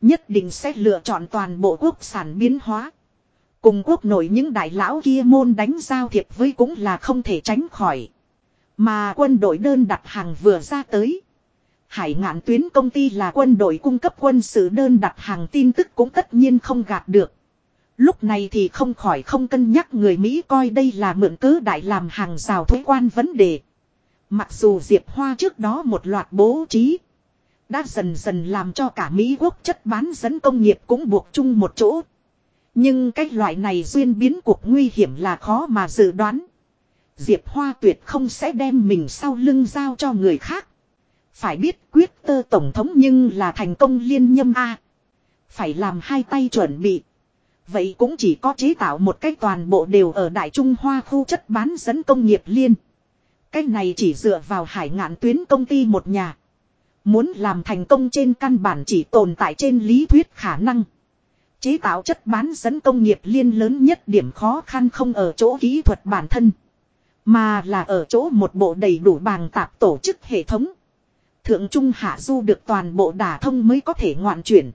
Nhất định sẽ lựa chọn toàn bộ quốc sản biến hóa. Cùng quốc nội những đại lão kia môn đánh giao thiệp với cũng là không thể tránh khỏi. Mà quân đội đơn đặt hàng vừa ra tới. Hải ngạn tuyến công ty là quân đội cung cấp quân sự đơn đặt hàng tin tức cũng tất nhiên không gạt được. Lúc này thì không khỏi không cân nhắc người Mỹ coi đây là mượn cớ đại làm hàng rào thuế quan vấn đề. Mặc dù Diệp Hoa trước đó một loạt bố trí. Đã dần dần làm cho cả Mỹ quốc chất bán dẫn công nghiệp cũng buộc chung một chỗ. Nhưng cái loại này duyên biến cuộc nguy hiểm là khó mà dự đoán. Diệp Hoa tuyệt không sẽ đem mình sau lưng giao cho người khác. Phải biết quyết tơ tổng thống nhưng là thành công liên nhâm A. Phải làm hai tay chuẩn bị. Vậy cũng chỉ có chế tạo một cách toàn bộ đều ở Đại Trung Hoa khu chất bán dẫn công nghiệp liên. Cái này chỉ dựa vào hải ngạn tuyến công ty một nhà. Muốn làm thành công trên căn bản chỉ tồn tại trên lý thuyết khả năng. Chế tạo chất bán dẫn công nghiệp liên lớn nhất điểm khó khăn không ở chỗ kỹ thuật bản thân. Mà là ở chỗ một bộ đầy đủ bàng tạp tổ chức hệ thống. Thượng Trung Hạ Du được toàn bộ đả thông mới có thể ngoạn chuyển.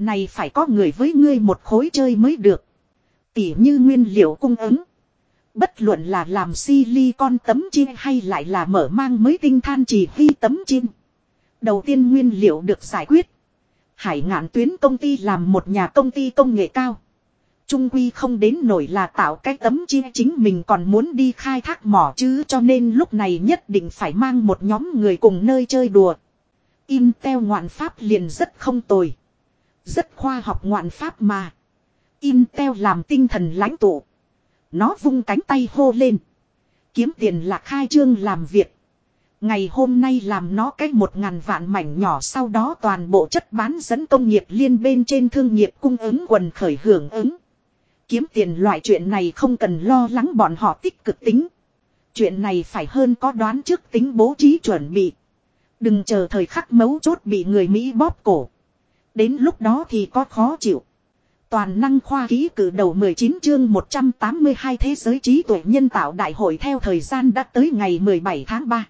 Này phải có người với ngươi một khối chơi mới được. Tỉ như nguyên liệu cung ứng. Bất luận là làm silicon tấm chiên hay lại là mở mang mới tinh than chỉ huy tấm chiên. Đầu tiên nguyên liệu được giải quyết. Hải ngạn tuyến công ty làm một nhà công ty công nghệ cao. Trung quy không đến nổi là tạo cái tấm chia chính mình còn muốn đi khai thác mỏ chứ cho nên lúc này nhất định phải mang một nhóm người cùng nơi chơi đùa. Intel ngoạn pháp liền rất không tồi. Rất khoa học ngoạn pháp mà. Intel làm tinh thần lãnh tụ. Nó vung cánh tay hô lên. Kiếm tiền là khai trương làm việc. Ngày hôm nay làm nó cách một ngàn vạn mảnh nhỏ sau đó toàn bộ chất bán dẫn công nghiệp liên bên trên thương nghiệp cung ứng quần khởi hưởng ứng. Kiếm tiền loại chuyện này không cần lo lắng bọn họ tích cực tính. Chuyện này phải hơn có đoán trước tính bố trí chuẩn bị. Đừng chờ thời khắc mấu chốt bị người Mỹ bóp cổ. Đến lúc đó thì có khó chịu. Toàn năng khoa ký cử đầu 19 chương 182 thế giới trí tuệ nhân tạo đại hội theo thời gian đã tới ngày 17 tháng 3.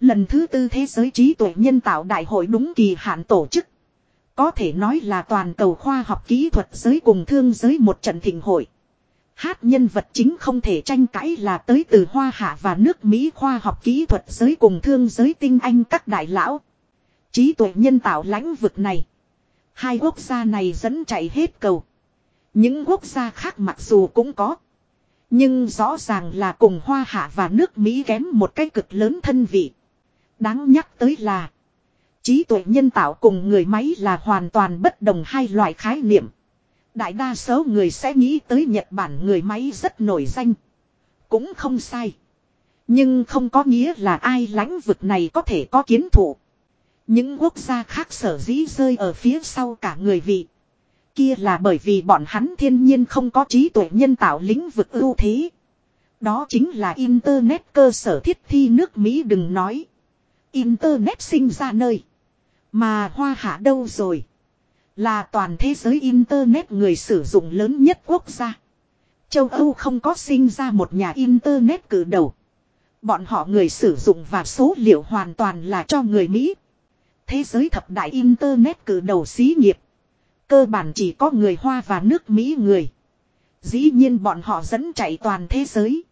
Lần thứ tư thế giới trí tuệ nhân tạo đại hội đúng kỳ hạn tổ chức. Có thể nói là toàn cầu khoa học kỹ thuật giới cùng thương giới một trận thịnh hội. Hát nhân vật chính không thể tranh cãi là tới từ Hoa Hạ và nước Mỹ khoa học kỹ thuật giới cùng thương giới tinh anh các đại lão. Trí tuệ nhân tạo lãnh vực này. Hai quốc gia này dẫn chạy hết cầu. Những quốc gia khác mặc dù cũng có. Nhưng rõ ràng là cùng Hoa Hạ và nước Mỹ kém một cái cực lớn thân vị. Đáng nhắc tới là. Trí tuệ nhân tạo cùng người máy là hoàn toàn bất đồng hai loại khái niệm. Đại đa số người sẽ nghĩ tới Nhật Bản người máy rất nổi danh. Cũng không sai. Nhưng không có nghĩa là ai lãnh vực này có thể có kiến thủ. Những quốc gia khác sở dĩ rơi ở phía sau cả người vị. Kia là bởi vì bọn hắn thiên nhiên không có trí tuệ nhân tạo lĩnh vực ưu thế. Đó chính là Internet cơ sở thiết thi nước Mỹ đừng nói. Internet sinh ra nơi. Mà hoa hạ đâu rồi? Là toàn thế giới Internet người sử dụng lớn nhất quốc gia. Châu Âu không có sinh ra một nhà Internet cử đầu. Bọn họ người sử dụng và số liệu hoàn toàn là cho người Mỹ. Thế giới thập đại Internet cử đầu xí nghiệp. Cơ bản chỉ có người Hoa và nước Mỹ người. Dĩ nhiên bọn họ dẫn chạy toàn thế giới.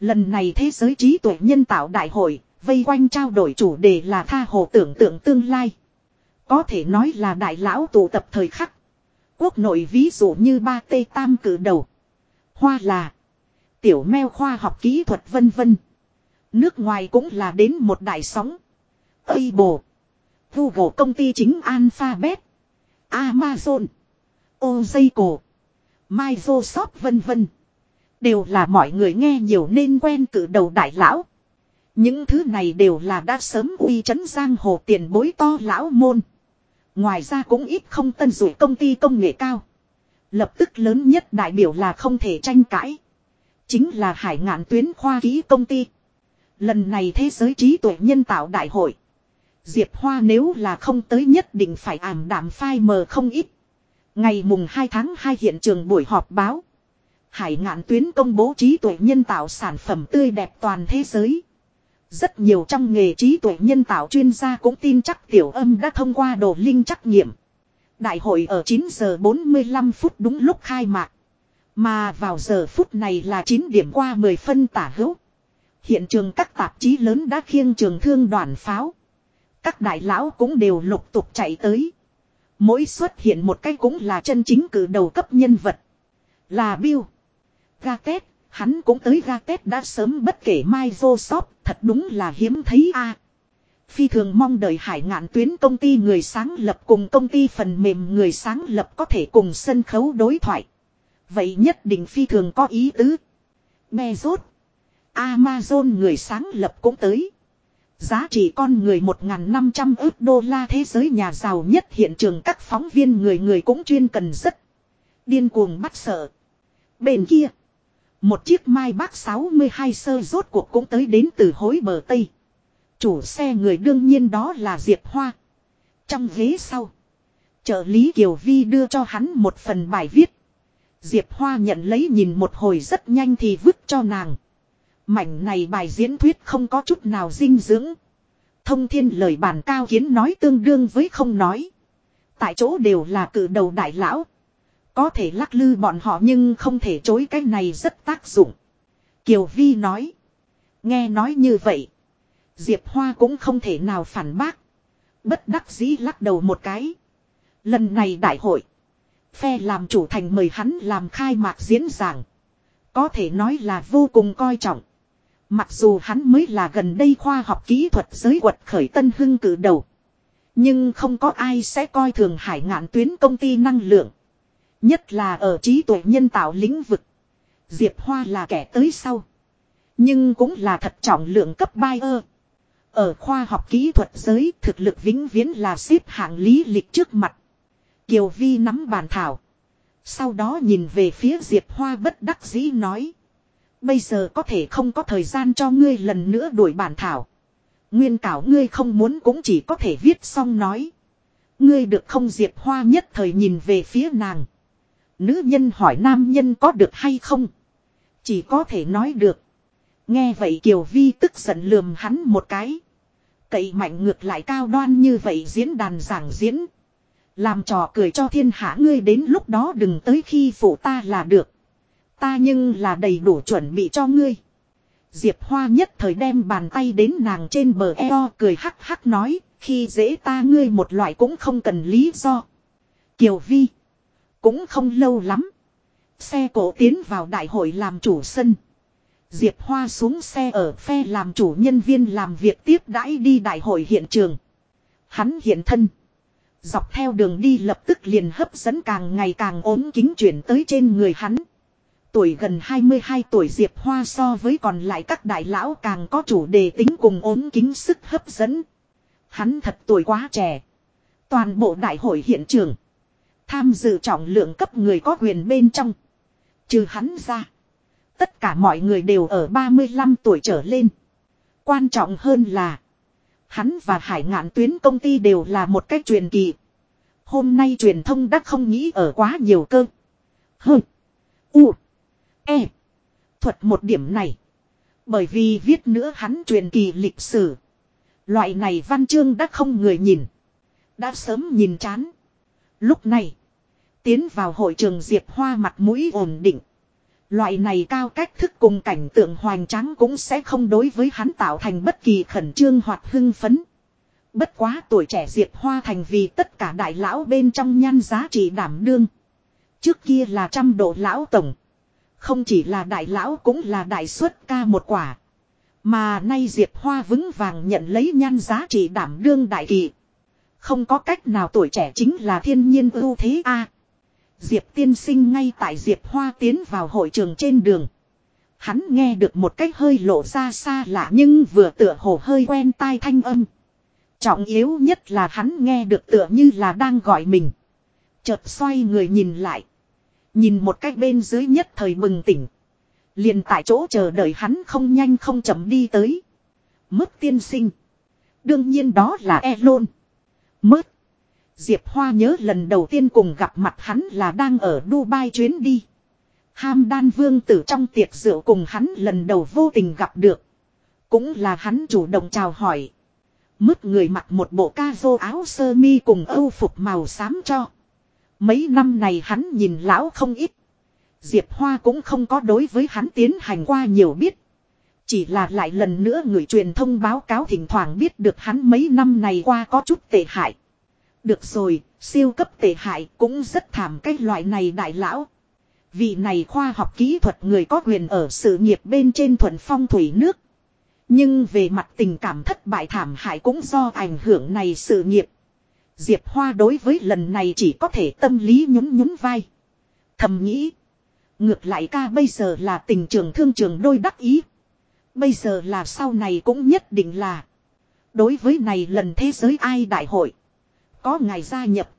Lần này thế giới trí tuệ nhân tạo đại hội, vây quanh trao đổi chủ đề là tha hồ tưởng tượng tương lai. Có thể nói là đại lão tụ tập thời khắc. Quốc nội ví dụ như ba tây tam cử đầu. Hoa là. Tiểu meo khoa học kỹ thuật vân vân. Nước ngoài cũng là đến một đại sóng. Apple. Google công ty chính Alphabet. Amazon. Oracle. Microsoft, vân vân. Đều là mọi người nghe nhiều nên quen cử đầu đại lão. Những thứ này đều là đã sớm uy chấn giang hồ tiền bối to lão môn. Ngoài ra cũng ít không tân dụ công ty công nghệ cao. Lập tức lớn nhất đại biểu là không thể tranh cãi. Chính là hải ngạn tuyến khoa ký công ty. Lần này thế giới trí tuệ nhân tạo đại hội. Diệp Hoa nếu là không tới nhất định phải ảm đạm phai mờ không ít. Ngày mùng 2 tháng 2 hiện trường buổi họp báo. Hải ngạn tuyến công bố trí tuệ nhân tạo sản phẩm tươi đẹp toàn thế giới. Rất nhiều trong nghề trí tuệ nhân tạo chuyên gia cũng tin chắc tiểu âm đã thông qua đồ linh trắc nghiệm. Đại hội ở 9 giờ 45 phút đúng lúc khai mạc. Mà vào giờ phút này là 9 điểm qua 10 phân tả hữu. Hiện trường các tạp chí lớn đã khiêng trường thương đoàn pháo. Các đại lão cũng đều lục tục chạy tới. Mỗi xuất hiện một cái cũng là chân chính cử đầu cấp nhân vật. Là Bill. Gatet, hắn cũng tới Gatet đã sớm bất kể mai vô sóp, thật đúng là hiếm thấy a. Phi thường mong đợi hải ngạn tuyến công ty người sáng lập cùng công ty phần mềm người sáng lập có thể cùng sân khấu đối thoại. Vậy nhất định phi thường có ý tứ. Bezos. Amazon người sáng lập cũng tới. Giá trị con người 1.500 ước đô la thế giới nhà giàu nhất hiện trường các phóng viên người người cũng chuyên cần rất. Điên cuồng bắt sợ. Bên kia. Một chiếc Mai Bắc 62 sơ rốt cuộc cũng tới đến từ hối bờ Tây. Chủ xe người đương nhiên đó là Diệp Hoa. Trong ghế sau. Trợ lý Kiều Vi đưa cho hắn một phần bài viết. Diệp Hoa nhận lấy nhìn một hồi rất nhanh thì vứt cho nàng. Mảnh này bài diễn thuyết không có chút nào dinh dưỡng. Thông thiên lời bàn cao kiến nói tương đương với không nói. Tại chỗ đều là cử đầu đại lão. Có thể lắc lư bọn họ nhưng không thể chối cái này rất tác dụng. Kiều Vi nói. Nghe nói như vậy. Diệp Hoa cũng không thể nào phản bác. Bất đắc dĩ lắc đầu một cái. Lần này đại hội. Phe làm chủ thành mời hắn làm khai mạc diễn giảng. Có thể nói là vô cùng coi trọng. Mặc dù hắn mới là gần đây khoa học kỹ thuật giới quật khởi tân hưng cử đầu. Nhưng không có ai sẽ coi thường hải ngạn tuyến công ty năng lượng. Nhất là ở trí tuệ nhân tạo lĩnh vực. Diệp Hoa là kẻ tới sau. Nhưng cũng là thật trọng lượng cấp buyer. Ở khoa học kỹ thuật giới, thực lực vĩnh viễn là xếp hạng lý lịch trước mặt. Kiều Vi nắm bàn thảo. Sau đó nhìn về phía Diệp Hoa bất đắc dĩ nói. Bây giờ có thể không có thời gian cho ngươi lần nữa đuổi bản thảo. Nguyên cảo ngươi không muốn cũng chỉ có thể viết xong nói. Ngươi được không Diệp Hoa nhất thời nhìn về phía nàng. Nữ nhân hỏi nam nhân có được hay không. Chỉ có thể nói được. Nghe vậy Kiều Vi tức giận lườm hắn một cái. Cậy mạnh ngược lại cao đoan như vậy diễn đàn giảng diễn. Làm trò cười cho thiên hạ ngươi đến lúc đó đừng tới khi phụ ta là được. Ta nhưng là đầy đủ chuẩn bị cho ngươi. Diệp Hoa nhất thời đem bàn tay đến nàng trên bờ eo cười hắc hắc nói, khi dễ ta ngươi một loại cũng không cần lý do. Kiều Vi. Cũng không lâu lắm. Xe cổ tiến vào đại hội làm chủ sân. Diệp Hoa xuống xe ở phe làm chủ nhân viên làm việc tiếp đãi đi đại hội hiện trường. Hắn hiện thân. Dọc theo đường đi lập tức liền hấp dẫn càng ngày càng ốm kính chuyển tới trên người hắn. Tuổi gần 22 tuổi Diệp Hoa so với còn lại các đại lão càng có chủ đề tính cùng ốm kính sức hấp dẫn. Hắn thật tuổi quá trẻ. Toàn bộ đại hội hiện trường. Tham dự trọng lượng cấp người có quyền bên trong. Trừ hắn ra. Tất cả mọi người đều ở 35 tuổi trở lên. Quan trọng hơn là. Hắn và hải ngạn tuyến công ty đều là một cách truyền kỳ. Hôm nay truyền thông đã không nghĩ ở quá nhiều cơ. hơn U. E. Thuật một điểm này. Bởi vì viết nữa hắn truyền kỳ lịch sử. Loại này văn chương đã không người nhìn. Đã sớm nhìn chán. Lúc này. Tiến vào hội trường Diệp Hoa mặt mũi ổn định. Loại này cao cách thức cùng cảnh tượng hoành tráng cũng sẽ không đối với hắn tạo thành bất kỳ khẩn trương hoặc hưng phấn. Bất quá tuổi trẻ Diệp Hoa thành vì tất cả đại lão bên trong nhan giá trị đảm đương. Trước kia là trăm độ lão tổng. Không chỉ là đại lão cũng là đại xuất ca một quả. Mà nay Diệp Hoa vững vàng nhận lấy nhan giá trị đảm đương đại kỳ. Không có cách nào tuổi trẻ chính là thiên nhiên ưu thế a. Diệp tiên sinh ngay tại Diệp Hoa tiến vào hội trường trên đường. Hắn nghe được một cách hơi lộ ra xa lạ nhưng vừa tựa hồ hơi quen tai thanh âm. Trọng yếu nhất là hắn nghe được tựa như là đang gọi mình. Chợt xoay người nhìn lại. Nhìn một cách bên dưới nhất thời bừng tỉnh. Liền tại chỗ chờ đợi hắn không nhanh không chậm đi tới. Mất tiên sinh. Đương nhiên đó là Elon. Mất. Diệp Hoa nhớ lần đầu tiên cùng gặp mặt hắn là đang ở Dubai chuyến đi. Ham đan vương tử trong tiệc rượu cùng hắn lần đầu vô tình gặp được. Cũng là hắn chủ động chào hỏi. Mứt người mặc một bộ ca vô áo sơ mi cùng âu phục màu xám cho. Mấy năm này hắn nhìn lão không ít. Diệp Hoa cũng không có đối với hắn tiến hành qua nhiều biết. Chỉ là lại lần nữa người truyền thông báo cáo thỉnh thoảng biết được hắn mấy năm này qua có chút tệ hại. Được rồi, siêu cấp tệ hại cũng rất thảm cái loại này đại lão. Vị này khoa học kỹ thuật người có quyền ở sự nghiệp bên trên thuần phong thủy nước. Nhưng về mặt tình cảm thất bại thảm hại cũng do ảnh hưởng này sự nghiệp. Diệp Hoa đối với lần này chỉ có thể tâm lý nhún nhún vai. Thầm nghĩ. Ngược lại ca bây giờ là tình trường thương trường đôi đắc ý. Bây giờ là sau này cũng nhất định là. Đối với này lần thế giới ai đại hội. Có ngày gia nhập.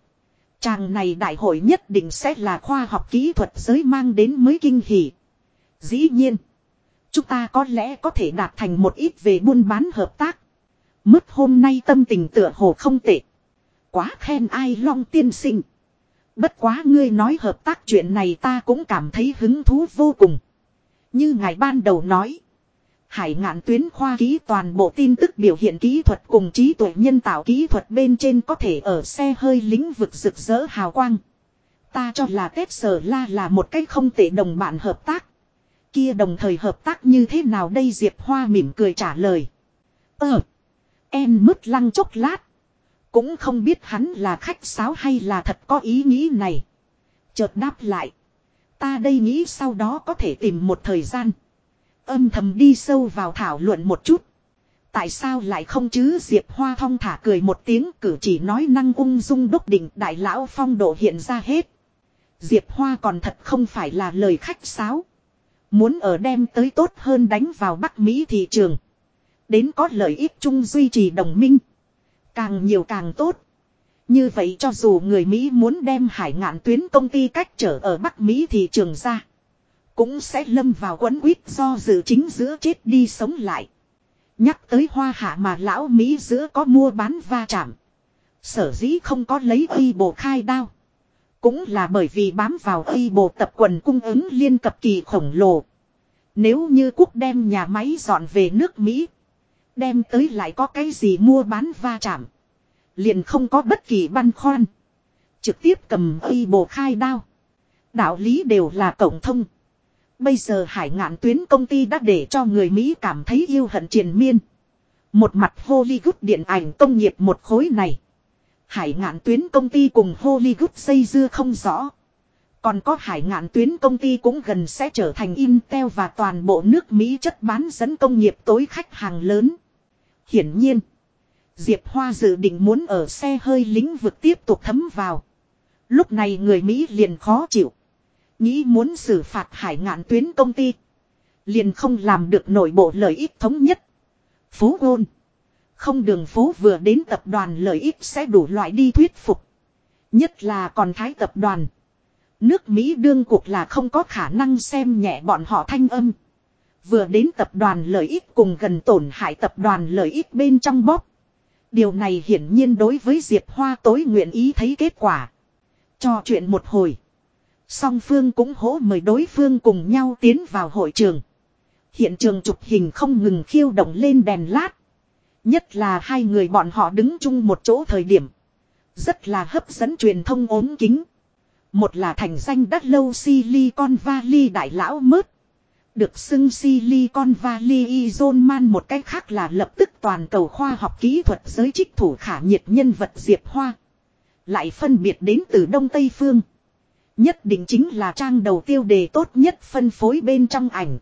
Chàng này đại hội nhất định sẽ là khoa học kỹ thuật giới mang đến mới kinh hỉ. Dĩ nhiên. Chúng ta có lẽ có thể đạt thành một ít về buôn bán hợp tác. mất hôm nay tâm tình tựa hồ không tệ. Quá khen ai long tiên sinh. Bất quá ngươi nói hợp tác chuyện này ta cũng cảm thấy hứng thú vô cùng. Như ngài ban đầu nói. Hải ngạn tuyến khoa ký toàn bộ tin tức biểu hiện kỹ thuật cùng trí tuệ nhân tạo kỹ thuật bên trên có thể ở xe hơi lĩnh vực rực rỡ hào quang. Ta cho là Tết Sở La là một cách không tệ đồng bạn hợp tác. Kia đồng thời hợp tác như thế nào đây Diệp Hoa mỉm cười trả lời. Ờ. Em mứt lăng chốc lát. Cũng không biết hắn là khách sáo hay là thật có ý nghĩ này. Chợt đáp lại. Ta đây nghĩ sau đó có thể tìm một thời gian. Âm thầm đi sâu vào thảo luận một chút. Tại sao lại không chứ Diệp Hoa thong thả cười một tiếng cử chỉ nói năng ung dung đúc đỉnh, đại lão phong độ hiện ra hết. Diệp Hoa còn thật không phải là lời khách sáo. Muốn ở đem tới tốt hơn đánh vào Bắc Mỹ thị trường. Đến có lợi ích chung duy trì đồng minh. Càng nhiều càng tốt. Như vậy cho dù người Mỹ muốn đem hải ngạn tuyến công ty cách trở ở Bắc Mỹ thị trường ra. Cũng sẽ lâm vào quấn quýt do dự chính giữa chết đi sống lại. Nhắc tới hoa hạ mà lão Mỹ giữa có mua bán va chạm. Sở dĩ không có lấy uy bộ khai đao. Cũng là bởi vì bám vào uy bộ tập quần cung ứng liên cập kỳ khổng lồ. Nếu như quốc đem nhà máy dọn về nước Mỹ. Đem tới lại có cái gì mua bán va chạm. Liền không có bất kỳ băn khoăn. Trực tiếp cầm y bộ khai đao. Đạo lý đều là cộng thông. Bây giờ hải ngạn tuyến công ty đã để cho người Mỹ cảm thấy yêu hận triền miên. Một mặt Hollywood điện ảnh công nghiệp một khối này. Hải ngạn tuyến công ty cùng Hollywood xây dưa không rõ. Còn có hải ngạn tuyến công ty cũng gần sẽ trở thành Intel và toàn bộ nước Mỹ chất bán dẫn công nghiệp tối khách hàng lớn. Hiển nhiên, Diệp Hoa dự định muốn ở xe hơi lĩnh vực tiếp tục thấm vào. Lúc này người Mỹ liền khó chịu. Nghĩ muốn xử phạt hải ngạn tuyến công ty. Liền không làm được nội bộ lợi ích thống nhất. Phú gôn. Không đường phố vừa đến tập đoàn lợi ích sẽ đủ loại đi thuyết phục. Nhất là còn thái tập đoàn. Nước Mỹ đương cuộc là không có khả năng xem nhẹ bọn họ thanh âm. Vừa đến tập đoàn lợi ích cùng gần tổn hại tập đoàn lợi ích bên trong bóp. Điều này hiển nhiên đối với Diệp Hoa tối nguyện ý thấy kết quả. Cho chuyện một hồi. Song phương cũng hỗ mời đối phương cùng nhau tiến vào hội trường. Hiện trường chụp hình không ngừng khiêu động lên đèn lát. Nhất là hai người bọn họ đứng chung một chỗ thời điểm. Rất là hấp dẫn truyền thông ốm kính. Một là thành danh đắt lâu Silicon Valley đại lão mớt. Được xưng Silicon Valley Zone Man một cách khác là lập tức toàn cầu khoa học kỹ thuật giới trích thủ khả nhiệt nhân vật Diệp Hoa. Lại phân biệt đến từ Đông Tây Phương. Nhất định chính là trang đầu tiêu đề tốt nhất phân phối bên trong ảnh.